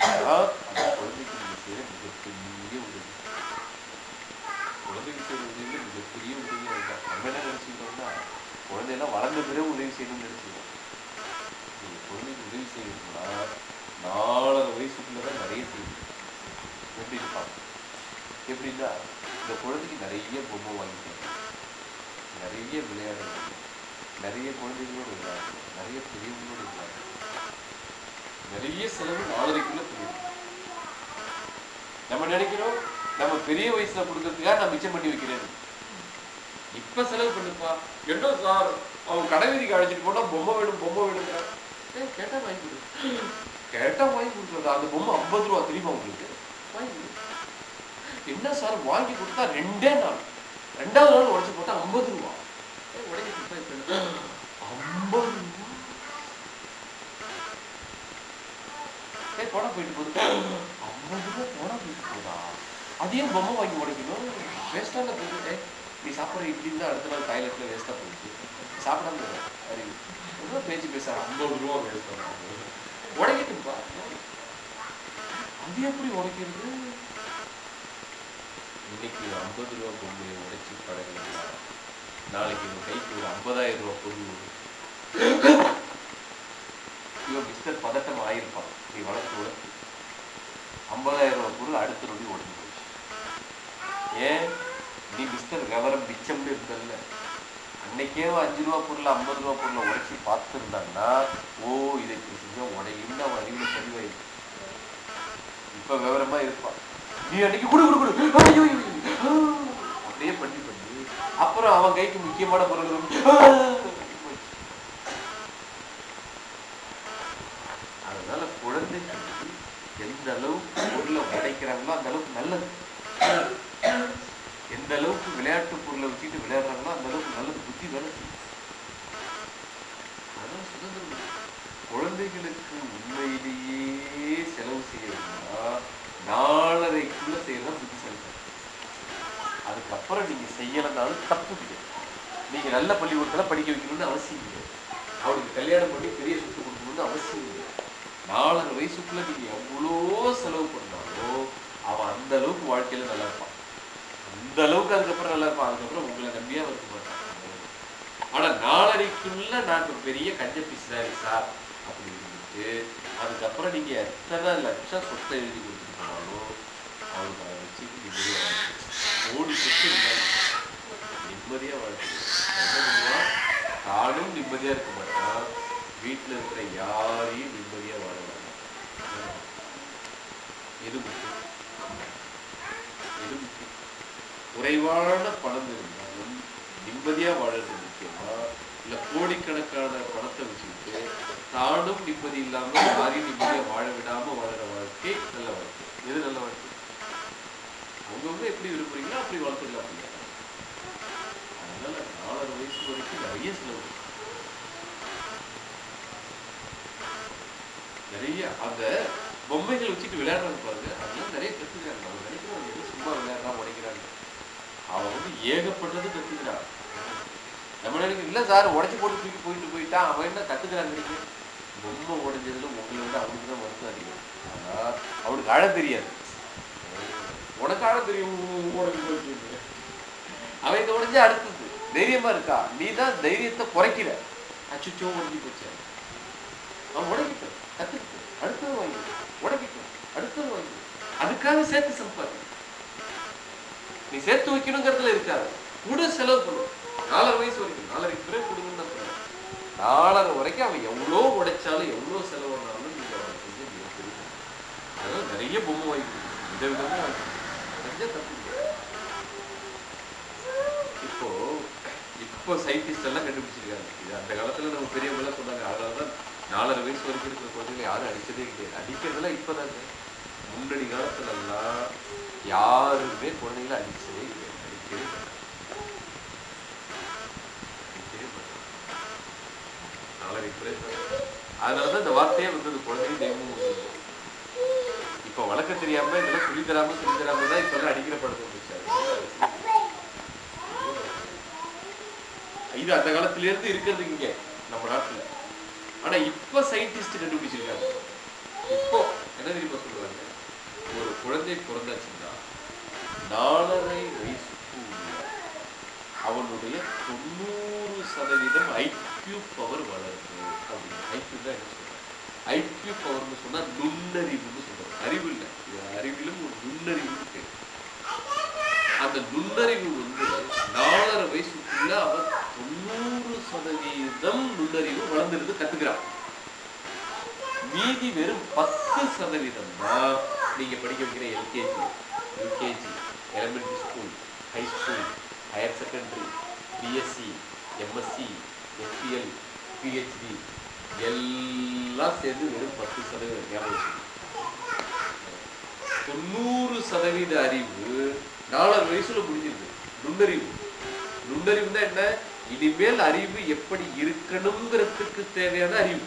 S1: அதான் அந்த குழந்தைக்கு நீங்க செய்யற மிகப்பெரிய உதவி குழந்தைக்கு செய்யற உதவியில மிகப்பெரிய உதவி அதுதான் நம்ம என்ன நினைச்சுக்கிறோம்னா குழந்தையெல்லாம் வளர்ந்த பிறகு உதவி செய்யணும்னு நினைச்சுக்கிறோம் நீங்க குழந்தைக்கு உதவி செய்யணும்னா நாலரை வயசுக்குள்ளதான் நிறைய செய்யணும் எப்படின்னு பார்க்கணும் எப்படின்னா இந்த குழந்தைக்கு நிறைய பொம்மை வாங்கிக்கணும் நிறைய விளையாடணும் நிறைய குழந்தைகளோடு விளையாடணும் நிறைய பெரியவங்களோட விளையாடணும் நிறைய செலவு நாலரைக்குள்ள பண்ணிடும் நம்ம நினைக்கிறோம் நம்ம பெரிய வயசுல கொடுக்கறதுக்காக நான் மிச்சம் பண்ணி வைக்கிறேன். இப்ப செலவு பண்ணுப்பா. என்ன சார் அவன் கடைவீதிக்கு அழைச்சிட்டு போனா பொம்மை வேணும் பொம்மை வேணுங்கிறான் கேட்டா வாங்கி கொடு. கேட்டா வாங்கி கொடுத்துருந்தா அந்த பொம்மை ஐம்பது ரூபா தெரியுமா உங்களுக்கு? வாங்கி கொடு. என்ன சார் வாங்கி கொடுத்தா ரெண்டே நாள். ரெண்டாவது நாள் உடச்சு போட்டா ஐம்பது ரூபா. ஏய், உடைக்கிட்டு ஐம்பது பணம் போயிட்டு போகுது. ஐம்பது ரூபா பணம் போயிட்டு போதா அதையும் பொம்மை வாங்கி உடைக்கணும். வேஸ்டாக போயிட்டு நீ சாப்பிட்ற இட்லி தான் அடுத்த நாள் டாய்லெட்டில் வேஸ்ட்டாக போயிடுச்சு சாப்பிடாம அறிவு ரொம்ப பேச்சு பேச? ஐம்பது ரூபா வேஸ்ட் உடைக்கிட்டுப்பா அது எப்படி உடைக்கிறது? இன்னைக்கு ஐம்பது ரூபா பொம்மையை உடைச்சி படகு நாளைக்கு உங்க கைக்கு ஒரு ஐம்பதாயிரம் ரூபா பொருள் இவன் மிஸ்டர் பதட்டம் ஆயிருப்பான். நீ வளர்த்து வளர்த்து ஐம்பதாயிரம் ரூபாய் பொருள் அடுத்த நொடி உடஞ்சு போச்சு. ஏன்? நீ மிஸ்டர் விவரம் மிச்சம்னு இருந்தல்ல. அன்னைக்கே அஞ்சு ரூபா பொருள் ஐம்பது ரூபா பொருளை உடைச்சி பார்த்துருந்தான்னா ஓ இதை இப்படி செஞ்சா உடையும்னு அவன் அறிவில் பதிவாயிருக்கு. இப்ப விவரமாக இருப்பான். நீ அன்னைக்கு குடு குடு குடு. அப்படியே பண்ணி பண்ணி. அப்புறம் அவன் கைக்கு முக்கியமான பொருள் எந்த அளவுக்கு பொருளை உடைக்கிறாங்களோ அந்த அளவுக்கு நல்லது. எந்த அளவுக்கு விளையாட்டு பொருளை வச்சுட்டு விளையாடுறாங்களோ அந்த அளவுக்கு நல்லது புத்தி வேலை சுதந்திரம். குழந்தைகளுக்கு உண்மையிலேயே செலவு செய்யணும்னா நாலரைக்குள்ள புத்தி புத்திசாலித்தனம் அதுக்கப்புறம் நீங்க செய்யலனாலும் தப்பு கிடையாது நீங்க நல்ல பள்ளிக்கூடத்துல படிக்க வைக்கணும்னு அவசியம் இல்லை. அவனுக்கு கல்யாணம் பண்ணி பெரிய சொத்து கொடுக்கணும்னு அவசியம் இல்லை. நாலரை வயசுக்குள்ள நீங்க எவ்வளோ செலவு பண்ணாலோ அவன் அந்த அளவுக்கு வாழ்க்கையில நல்லா இருப்பான். அந்த அளவுக்கு அதுக்கப்புறம் நல்லா இருப்பான். அதுக்கப்புறம் உங்களை நம்பியா இருக்க மாட்டான். ஆனா நாலரைக்குள்ள நான் ஒரு பெரிய கஞ்ச பிசினாரி சார் அப்படின்னு அதுக்கப்புறம் நீங்க எத்தனை லட்சம் சொத்தை எழுதி கொடுத்துட்டு அவங்க அவனுக்கு அதை நிம்மதியா ஓடி சுற்றி நிம்மதியா வாழ்க்கை. தானும் நிம்மதியா இருக்க மாட்டான். வீட்டுல இருக்கிற யாரையும் நிம்மதியா வாழ மாட்டான் எது முக்கியம் எது முக்கியம் குறைவான பணம் இருந்தாலும் நிம்மதியா வாழறது முக்கியமா? இல்ல கோடிக்கணக்கான பணத்தை வச்சுக்கிட்டு தானும் நிம்மதி இல்லாம யாரையும் நிம்மதியா வாழ விடாம வாழற வாழ்க்கை நல்ல வாழ்க்கை. எது நல்ல வாழ்க்கை? அவங்கவுங்க எப்படி விரும்புறீங்களோ அப்படி வாழ்க்கையில் அப்படி அதனால நாலரை வயசு வரைக்கும் நிறைய செலவு. நிறைய அந்த பொம்மைகள் வச்சுட்டு விளையாடுறாங்க பாருங்க. அதெல்லாம் நிறைய கத்துக்கிறாங்க. நம்ம நினைக்கிறோம் சும்மா விளையாடுறான் உடைக்கிறாங்க. அவன் வந்து ஏகப்பட்டது கத்துக்கிறான் நம்ம நினைக்கிறோம் இல்லை சார் உடச்சி போட்டு தூக்கி போயிட்டு போயிட்டான் அவன் என்ன கத்துக்கிறான் நினைக்கிறேன் பொம்மை உடைஞ்சதுல உங்களை விட அவனுக்கு தான் வருத்தம் அதிகம் ஆனால் அவனுக்கு ஆழ தெரியாது. உனக்கு ஆழ தெரியும் உனக்கு போயிட்டு அவன் இதை உடஞ்சா அடுத்தது. தைரியமா இருக்கா? நீ தான் தைரியத்தை குறைக்கிற. அச்சுச்சோ உடஞ்சி போச்சு. அவன் உடைக்கிட்டான் கத்துக்கிட்டு அடுத்தது வாங்கி உடைக்கிட்டான் அடுத்தது வாங்கி அதுக்காக சேர்த்து சம்பாதி. நீ சேர்த்து வைக்கணுங்கிறதுல இருக்காது. கூட செலவு பண்ணும் நாலரை வயசு வரைக்கும். நாலரைக்கு பிறகு கொடுங்கன்னு நாலரை வரைக்கும் அவன் எவ்வளோ உடைச்சாலும் எவ்வளோ செலவு பண்ணாலும் நீங்க அவனை செஞ்சு நீங்க கொடுக்கணும் அதனால நிறைய பொம்மை வாங்கி கொடுக்கணும். வித விதமா நிறைய தப்பு இப்போ இப்போ சயின்டிஸ்ட் எல்லாம் கண்டுபிடிச்சிருக்காங்க. இது அந்த காலத்துல நம்ம பெரியவங்க எல்லாம் சொன்னாங்க. அதனாலதான் நாலரை வயசு வரைக்கும் இருக்கிற குழந்தைகளை யாரும் அடிச்சதே கிடையாது. அடிக்கிறதெல்லாம் இப்பதாங்க முன்னாடி காலத்துல எல்லாம் யாருமே குழந்தைகளை அடிச்சதே கிடையாது. அடிக்கவே மாட்டாங்க. அடிக்கவே நாலரை பிறகு அதனாலதான் இந்த வார்த்தையே வந்தது குழந்தை தெய்வம் இப்போ இப்ப வளர்க்க தெரியாம இதெல்லாம் சொல்லி தராம சொல்லி தராம தான் இப்ப அடிக்கிற படத்தை முடிச்சாரு இது அந்த காலத்திலேருந்து இருக்கிறது இங்க நம்ம நாட்டுல. ஆனா இப்ப சயின்டிஸ்ட் கண்டுபிடிச்சிருக்காங்க. இப்போ என்ன தெரியுமா சொல்லுவாங்க? ஒரு குழந்தை பிறந்தாச்சுன்னா நாலரை வயசுக்கு அவனுடைய தொண்ணூறு சதவீதம் ஐக்யூ பவர் வளருது. அப்படின்னு ஐக்யூ தான் என்ன சொல்றாங்க? ஐக்யூ பவர்னு சொன்னா நுண்ணறிவுன்னு சொல்றாங்க. அறிவு இல்லை. அறிவிலும் ஒரு நுண்ணறிவுன்னு கேட்கும் அந்த நுண்ணறிவு வந்து நாலரை வயசுக்குள்ள அவர் தொண்ணூறு சதவீதம் நுண்ணறிவு வளர்ந்துருந்து கத்துக்கிறார் மீதி வெறும் பத்து சதவீதம் தான் நீங்க படிக்க வைக்கிற LKG UKG elementary school high school higher secondary BSc MSc SPL PhD எல்லாம் சேர்ந்து வெறும் பத்து சதவீதம் ஞாபகம் தொண்ணூறு சதவீத அறிவு நாலரை வயசுல முடிஞ்சிருது. நுண்ணறிவு. நுண்ணறிவுனா என்ன? இனிமேல் அறிவு எப்படி இருக்கணுங்கிறதுக்கு தேவையான அறிவு.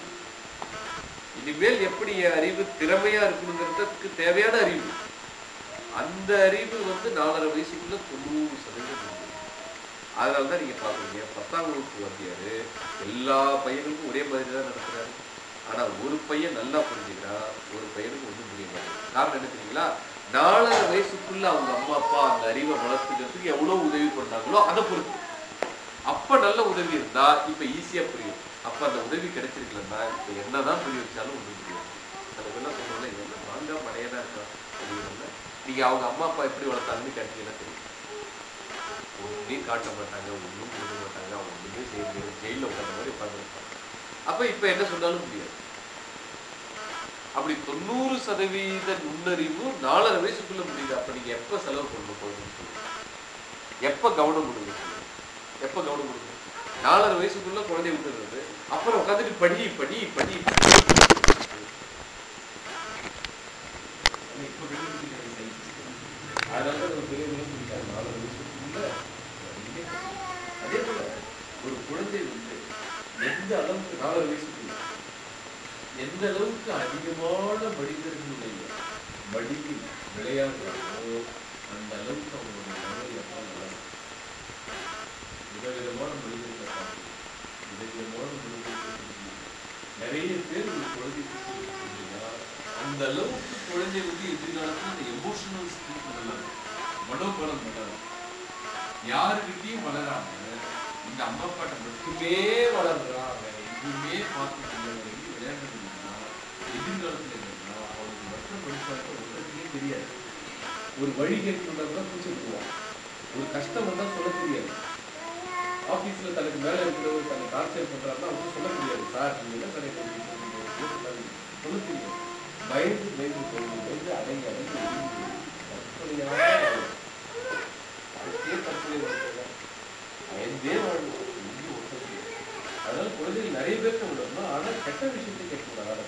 S1: இனிமேல் எப்படி என் அறிவு திறமையா இருக்கணுங்கிறதுக்கு தேவையான அறிவு. அந்த அறிவு வந்து நாலரை வயசுக்குள்ள தொண்ணூறு சதவீதம் அதனாலதான் நீங்க பாக்குறீங்க பத்தாம் வகுப்பு வாத்தியாரு எல்லா பையனுக்கும் ஒரே மாதிரி தான் நடத்துறாரு. ஆனா ஒரு பையன் நல்லா புரிஞ்சுக்கிறான் ஒரு பையனுக்கு ஒன்றும் புரிய மாட்டேங்குது. காரணம் என்ன தெரியுங்களா? நாலரை வயசுக்குள்ள அவங்க அம்மா அப்பா அந்த அறிவை வளர்த்துக்கிறதுக்கு எவ்வளவு உதவி பண்ணாங்களோ அதை பொறுத்து. அப்ப நல்ல உதவி இருந்தா இப்ப ஈஸியா புரியும். அப்ப அந்த உதவி கிடைச்சிருக்கலன்னா இப்ப என்னதான் புரிய வச்சாலும் ஒண்ணும் புரியாது. சில பேர்லாம் என்ன இருக்கா? அப்படிங்கிறத நீங்க அவங்க அம்மா அப்பா எப்படி வளர்த்தாங்கன்னு கேட்டீங்கன்னா தெரியும். ஒன்றையும் காட்ட மாட்டாங்க ஒன்றும் கொடுக்க மாட்டாங்க அவங்க ஒன்றுமே செய்ய முடியாது. ஜெயிலில் உட்காந்த மாதிரி உட்காந்துருப்பாங்க அப்ப இப்ப என்ன சொன்னாலும் முடியாது அப்படி தொண்ணூறு சதவீத நுண்ணறிவு நாலரை வயசுக்குள்ள முடியுது. அப்ப நீங்க எப்ப செலவு பண்ணணும் குழந்தைங்க எப்ப கவனம் கொடுங்க? எப்ப கவனம் கொடுங்க? நாலரை வயசுக்குள்ள குழந்தைய விட்டுறது அப்புறம் உட்காந்துட்டு படி படி படி.
S2: எந்த அளவுக்கு அதிகமான மனிதர்களுடைய மடியில் விளையாடுறாங்களோ அந்த அளவுக்கு அவங்களுடைய மனதை அப்பா நல்லா விதவிதமான மனிதர்களை பார்க்கணும் விதவிதமான மனிதர்களை நிறைய பேர் ஒரு குழந்தைக்கு அந்த அளவுக்கு குழந்தை வந்து எதிர்காலத்தில் அந்த எமோஷனல் ஸ்கில் நல்லா மனோபலம் நல்லா யாருக்கிட்டையும் வளராம இந்த அம்மா அப்பாட்ட மட்டுமே வளர்றாங்க. எதுவுமே பார்த்து விளையாடுறதுன்னா விளையாட்டு தெரியாது. ஒரு வழி கேட்கணும்னா கூட போவான் ஒரு கஷ்டம் வந்தா சொல்ல தெரியாது. ஆபீஸ்ல தனக்கு மேல இருக்கிறவர் தன்னை டார்ச்சர் பண்றாருன்னா அவங்க சொல்ல முடியாது சார் நீங்க என்ன தடை சொல்ல தெரியாது. பயந்து பயந்து பயந்து பயந்து அடங்கி அடங்கி ஒதுங்கி கற்பனையான கற்பனை பயந்தே வாழ்வோம் அதனால குழந்தைகள் நிறைய பேர்த்த விடணும் ஆனா கெட்ட விஷயத்தை கேட்கக்கூடாது.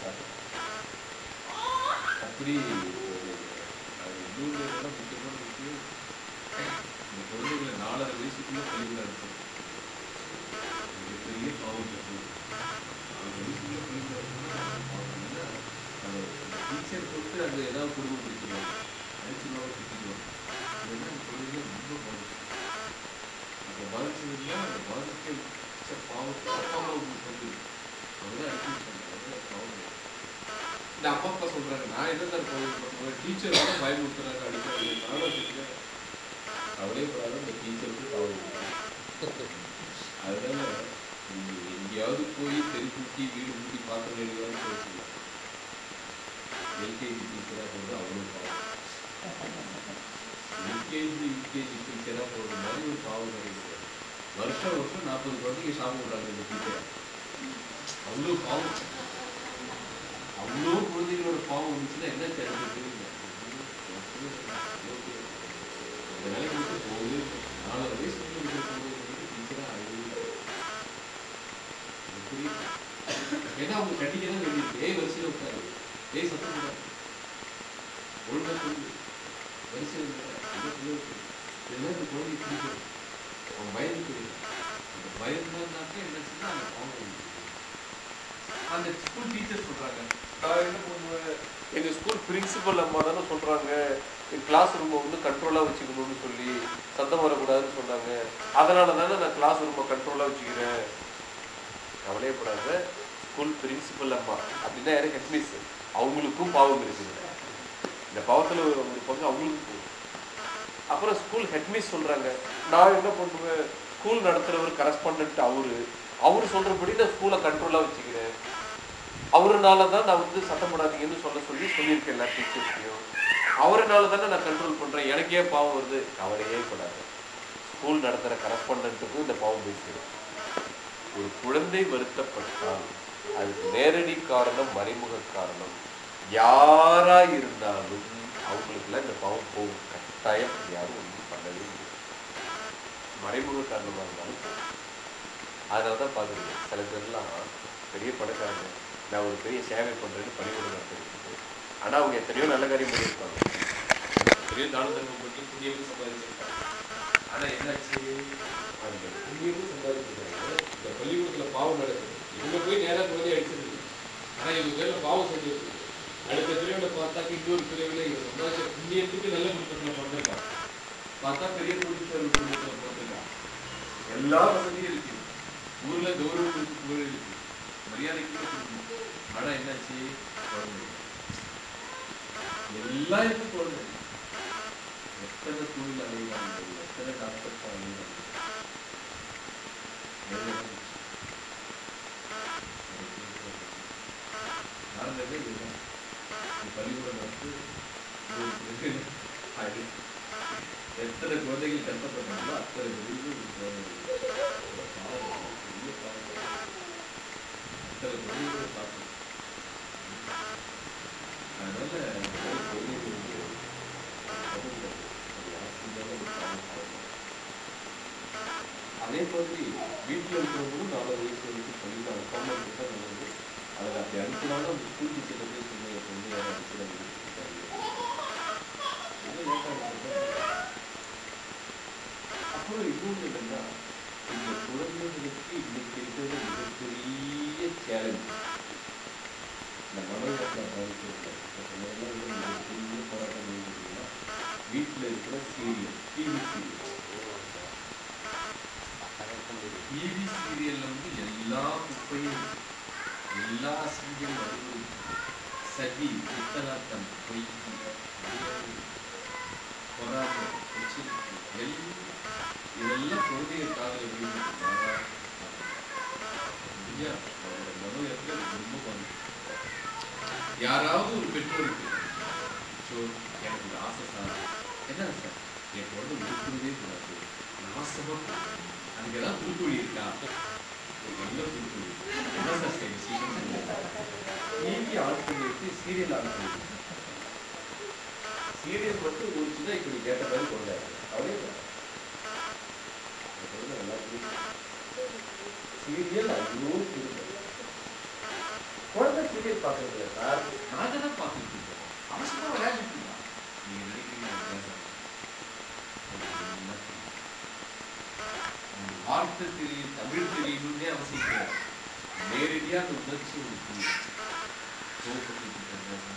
S2: அப்படி ஒரு அது இன்னொரு இந்த குழந்தைகளை நாலரை வயசுக்குள்ள கல்வியில் இருக்கணும் மிகப்பெரிய பாவம் தப்பு நாலு வயசுக்குள்ள கல்வியில் இருக்கணும் அந்த டீச்சர் கொடுத்து அந்த ஏதாவது குடும்பம் பிடிச்சிருவாங்க அடிச்சிருவாங்க திட்டிடுவாங்க இதெல்லாம் ரொம்ப பாதிக்கும் அப்போ பாதிச்சதுன்னா அந்த பாதிக்க பாவத்தை அப்பா அம்மாவுக்கு வந்து அவங்க தான் அடிச்சு விட்டாங்க அதெல்லாம் பாவம் இந்த அப்பா அப்பா சொல்றாங்க நான் என்ன சார் பண்ணுவேன் டீச்சர் வந்து பயமுறுத்துறாங்க அடிக்கிறாங்க நானும் திட்டுறேன் கவலையே படாத இந்த டீச்சருக்கு கவலை அதனால நீங்க எங்கேயாவது போய் தெரு கூட்டி வீடு கூட்டி பார்க்க வேண்டியதாவது பேசலாம் எல்கேஜி டீச்சராக போகிறது அவ்வளோ பாவம். எல்கேஜி யூகேஜி டீச்சராக போகிறது மாதிரி ஒரு பாவம் கிடையாது. வருஷம் வருஷம் நாற்பது குழந்தைங்க சாப்பிட விடுறாங்க இந்த டீச்சர் அவ்வளோ பாவம். அவ்வளோ குழந்தைகளோட பாவம் வந்துச்சுன்னா என்ன தெரிஞ்சது இந்த விட்டு போகுது நாலரை வயசு ஏன்னா அவங்க கண்டிக்க தான் வேண்டியிருக்கு வரிசையில் உட்காரு? ஏய் சத்தம் போடாது? ஒழுங்கா சொல்லு வரிசையில் உட்காரு. என்ன இதெல்லாம் இந்த குழந்தை பிடிக்கும் அவன் பயந்து தெரியும் அந்த அந்த பாவம் அந்த ஸ்கூல் டீச்சர் சொல்றாங்க நான் என்ன பண்ணுவேன்
S1: எங்க ஸ்கூல் பிரின்சிபல் அம்மா தானே சொல்றாங்க கிளாஸ் ரூமை வந்து கண்ட்ரோலா வச்சுக்கணும்னு சொல்லி சத்தம் வரக்கூடாதுன்னு சொன்னாங்க. அதனால தானே நான் கிளாஸ் ரூமை கண்ட்ரோலா வச்சுக்கிறேன். கவலையப்படாத ஸ்கூல் பிரின்சிபல் அம்மா அப்படின்னா யாரும் ஹெட்மிஸ் அவங்களுக்கும் பாவம் இருக்குது இந்த பாவத்துல ஒரு பங்கு அவங்களுக்கும் போகும் அப்புறம் ஸ்கூல் ஹெட்மிஸ் சொல்றாங்க. நான் என்ன பண்ணுவேன்? ஸ்கூல் நடத்துகிறவர் கரஸ்பாண்டன்ட் அவரு. அவரு சொல்றபடி நான் ஸ்கூலை கண்ட்ரோலா வச்சுக்கிறேன். அவருனால தான் நான் வந்து சத்தம் போடாதீங்கன்னு சொல்ல சொல்லி சொல்லியிருக்கேன் எல்லா டீச்சர்ஸ்லையும் அவருனால தானே நான் கண்ட்ரோல் பண்ணுறேன் எனக்கே பாவம் வருது. கவலையே கூடாது ஸ்கூல் நடத்துகிற கரஸ்பாண்டன்ட்டுக்கும் இந்த பாவம் போயிருக்கு ஒரு குழந்தை வருத்தப்பட்டால் அதுக்கு நேரடி காரணம் மறைமுக காரணம் யாரா இருந்தாலும் அவங்களுக்குலாம் இந்த பாவம் போகும். கட்டாயம் யாரும் ஒன்றும் பண்ணவே இல்லை மறைமுக காரணமாக இருந்தாலும் அதனால தான் பார்க்குறீங்க சில பேர்லாம் பெரிய பணக்காரங்க. நான் ஒரு பெரிய சேவை பண்ணுறேன்னு பணிபுரம் நடத்திருக்கு ஆனால் அவங்க எத்தனையோ நல்ல காரியம் பண்ணியிருப்பாங்க. பெரிய தான தர்மம் பண்ணி புண்ணியமும் சம்பாதிச்சிருக்காங்க. ஆனால் என்னாச்சு? அவங்க புண்ணியமும் சம்பாதிச்சிருக்காங்க.
S3: பாவம் நடக்குது. இவங்க போய் நேராக போய் அடிச்சிருக்கு ஆனால் இவங்க மேல பாவம் செஞ்சிருக்கு. அடுத்த பிரிவுல பார்த்தாக்க இன்னொரு பிரிவுல இவங்க சம்பாதிச்ச புண்ணியத்துக்கு நல்ல குடும்பத்தில் பண்ணிருக்காங்க
S1: பார்த்தா பெரிய குடும்பத்தில் குடும்பத்தில் பண்ணிருக்காங்க எல்லா வசதியும் இருக்கு. ஊரில் கௌரவம் இருக்கு மரியாதைக்கு ஆனால் என்னாச்சு? குழந்தை எல்லாம் இருக்கு குழந்தை எத்தனை தொழில் அடைகிறாங்க எத்தனை டாக்டர் அடைகிறாங்க நடந்ததே இதுதான். பள்ளிக்கூடம் வந்து எத்தனை குழந்தைகள் கஷ்டப்பட்டாங்களோ அத்தனை குழந்தைகள் ஒரு குழந்தைகள் ஒரு அத்தனை குழந்தைகளை பார்க்கணும் அதனால இந்த மாதிரி குழந்தைகள் வந்து சமூகம் ஒரு ஆசீர்வாதம், ஒரு பாவம், பாவம். அதே மாதிரி வீட்டில் இருக்கிறவங்களும் நாலு வயசு வரைக்கும் பள்ளியில் அனுப்பாமல் இருந்தால் நல்லது. அதில் அப்படி அனுப்பினாலும் அந்த ஸ்கூல் டீச்சர் வந்து சொன்ன வந்து பொண்ணு யாரும் அனுப்பிடாது அப்புறம் இன்னொன்று என்னன்னா இந்த குழந்தைகளுக்கு இன்னைக்கு இருக்கிறது மிகப்பெரிய சேலஞ்ச் இந்த மனோகத்தை பாதிக்கிறது மிகப்பெரிய போராட்டம் என்னன்னா வீட்டில் இருக்கிற சீரியல் டிவி சீரியல் டிவி சீரியலில் வந்து எல்லா குப்பையும் எல்லா அசிங்கம் வருவது சதி பித்தலாட்டம் பொய் அறியாமை, இதெல்லாம் குழந்தைய காதல் எப்படி இல்லையா அவரோட மனோ எப்படி ரொம்ப பாதிக்கும். யாராவது ஒரு பெற்றோருக்கு ஸோ எனக்கு ஒரு ஆசை சார். என்ன சார்? என் குழந்தை உடுக்கிறதே கூடாது. நாசமாக அதுக்கு ஏதாவது குறுக்குவழி இருக்கா? ஒரு நல்ல குறுக்குவழி என்ன சார் சரி சீக்கிரம் டிவி ஆன் பண்ணி சீரியல் ஆன் பண்ணி சீரியல் மட்டும் முடிச்சுதான் இப்படி கேட்ட மாதிரி கொண்டாரு அவரே சீரியல் அவ்வளோ ஐயோ குழந்தை சீரியல் பார்க்கறது சார் நாங்க தான் பார்த்துட்டு இருக்கோம் அவசரமா விளையாடிட்டு நினைக்கிறீங்க வார்த்தை தெரியும் தமிழ் தெரியணும்னே அவசியம் கிடையாது நேரடியா அந்த உணர்ச்சி உங்களுக்கு புரியும். எல்லாம்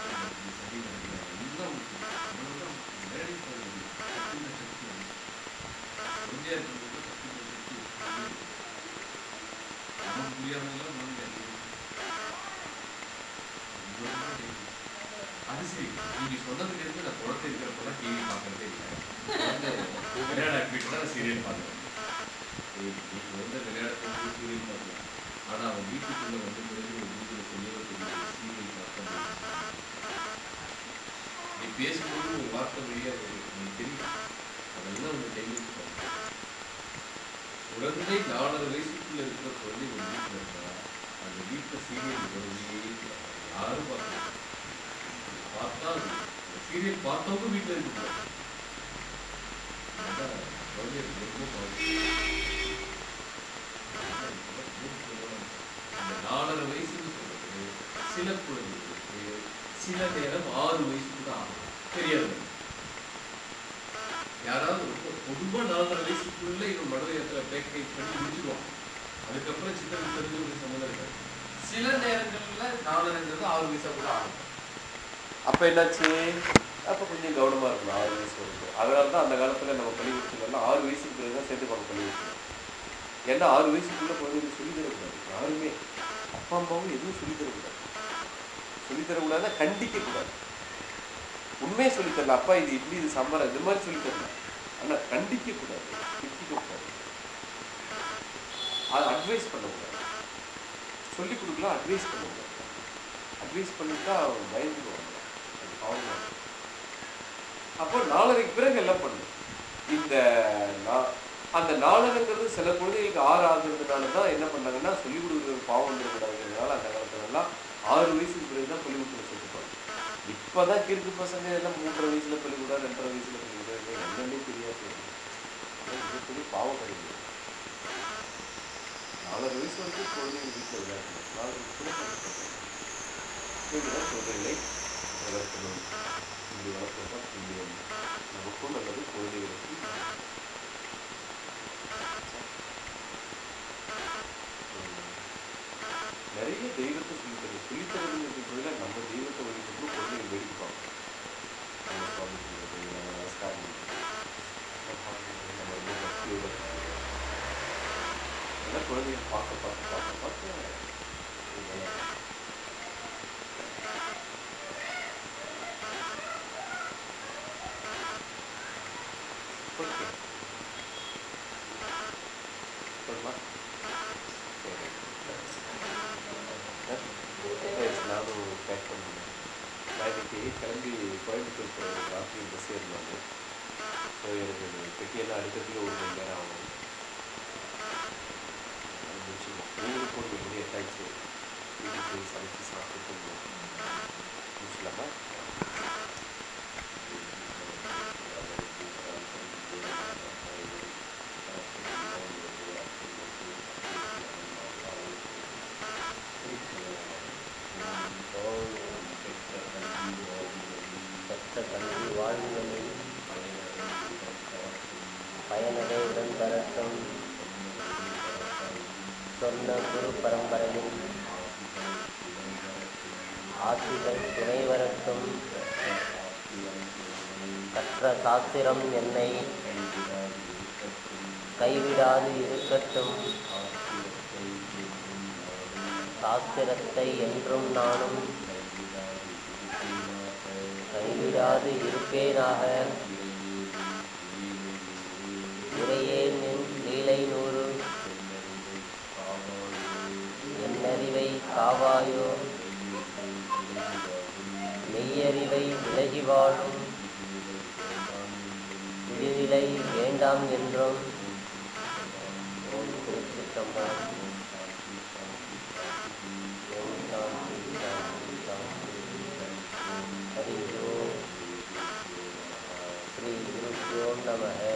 S1: நேரடி சக்தி சக்தி நமக்கு குழந்தை அறியும். இவ்வளவுதான் தெரியும். அது சரி நீங்க சொன்னதுக்கு இருந்து நான் குழந்தை இருக்கிறப்பெல்லாம் டிவி பார்க்கறதே இல்லை விளையாட ஆக்டிவிட்டி சீரியல் பார்க்குறேன் நீங்க வந்து சீரியல் பார்க்கலாம் ஆனா அவன் வீட்டுக்குள்ள வந்து பிறகு ஒரு வீட்டுல சொல்லியோ தெரியும் சீரியல் நீ பேசும்போது ஒரு வார்த்தை வழியா வரும் தெரியும் அதெல்லாம் உங்க கையில் குழந்தை நாலரை வயசுக்குள்ள இருக்கிற குழந்தை ஒரு வீட்டுல இருக்கா அந்த வீட்டுல சீரியல் குழந்தையே யாரும் பார்க்க பார்த்தால் சீரியல் பார்த்தவங்க வீட்டுல இருக்க நாலரை வயசுன்னு சொல்றது சில குழந்தைகளுக்கு சில நேரம் ஆறு வயசுக்கு தான் ஆகும். தெரியாது. யாராவது ரொம்ப நாலரை வயசுக்குள்ள இவன் மனதையத்துல பேக்கை பண்ணி முடிச்சிருவான். அதுக்கப்புறம் சின்ன தெரிஞ்சு ஒரு சம்மந்தம் இருக்காது சில நேரங்கள்ல நாலரைங்கிறது ஆறு வயசா கூட ஆகும்.
S4: அப்ப என்னாச்சு? அப்ப கொஞ்சம் கவனமா இருக்கணும் ஆறு வயசு வரைக்கும். அதனால தான் அந்த காலத்துல நம்ம பள்ளிக்கூடத்துலாம் ஆறு வயசுக்கு பிறகு தான் சேர்த்துப்பாங்க பள்ளிக்கூடத்துல ஏன்னா ஆறு வயசுக்குள்ள குழந்தைங்க சொல்லி தரக்கூடாது? யாருமே. அப்பா அம்மாவும் எதுவும் சொல்லி தரக்கூடாது. சொல்லி தரக்கூடாது கண்டிக்க கூடாது. உண்மையை சொல்லித்தரல அப்பா இது இப்படி இது சம்பளம் இது மாதிரி சொல்லித்தரல ஆனால் ஆனா கண்டிக்க கூடாது. திட்டிக்க கூடாது. அது அட்வைஸ் பண்ணக்கூடாது. சொல்லி கொடுக்கலாம் அட்வைஸ் பண்ணக்கூடாது. அட்வைஸ் பண்ணிட்டா அவன் பயந்துருவாங்க அப்போ நாலரைக்கு பிறகு எல்லாம் பண்ணும்? இந்த நா- அந்த நாலரைங்கிறது சில குழந்தைகளுக்கு ஆறு ஆகுறதுனால தான் என்ன பண்ணாங்கன்னா சொல்லிக் கொடுக்குற பாவம் வந்துடக்கூடாதுங்கிறதுனால அந்த காலத்துல எல்லாம் ஆறு வயசுக்கு பிறகு தான் பள்ளிக்கூடத்தில் சேர்த்துப்பாங்க. இப்பதான் கிறுக்கு பசங்க எல்லாம் மூன்றரை வயசுல பள்ளிக்கூடம் ரெண்டரை வயசுல பள்ளிக்கூடம் என்னன்னே தெரியாது. மிகப்பெரிய பாவம் கிடையாது. நாலரை வயசு வரைக்கும் குழந்தைங்க வீட்டில் விளையாடுறாங்க நாலரை வயசு இதுதான் வளர்க்கணும் இப்படி வளர்க்கிறதா புண்ணியம் நமக்கும் அல்லது குழந்தைகளுக்கு நிறைய
S1: தெய்வத்தை சொல்லித்தரது சொல்லித்தரதுங்கிறது பதிலாக நம்ம தெய்வத்தை வழிபட்டு குழந்தைகள் வெடிப்பாங்க நம்ம சுவாமி சொல்றது நம்ம நமஸ்காரம் பார்க்க பார்க்க பார்க்க பார்க்க கிளம்பி கோயம்புத்தூர் போகிறேன் ராத்திரி பஸ் ஏறினாங்க. ஸோ எனக்கு பெட்டியெல்லாம் அடுத்ததுக்கு ஒரு மணி நேரம் ஆகும். முடிச்சுக்கலாம் நீங்களும் போட்டு மணி எட்டாச்சு வீட்டுக்கு போய் சமைச்சு சாப்பிட்டு
S5: முடிச்சுக்கலாமா மற்ற சாத்திரம் என்னை கைவிடாது இருக்கட்டும். சாஸ்திரத்தை என்றும் நானும் கைவிடாது இருப்பேனாக. இறையே நின் லீலை நூறு. என்னறிவை காவாயோ? மெய்யறிவை விலகி வாழும். விடுநிலை வேண்டாம் என்றும் ஓம் திருச்சிற்றம்பலம். ஓம் சாந்தி சாந்தி சாந்தி हरि ओम श्री गुरुभ्यो नमः हरि ओम